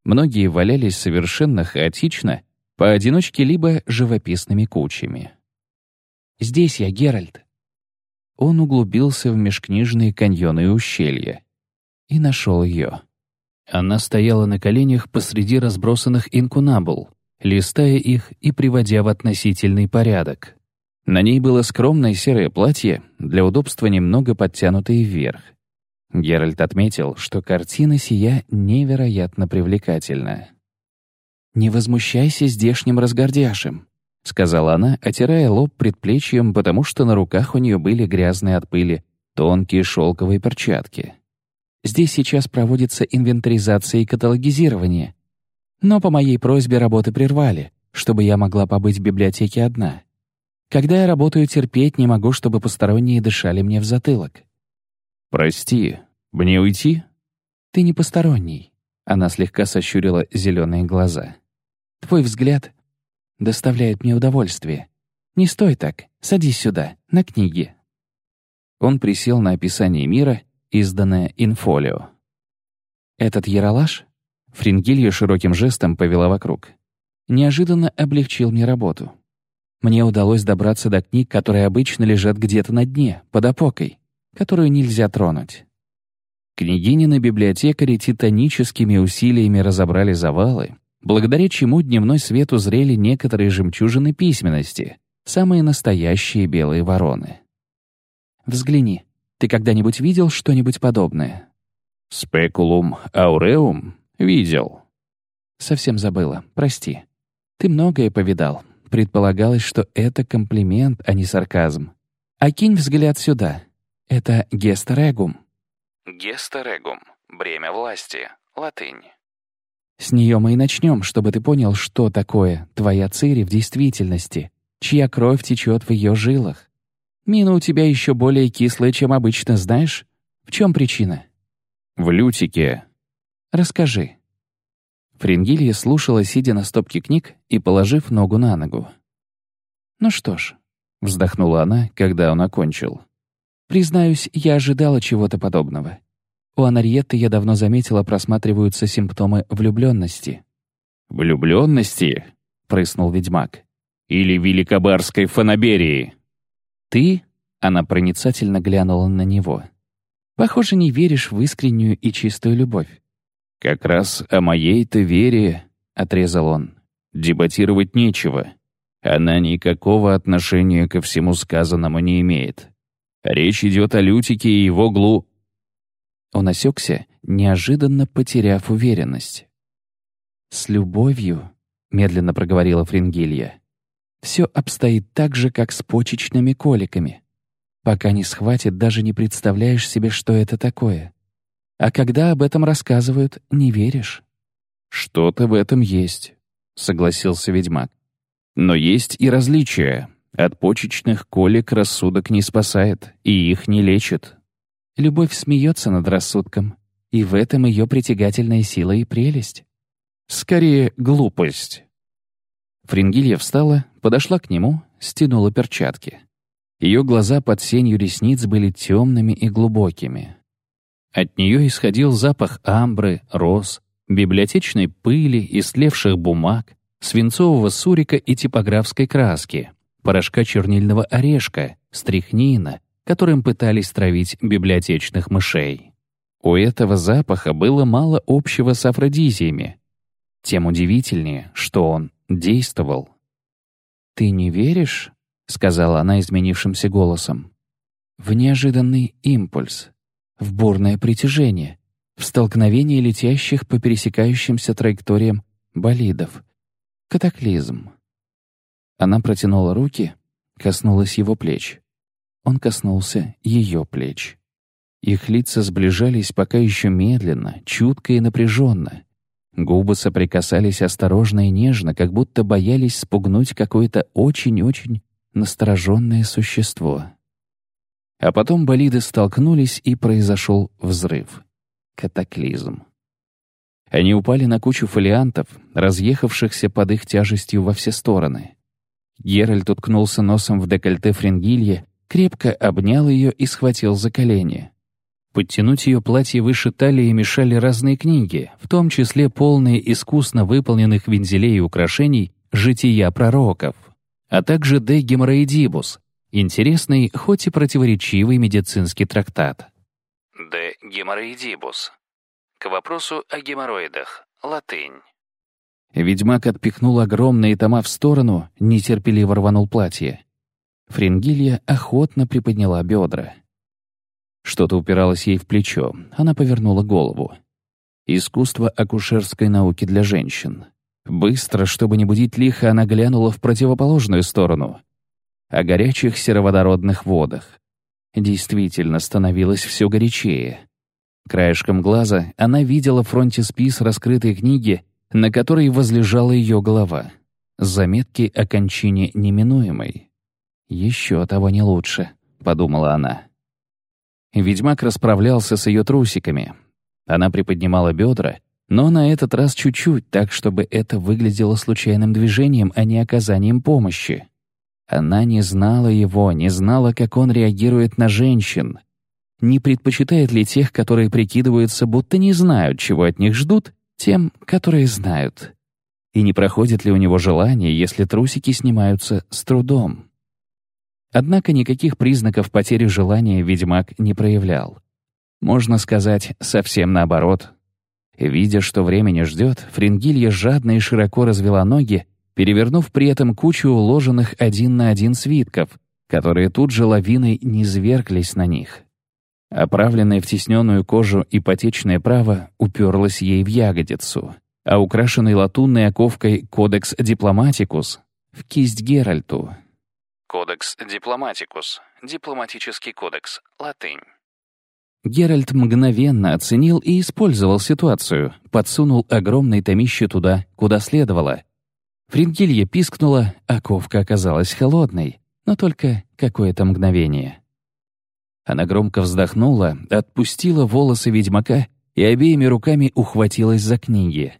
Многие валялись совершенно хаотично, поодиночке либо живописными кучами. «Здесь я, Геральт». Он углубился в межкнижные каньоны и ущелья. И нашел ее. Она стояла на коленях посреди разбросанных инкунабул, листая их и приводя в относительный порядок. На ней было скромное серое платье, для удобства немного подтянутое вверх. Геральт отметил, что картина сия невероятно привлекательна. «Не возмущайся здешним разгордяшем», — сказала она, отирая лоб предплечьем, потому что на руках у нее были грязные от пыли, тонкие шелковые перчатки. «Здесь сейчас проводится инвентаризация и каталогизирование. Но по моей просьбе работы прервали, чтобы я могла побыть в библиотеке одна. Когда я работаю, терпеть не могу, чтобы посторонние дышали мне в затылок. «Прости, мне уйти?» «Ты не посторонний», — она слегка сощурила зеленые глаза. «Твой взгляд доставляет мне удовольствие. Не стой так, садись сюда, на книги». Он присел на описание мира, изданное инфолио. «Этот яролаж?» Фрингилья широким жестом повела вокруг. «Неожиданно облегчил мне работу. Мне удалось добраться до книг, которые обычно лежат где-то на дне, под опокой, которую нельзя тронуть. Княгинины библиотекари титаническими усилиями разобрали завалы, благодаря чему дневной свет узрели некоторые жемчужины письменности, самые настоящие белые вороны. «Взгляни, ты когда-нибудь видел что-нибудь подобное?» «Спекулум ауреум? Видел». «Совсем забыла, прости. Ты многое повидал. Предполагалось, что это комплимент, а не сарказм. Окинь взгляд сюда. Это гестерегум». Гестерегум. Бремя власти. Латынь. С нее мы и начнем, чтобы ты понял, что такое твоя Цири в действительности, чья кровь течет в ее жилах. Мина у тебя еще более кислая, чем обычно, знаешь? В чем причина? В лютике. Расскажи. Фрингилья слушала, сидя на стопке книг и положив ногу на ногу. «Ну что ж», — вздохнула она, когда он окончил. «Признаюсь, я ожидала чего-то подобного. У Анарьетты я давно заметила, просматриваются симптомы влюбленности. «Влюбленности?» — прыснул ведьмак. «Или великобарской фанаберии?» «Ты?» — она проницательно глянула на него. «Похоже, не веришь в искреннюю и чистую любовь». «Как раз о моей-то вере», — отрезал он, — «дебатировать нечего. Она никакого отношения ко всему сказанному не имеет. Речь идет о Лютике и его глу...» Он осекся, неожиданно потеряв уверенность. «С любовью», — медленно проговорила Фрингилья, «все обстоит так же, как с почечными коликами. Пока не схватит, даже не представляешь себе, что это такое. А когда об этом рассказывают, не веришь». «Что-то в этом есть», — согласился ведьмак. «Но есть и различия. От почечных колик рассудок не спасает, и их не лечит. Любовь смеется над рассудком, и в этом ее притягательная сила и прелесть. Скорее, глупость. Фрингилья встала, подошла к нему, стянула перчатки. Ее глаза под сенью ресниц были темными и глубокими. От нее исходил запах амбры, роз, библиотечной пыли, истлевших бумаг, свинцового сурика и типографской краски, порошка чернильного орешка, стрихнина, которым пытались травить библиотечных мышей. У этого запаха было мало общего с афродизиями. Тем удивительнее, что он действовал. «Ты не веришь?» — сказала она изменившимся голосом. «В неожиданный импульс, в бурное притяжение, в столкновение летящих по пересекающимся траекториям болидов. Катаклизм». Она протянула руки, коснулась его плеч. Он коснулся ее плеч. Их лица сближались пока еще медленно, чутко и напряженно. Губы соприкасались осторожно и нежно, как будто боялись спугнуть какое-то очень-очень настороженное существо. А потом болиды столкнулись, и произошел взрыв. Катаклизм. Они упали на кучу фолиантов, разъехавшихся под их тяжестью во все стороны. Геральт уткнулся носом в декольте Фрингилье крепко обнял ее и схватил за колени. Подтянуть ее платье выше талии мешали разные книги, в том числе полные искусно выполненных вензелей и украшений «Жития пророков», а также «De Геморроидибус», интересный, хоть и противоречивый медицинский трактат. «De Геморроидибус». К вопросу о геморроидах. Латынь. Ведьмак отпихнул огромные тома в сторону, нетерпеливо рванул платье. Фрингилья охотно приподняла бедра. Что-то упиралось ей в плечо. Она повернула голову. Искусство акушерской науки для женщин. Быстро, чтобы не будить лихо, она глянула в противоположную сторону. О горячих сероводородных водах. Действительно, становилось все горячее. Краешком глаза она видела фронтиспис раскрытой книги, на которой возлежала ее голова. Заметки о кончине неминуемой. «Еще того не лучше», — подумала она. Ведьмак расправлялся с ее трусиками. Она приподнимала бедра, но на этот раз чуть-чуть, так, чтобы это выглядело случайным движением, а не оказанием помощи. Она не знала его, не знала, как он реагирует на женщин. Не предпочитает ли тех, которые прикидываются, будто не знают, чего от них ждут, тем, которые знают. И не проходит ли у него желание, если трусики снимаются с трудом. Однако никаких признаков потери желания ведьмак не проявлял. Можно сказать, совсем наоборот. Видя, что время не ждет, Фрингилья жадно и широко развела ноги, перевернув при этом кучу уложенных один на один свитков, которые тут же лавиной низверглись на них. Оправленное в тесненную кожу ипотечное право уперлось ей в ягодицу, а украшенный латунной оковкой «Кодекс Дипломатикус» — в кисть Геральту. Кодекс Дипломатикус. Дипломатический кодекс. Латынь. Геральт мгновенно оценил и использовал ситуацию, подсунул огромный томище туда, куда следовало. Фрингилья пискнула, а ковка оказалась холодной, но только какое-то мгновение. Она громко вздохнула, отпустила волосы ведьмака и обеими руками ухватилась за книги.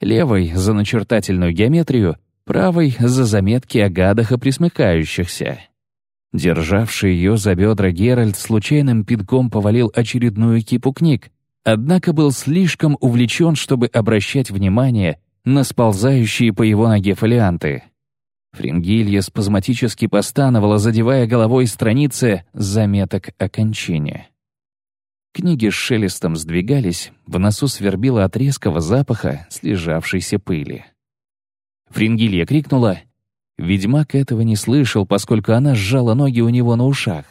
Левой — за начертательную геометрию, правой — за заметки о гадах и присмыкающихся. Державший ее за бедра Геральт случайным пинком повалил очередную кипу книг, однако был слишком увлечен, чтобы обращать внимание на сползающие по его ноге фолианты. Фрингилья спазматически постановала, задевая головой страницы заметок окончания. Книги с шелестом сдвигались, в носу свербило от резкого запаха слежавшейся пыли. Фрингилья крикнула Ведьмак этого не слышал, поскольку она сжала ноги у него на ушах.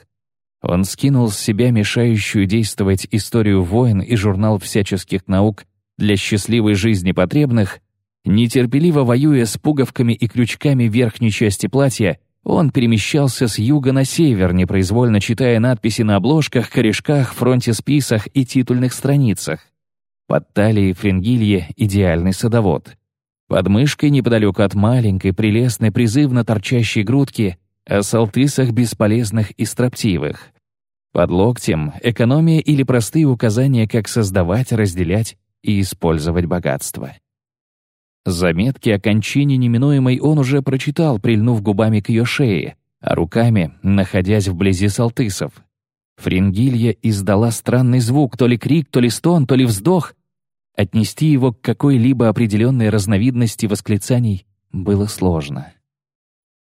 Он скинул с себя мешающую действовать историю войн и журнал всяческих наук для счастливой жизни потребных, нетерпеливо воюя с пуговками и крючками верхней части платья, он перемещался с юга на север, непроизвольно читая надписи на обложках, корешках, фронтисписах и титульных страницах. Под талией Фрингилье идеальный садовод — под мышкой неподалеку от маленькой, прелестной, призывно торчащей грудки о салтысах бесполезных и строптивых. Под локтем — экономия или простые указания, как создавать, разделять и использовать богатство. Заметки о кончине неминуемой он уже прочитал, прильнув губами к ее шее, а руками, находясь вблизи салтысов. Фрингилья издала странный звук, то ли крик, то ли стон, то ли вздох, Отнести его к какой-либо определенной разновидности восклицаний было сложно.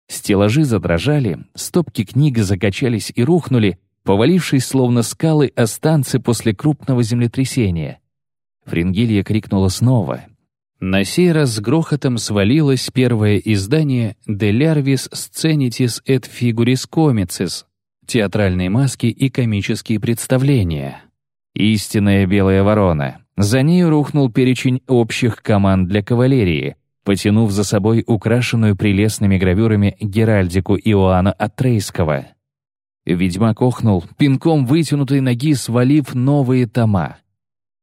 Стеллажи задрожали, стопки книг закачались и рухнули, повалившись словно скалы останцы после крупного землетрясения. Фрингилья крикнула снова. На сей раз с грохотом свалилось первое издание «De Larvis Scenitis et Figuris Comicis» — театральные маски и комические представления. Истинная белая ворона — за ней рухнул перечень общих команд для кавалерии, потянув за собой украшенную прелестными гравюрами геральдику Иоанна Атрейского. Ведьмак охнул, пинком вытянутой ноги свалив новые тома.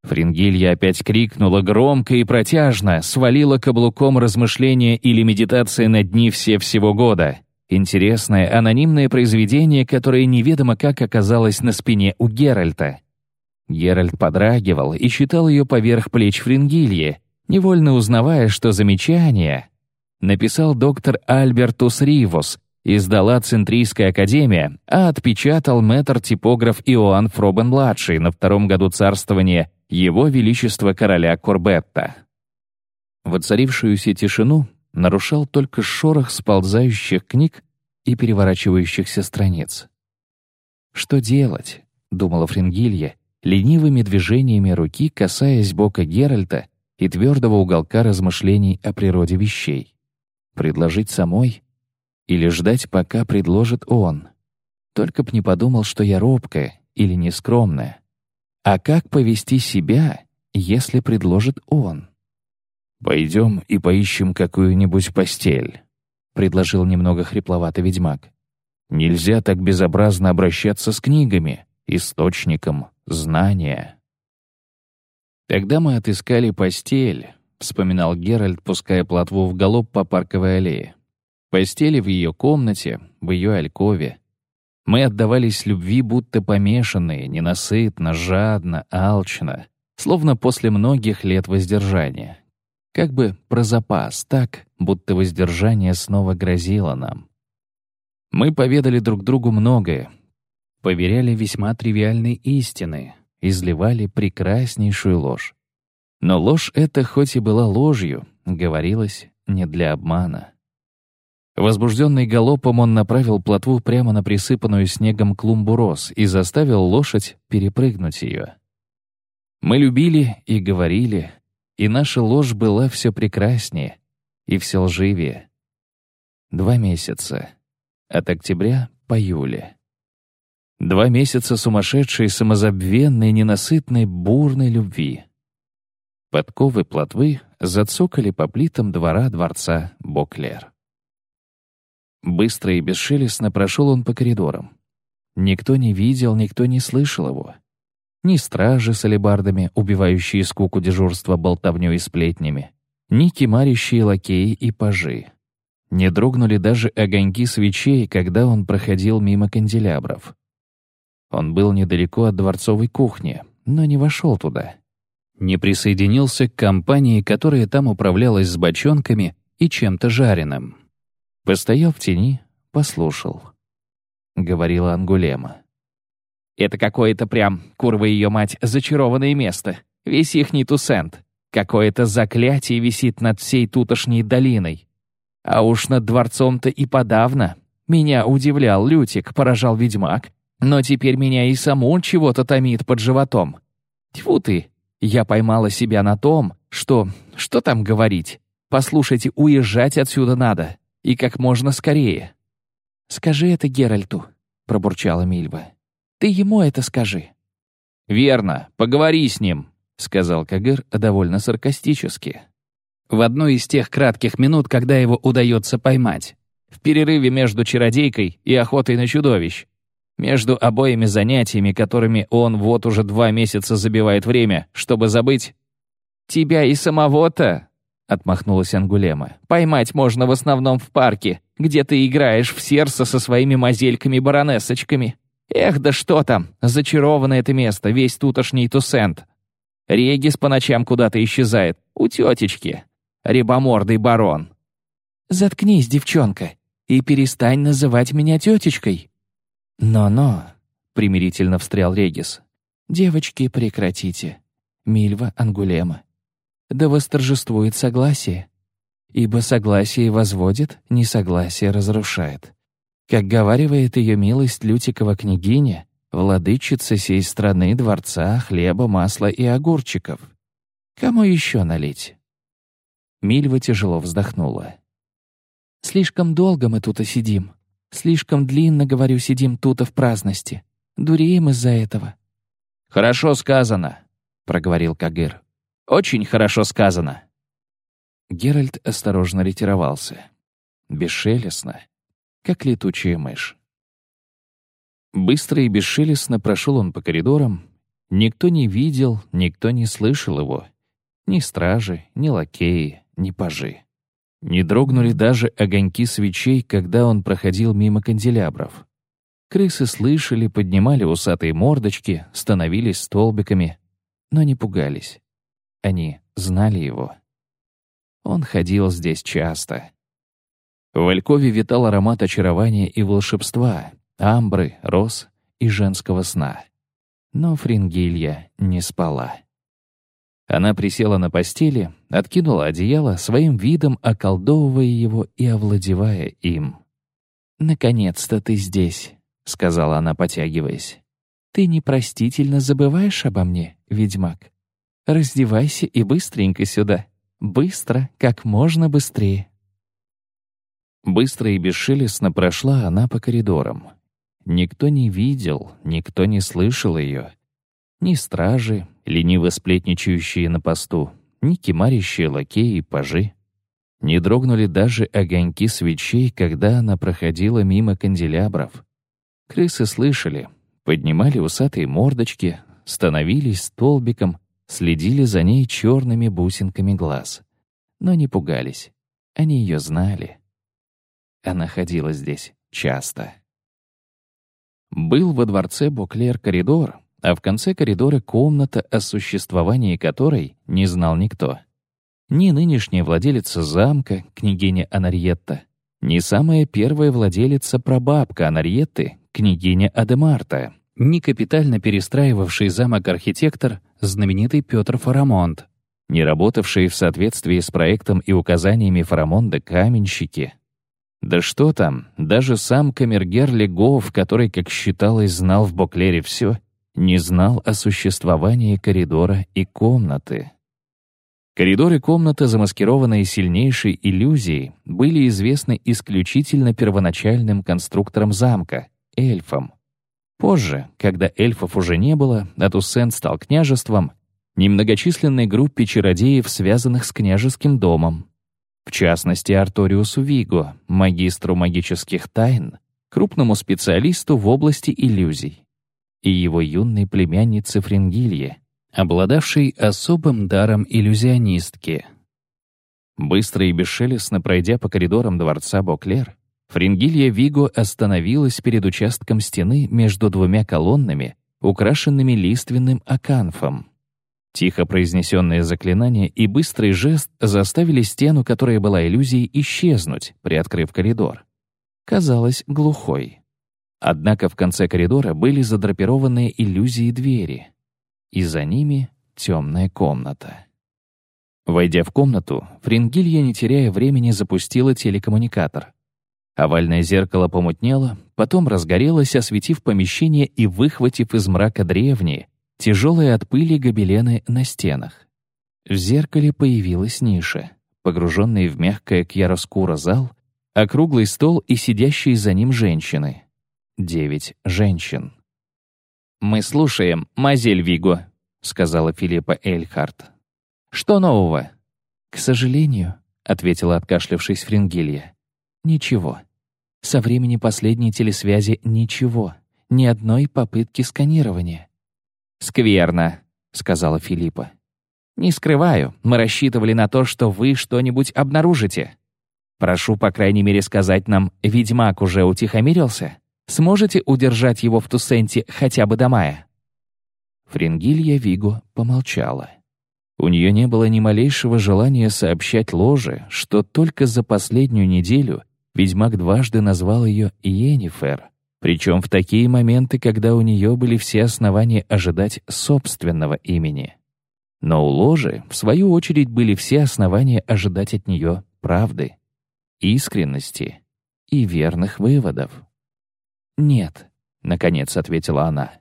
Фрингилья опять крикнула громко и протяжно, свалила каблуком размышления или медитация на дни все всего года. Интересное анонимное произведение, которое неведомо как оказалось на спине у Геральта. Геральт подрагивал и читал ее поверх плеч Фрингильи, невольно узнавая, что замечание написал доктор Альбертус Ривус, издала Центрийская академия, а отпечатал мэтр-типограф Иоанн Фробен-младший на втором году царствования Его Величества короля Корбетта. Воцарившуюся тишину нарушал только шорох сползающих книг и переворачивающихся страниц. «Что делать?» — думала Фрингилья, ленивыми движениями руки касаясь бока Геральта и твердого уголка размышлений о природе вещей. Предложить самой или ждать, пока предложит он? Только б не подумал, что я робкая или нескромная. А как повести себя, если предложит он? «Пойдем и поищем какую-нибудь постель», — предложил немного хрипловатый ведьмак. «Нельзя так безобразно обращаться с книгами, источником, знания. «Тогда мы отыскали постель», — вспоминал Геральт, пуская плотву в галоп по парковой аллее. «Постели в ее комнате, в ее алькове. Мы отдавались любви, будто помешанные, ненасытно, жадно, алчно, словно после многих лет воздержания. Как бы про запас, так, будто воздержание снова грозило нам. Мы поведали друг другу многое, поверяли весьма тривиальные истины, изливали прекраснейшую ложь. Но ложь эта, хоть и была ложью, говорилась не для обмана. Возбужденный галопом он направил плотву прямо на присыпанную снегом клумбу роз и заставил лошадь перепрыгнуть ее. Мы любили и говорили, и наша ложь была все прекраснее и все лживее. Два месяца. От октября по июле. Два месяца сумасшедшей, самозабвенной, ненасытной, бурной любви. Подковы плотвы зацокали по плитам двора дворца Боклер. Быстро и бесшелестно прошел он по коридорам. Никто не видел, никто не слышал его. Ни стражи с алебардами, убивающие скуку дежурства болтовнёй и сплетнями, ни кемарящие лакеи и пажи. Не дрогнули даже огоньки свечей, когда он проходил мимо канделябров. Он был недалеко от дворцовой кухни, но не вошел туда. Не присоединился к компании, которая там управлялась с бочонками и чем-то жареным. Постоял в тени, послушал. Говорила Ангулема. Это какое-то прям, курва ее мать, зачарованное место. Весь ихний Тусент. Какое-то заклятие висит над всей тутошней долиной. А уж над дворцом-то и подавно. Меня удивлял Лютик, поражал ведьмак. Но теперь меня и саму чего-то томит под животом. Тьфу ты, я поймала себя на том, что... Что там говорить? Послушайте, уезжать отсюда надо. И как можно скорее. «Скажи это Геральту», — пробурчала Мильва. Ты ему это скажи». «Верно, поговори с ним», — сказал Кагыр довольно саркастически. В одной из тех кратких минут, когда его удается поймать. В перерыве между чародейкой и охотой на чудовищ. Между обоими занятиями, которыми он вот уже два месяца забивает время, чтобы забыть... «Тебя и самого-то», — отмахнулась Ангулема, «поймать можно в основном в парке, где ты играешь в сердце со своими мазельками-баронесочками. Эх, да что там, зачарованное это место, весь тутошний Тусент. Регис по ночам куда-то исчезает, у тетечки. Рябомордый барон. «Заткнись, девчонка, и перестань называть меня тетечкой». «Но-но», — примирительно встрял Регис. «Девочки, прекратите. Мильва Ангулема. Да восторжествует согласие. Ибо согласие возводит, несогласие разрушает. Как говаривает ее милость Лютикова княгиня, владычица сей страны дворца, хлеба, масла и огурчиков. Кому еще налить? Мильва тяжело вздохнула. «Слишком долго мы тут сидим. Слишком длинно, говорю, сидим тут в праздности. Дуреем из-за этого». «Хорошо сказано», — проговорил Кагыр. «Очень хорошо сказано». Геральт осторожно ретировался. Бесшелестно, как летучая мышь. Быстро и бесшелестно прошел он по коридорам. Никто не видел, никто не слышал его. Ни стражи, ни лакеи, ни пажи. Не дрогнули даже огоньки свечей, когда он проходил мимо канделябров. Крысы слышали, поднимали усатые мордочки, становились столбиками, но не пугались. Они знали его. Он ходил здесь часто. В Алькове витал аромат очарования и волшебства, амбры, роз и женского сна. Но Фрингилья не спала. Она присела на постели, откинула одеяло, своим видом околдовывая его и овладевая им. «Наконец-то ты здесь», — сказала она, потягиваясь. «Ты непростительно забываешь обо мне, ведьмак. Раздевайся и быстренько сюда. Быстро, как можно быстрее». Быстро и бесшелестно прошла она по коридорам. Никто не видел, никто не слышал ее. Ни стражи, лениво сплетничающие на посту, ни кемарящие лакеи и пажи. Не дрогнули даже огоньки свечей, когда она проходила мимо канделябров. Крысы слышали, поднимали усатые мордочки, становились столбиком, следили за ней черными бусинками глаз. Но не пугались. Они ее знали. Она ходила здесь часто. Был во дворце Боклер коридор, а в конце коридора комната, о существовании которой не знал никто. Ни нынешняя владелица замка, княгиня Анарьетта, ни самая первая владелица прабабка Анарьетты, княгиня Адемарта, ни капитально перестраивавший замок архитектор, знаменитый Петр Фарамонд, не работавшие в соответствии с проектом и указаниями Фарамонда каменщики, да что там, даже сам камергер Легов, который, как считалось, знал в Боклере все, не знал о существовании коридора и комнаты. Коридор и комната, замаскированные сильнейшей иллюзией, были известны исключительно первоначальным конструкторам замка — эльфам. Позже, когда эльфов уже не было, а Туссен стал княжеством, немногочисленной группе чародеев, связанных с княжеским домом. В частности, Арториусу Виго, магистру магических тайн, крупному специалисту в области иллюзий, и его юной племяннице Фрингилье, обладавшей особым даром иллюзионистки. Быстро и бесшелестно пройдя по коридорам дворца Боклер, Фрингилья Виго остановилась перед участком стены между двумя колоннами, украшенными лиственным аканфом. Тихо произнесенное заклинание и быстрый жест заставили стену, которая была иллюзией, исчезнуть, приоткрыв коридор. Казалось глухой. Однако в конце коридора были задрапированные иллюзии двери и за ними темная комната. Войдя в комнату, Фрингилья, не теряя времени, запустила телекоммуникатор. Овальное зеркало помутнело, потом разгорелось, осветив помещение и выхватив из мрака древние, тяжелые от пыли гобелены на стенах. В зеркале появилась ниша, погруженный в мягкое кьяроскура зал, округлый стол и сидящие за ним женщины. Девять женщин. «Мы слушаем, Мазель Виго», — сказала Филиппа Эльхарт. «Что нового?» «К сожалению», — ответила откашлявшись Фрингилья. «Ничего. Со времени последней телесвязи ничего. Ни одной попытки сканирования». «Скверно», — сказала Филиппа. «Не скрываю, мы рассчитывали на то, что вы что-нибудь обнаружите. Прошу, по крайней мере, сказать нам, ведьмак уже утихомирился?» Сможете удержать его в Тусенте хотя бы до мая?» Фрингилья Виго помолчала. У нее не было ни малейшего желания сообщать ложе, что только за последнюю неделю ведьмак дважды назвал ее Йеннифер, причем в такие моменты, когда у нее были все основания ожидать собственного имени. Но у ложи, в свою очередь, были все основания ожидать от нее правды, искренности и верных выводов. «Нет», — наконец ответила она.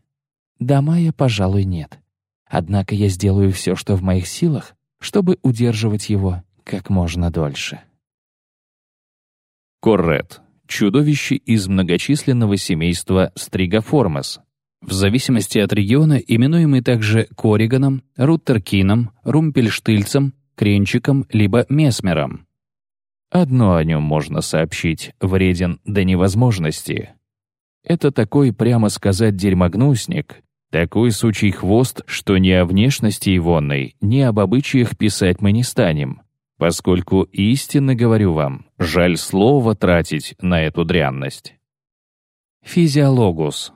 «До мая, пожалуй, нет. Однако я сделаю все, что в моих силах, чтобы удерживать его как можно дольше». Коррет — чудовище из многочисленного семейства Стригоформес, в зависимости от региона именуемый также Кориганом, Руттеркином, Румпельштильцем, Кренчиком либо Месмером. Одно о нем можно сообщить — вреден до невозможности. Это такой, прямо сказать, дерьмогнусник, такой сучий хвост, что ни о внешности егонной, ни об обычаях писать мы не станем, поскольку истинно говорю вам, жаль слово тратить на эту дрянность. Физиологус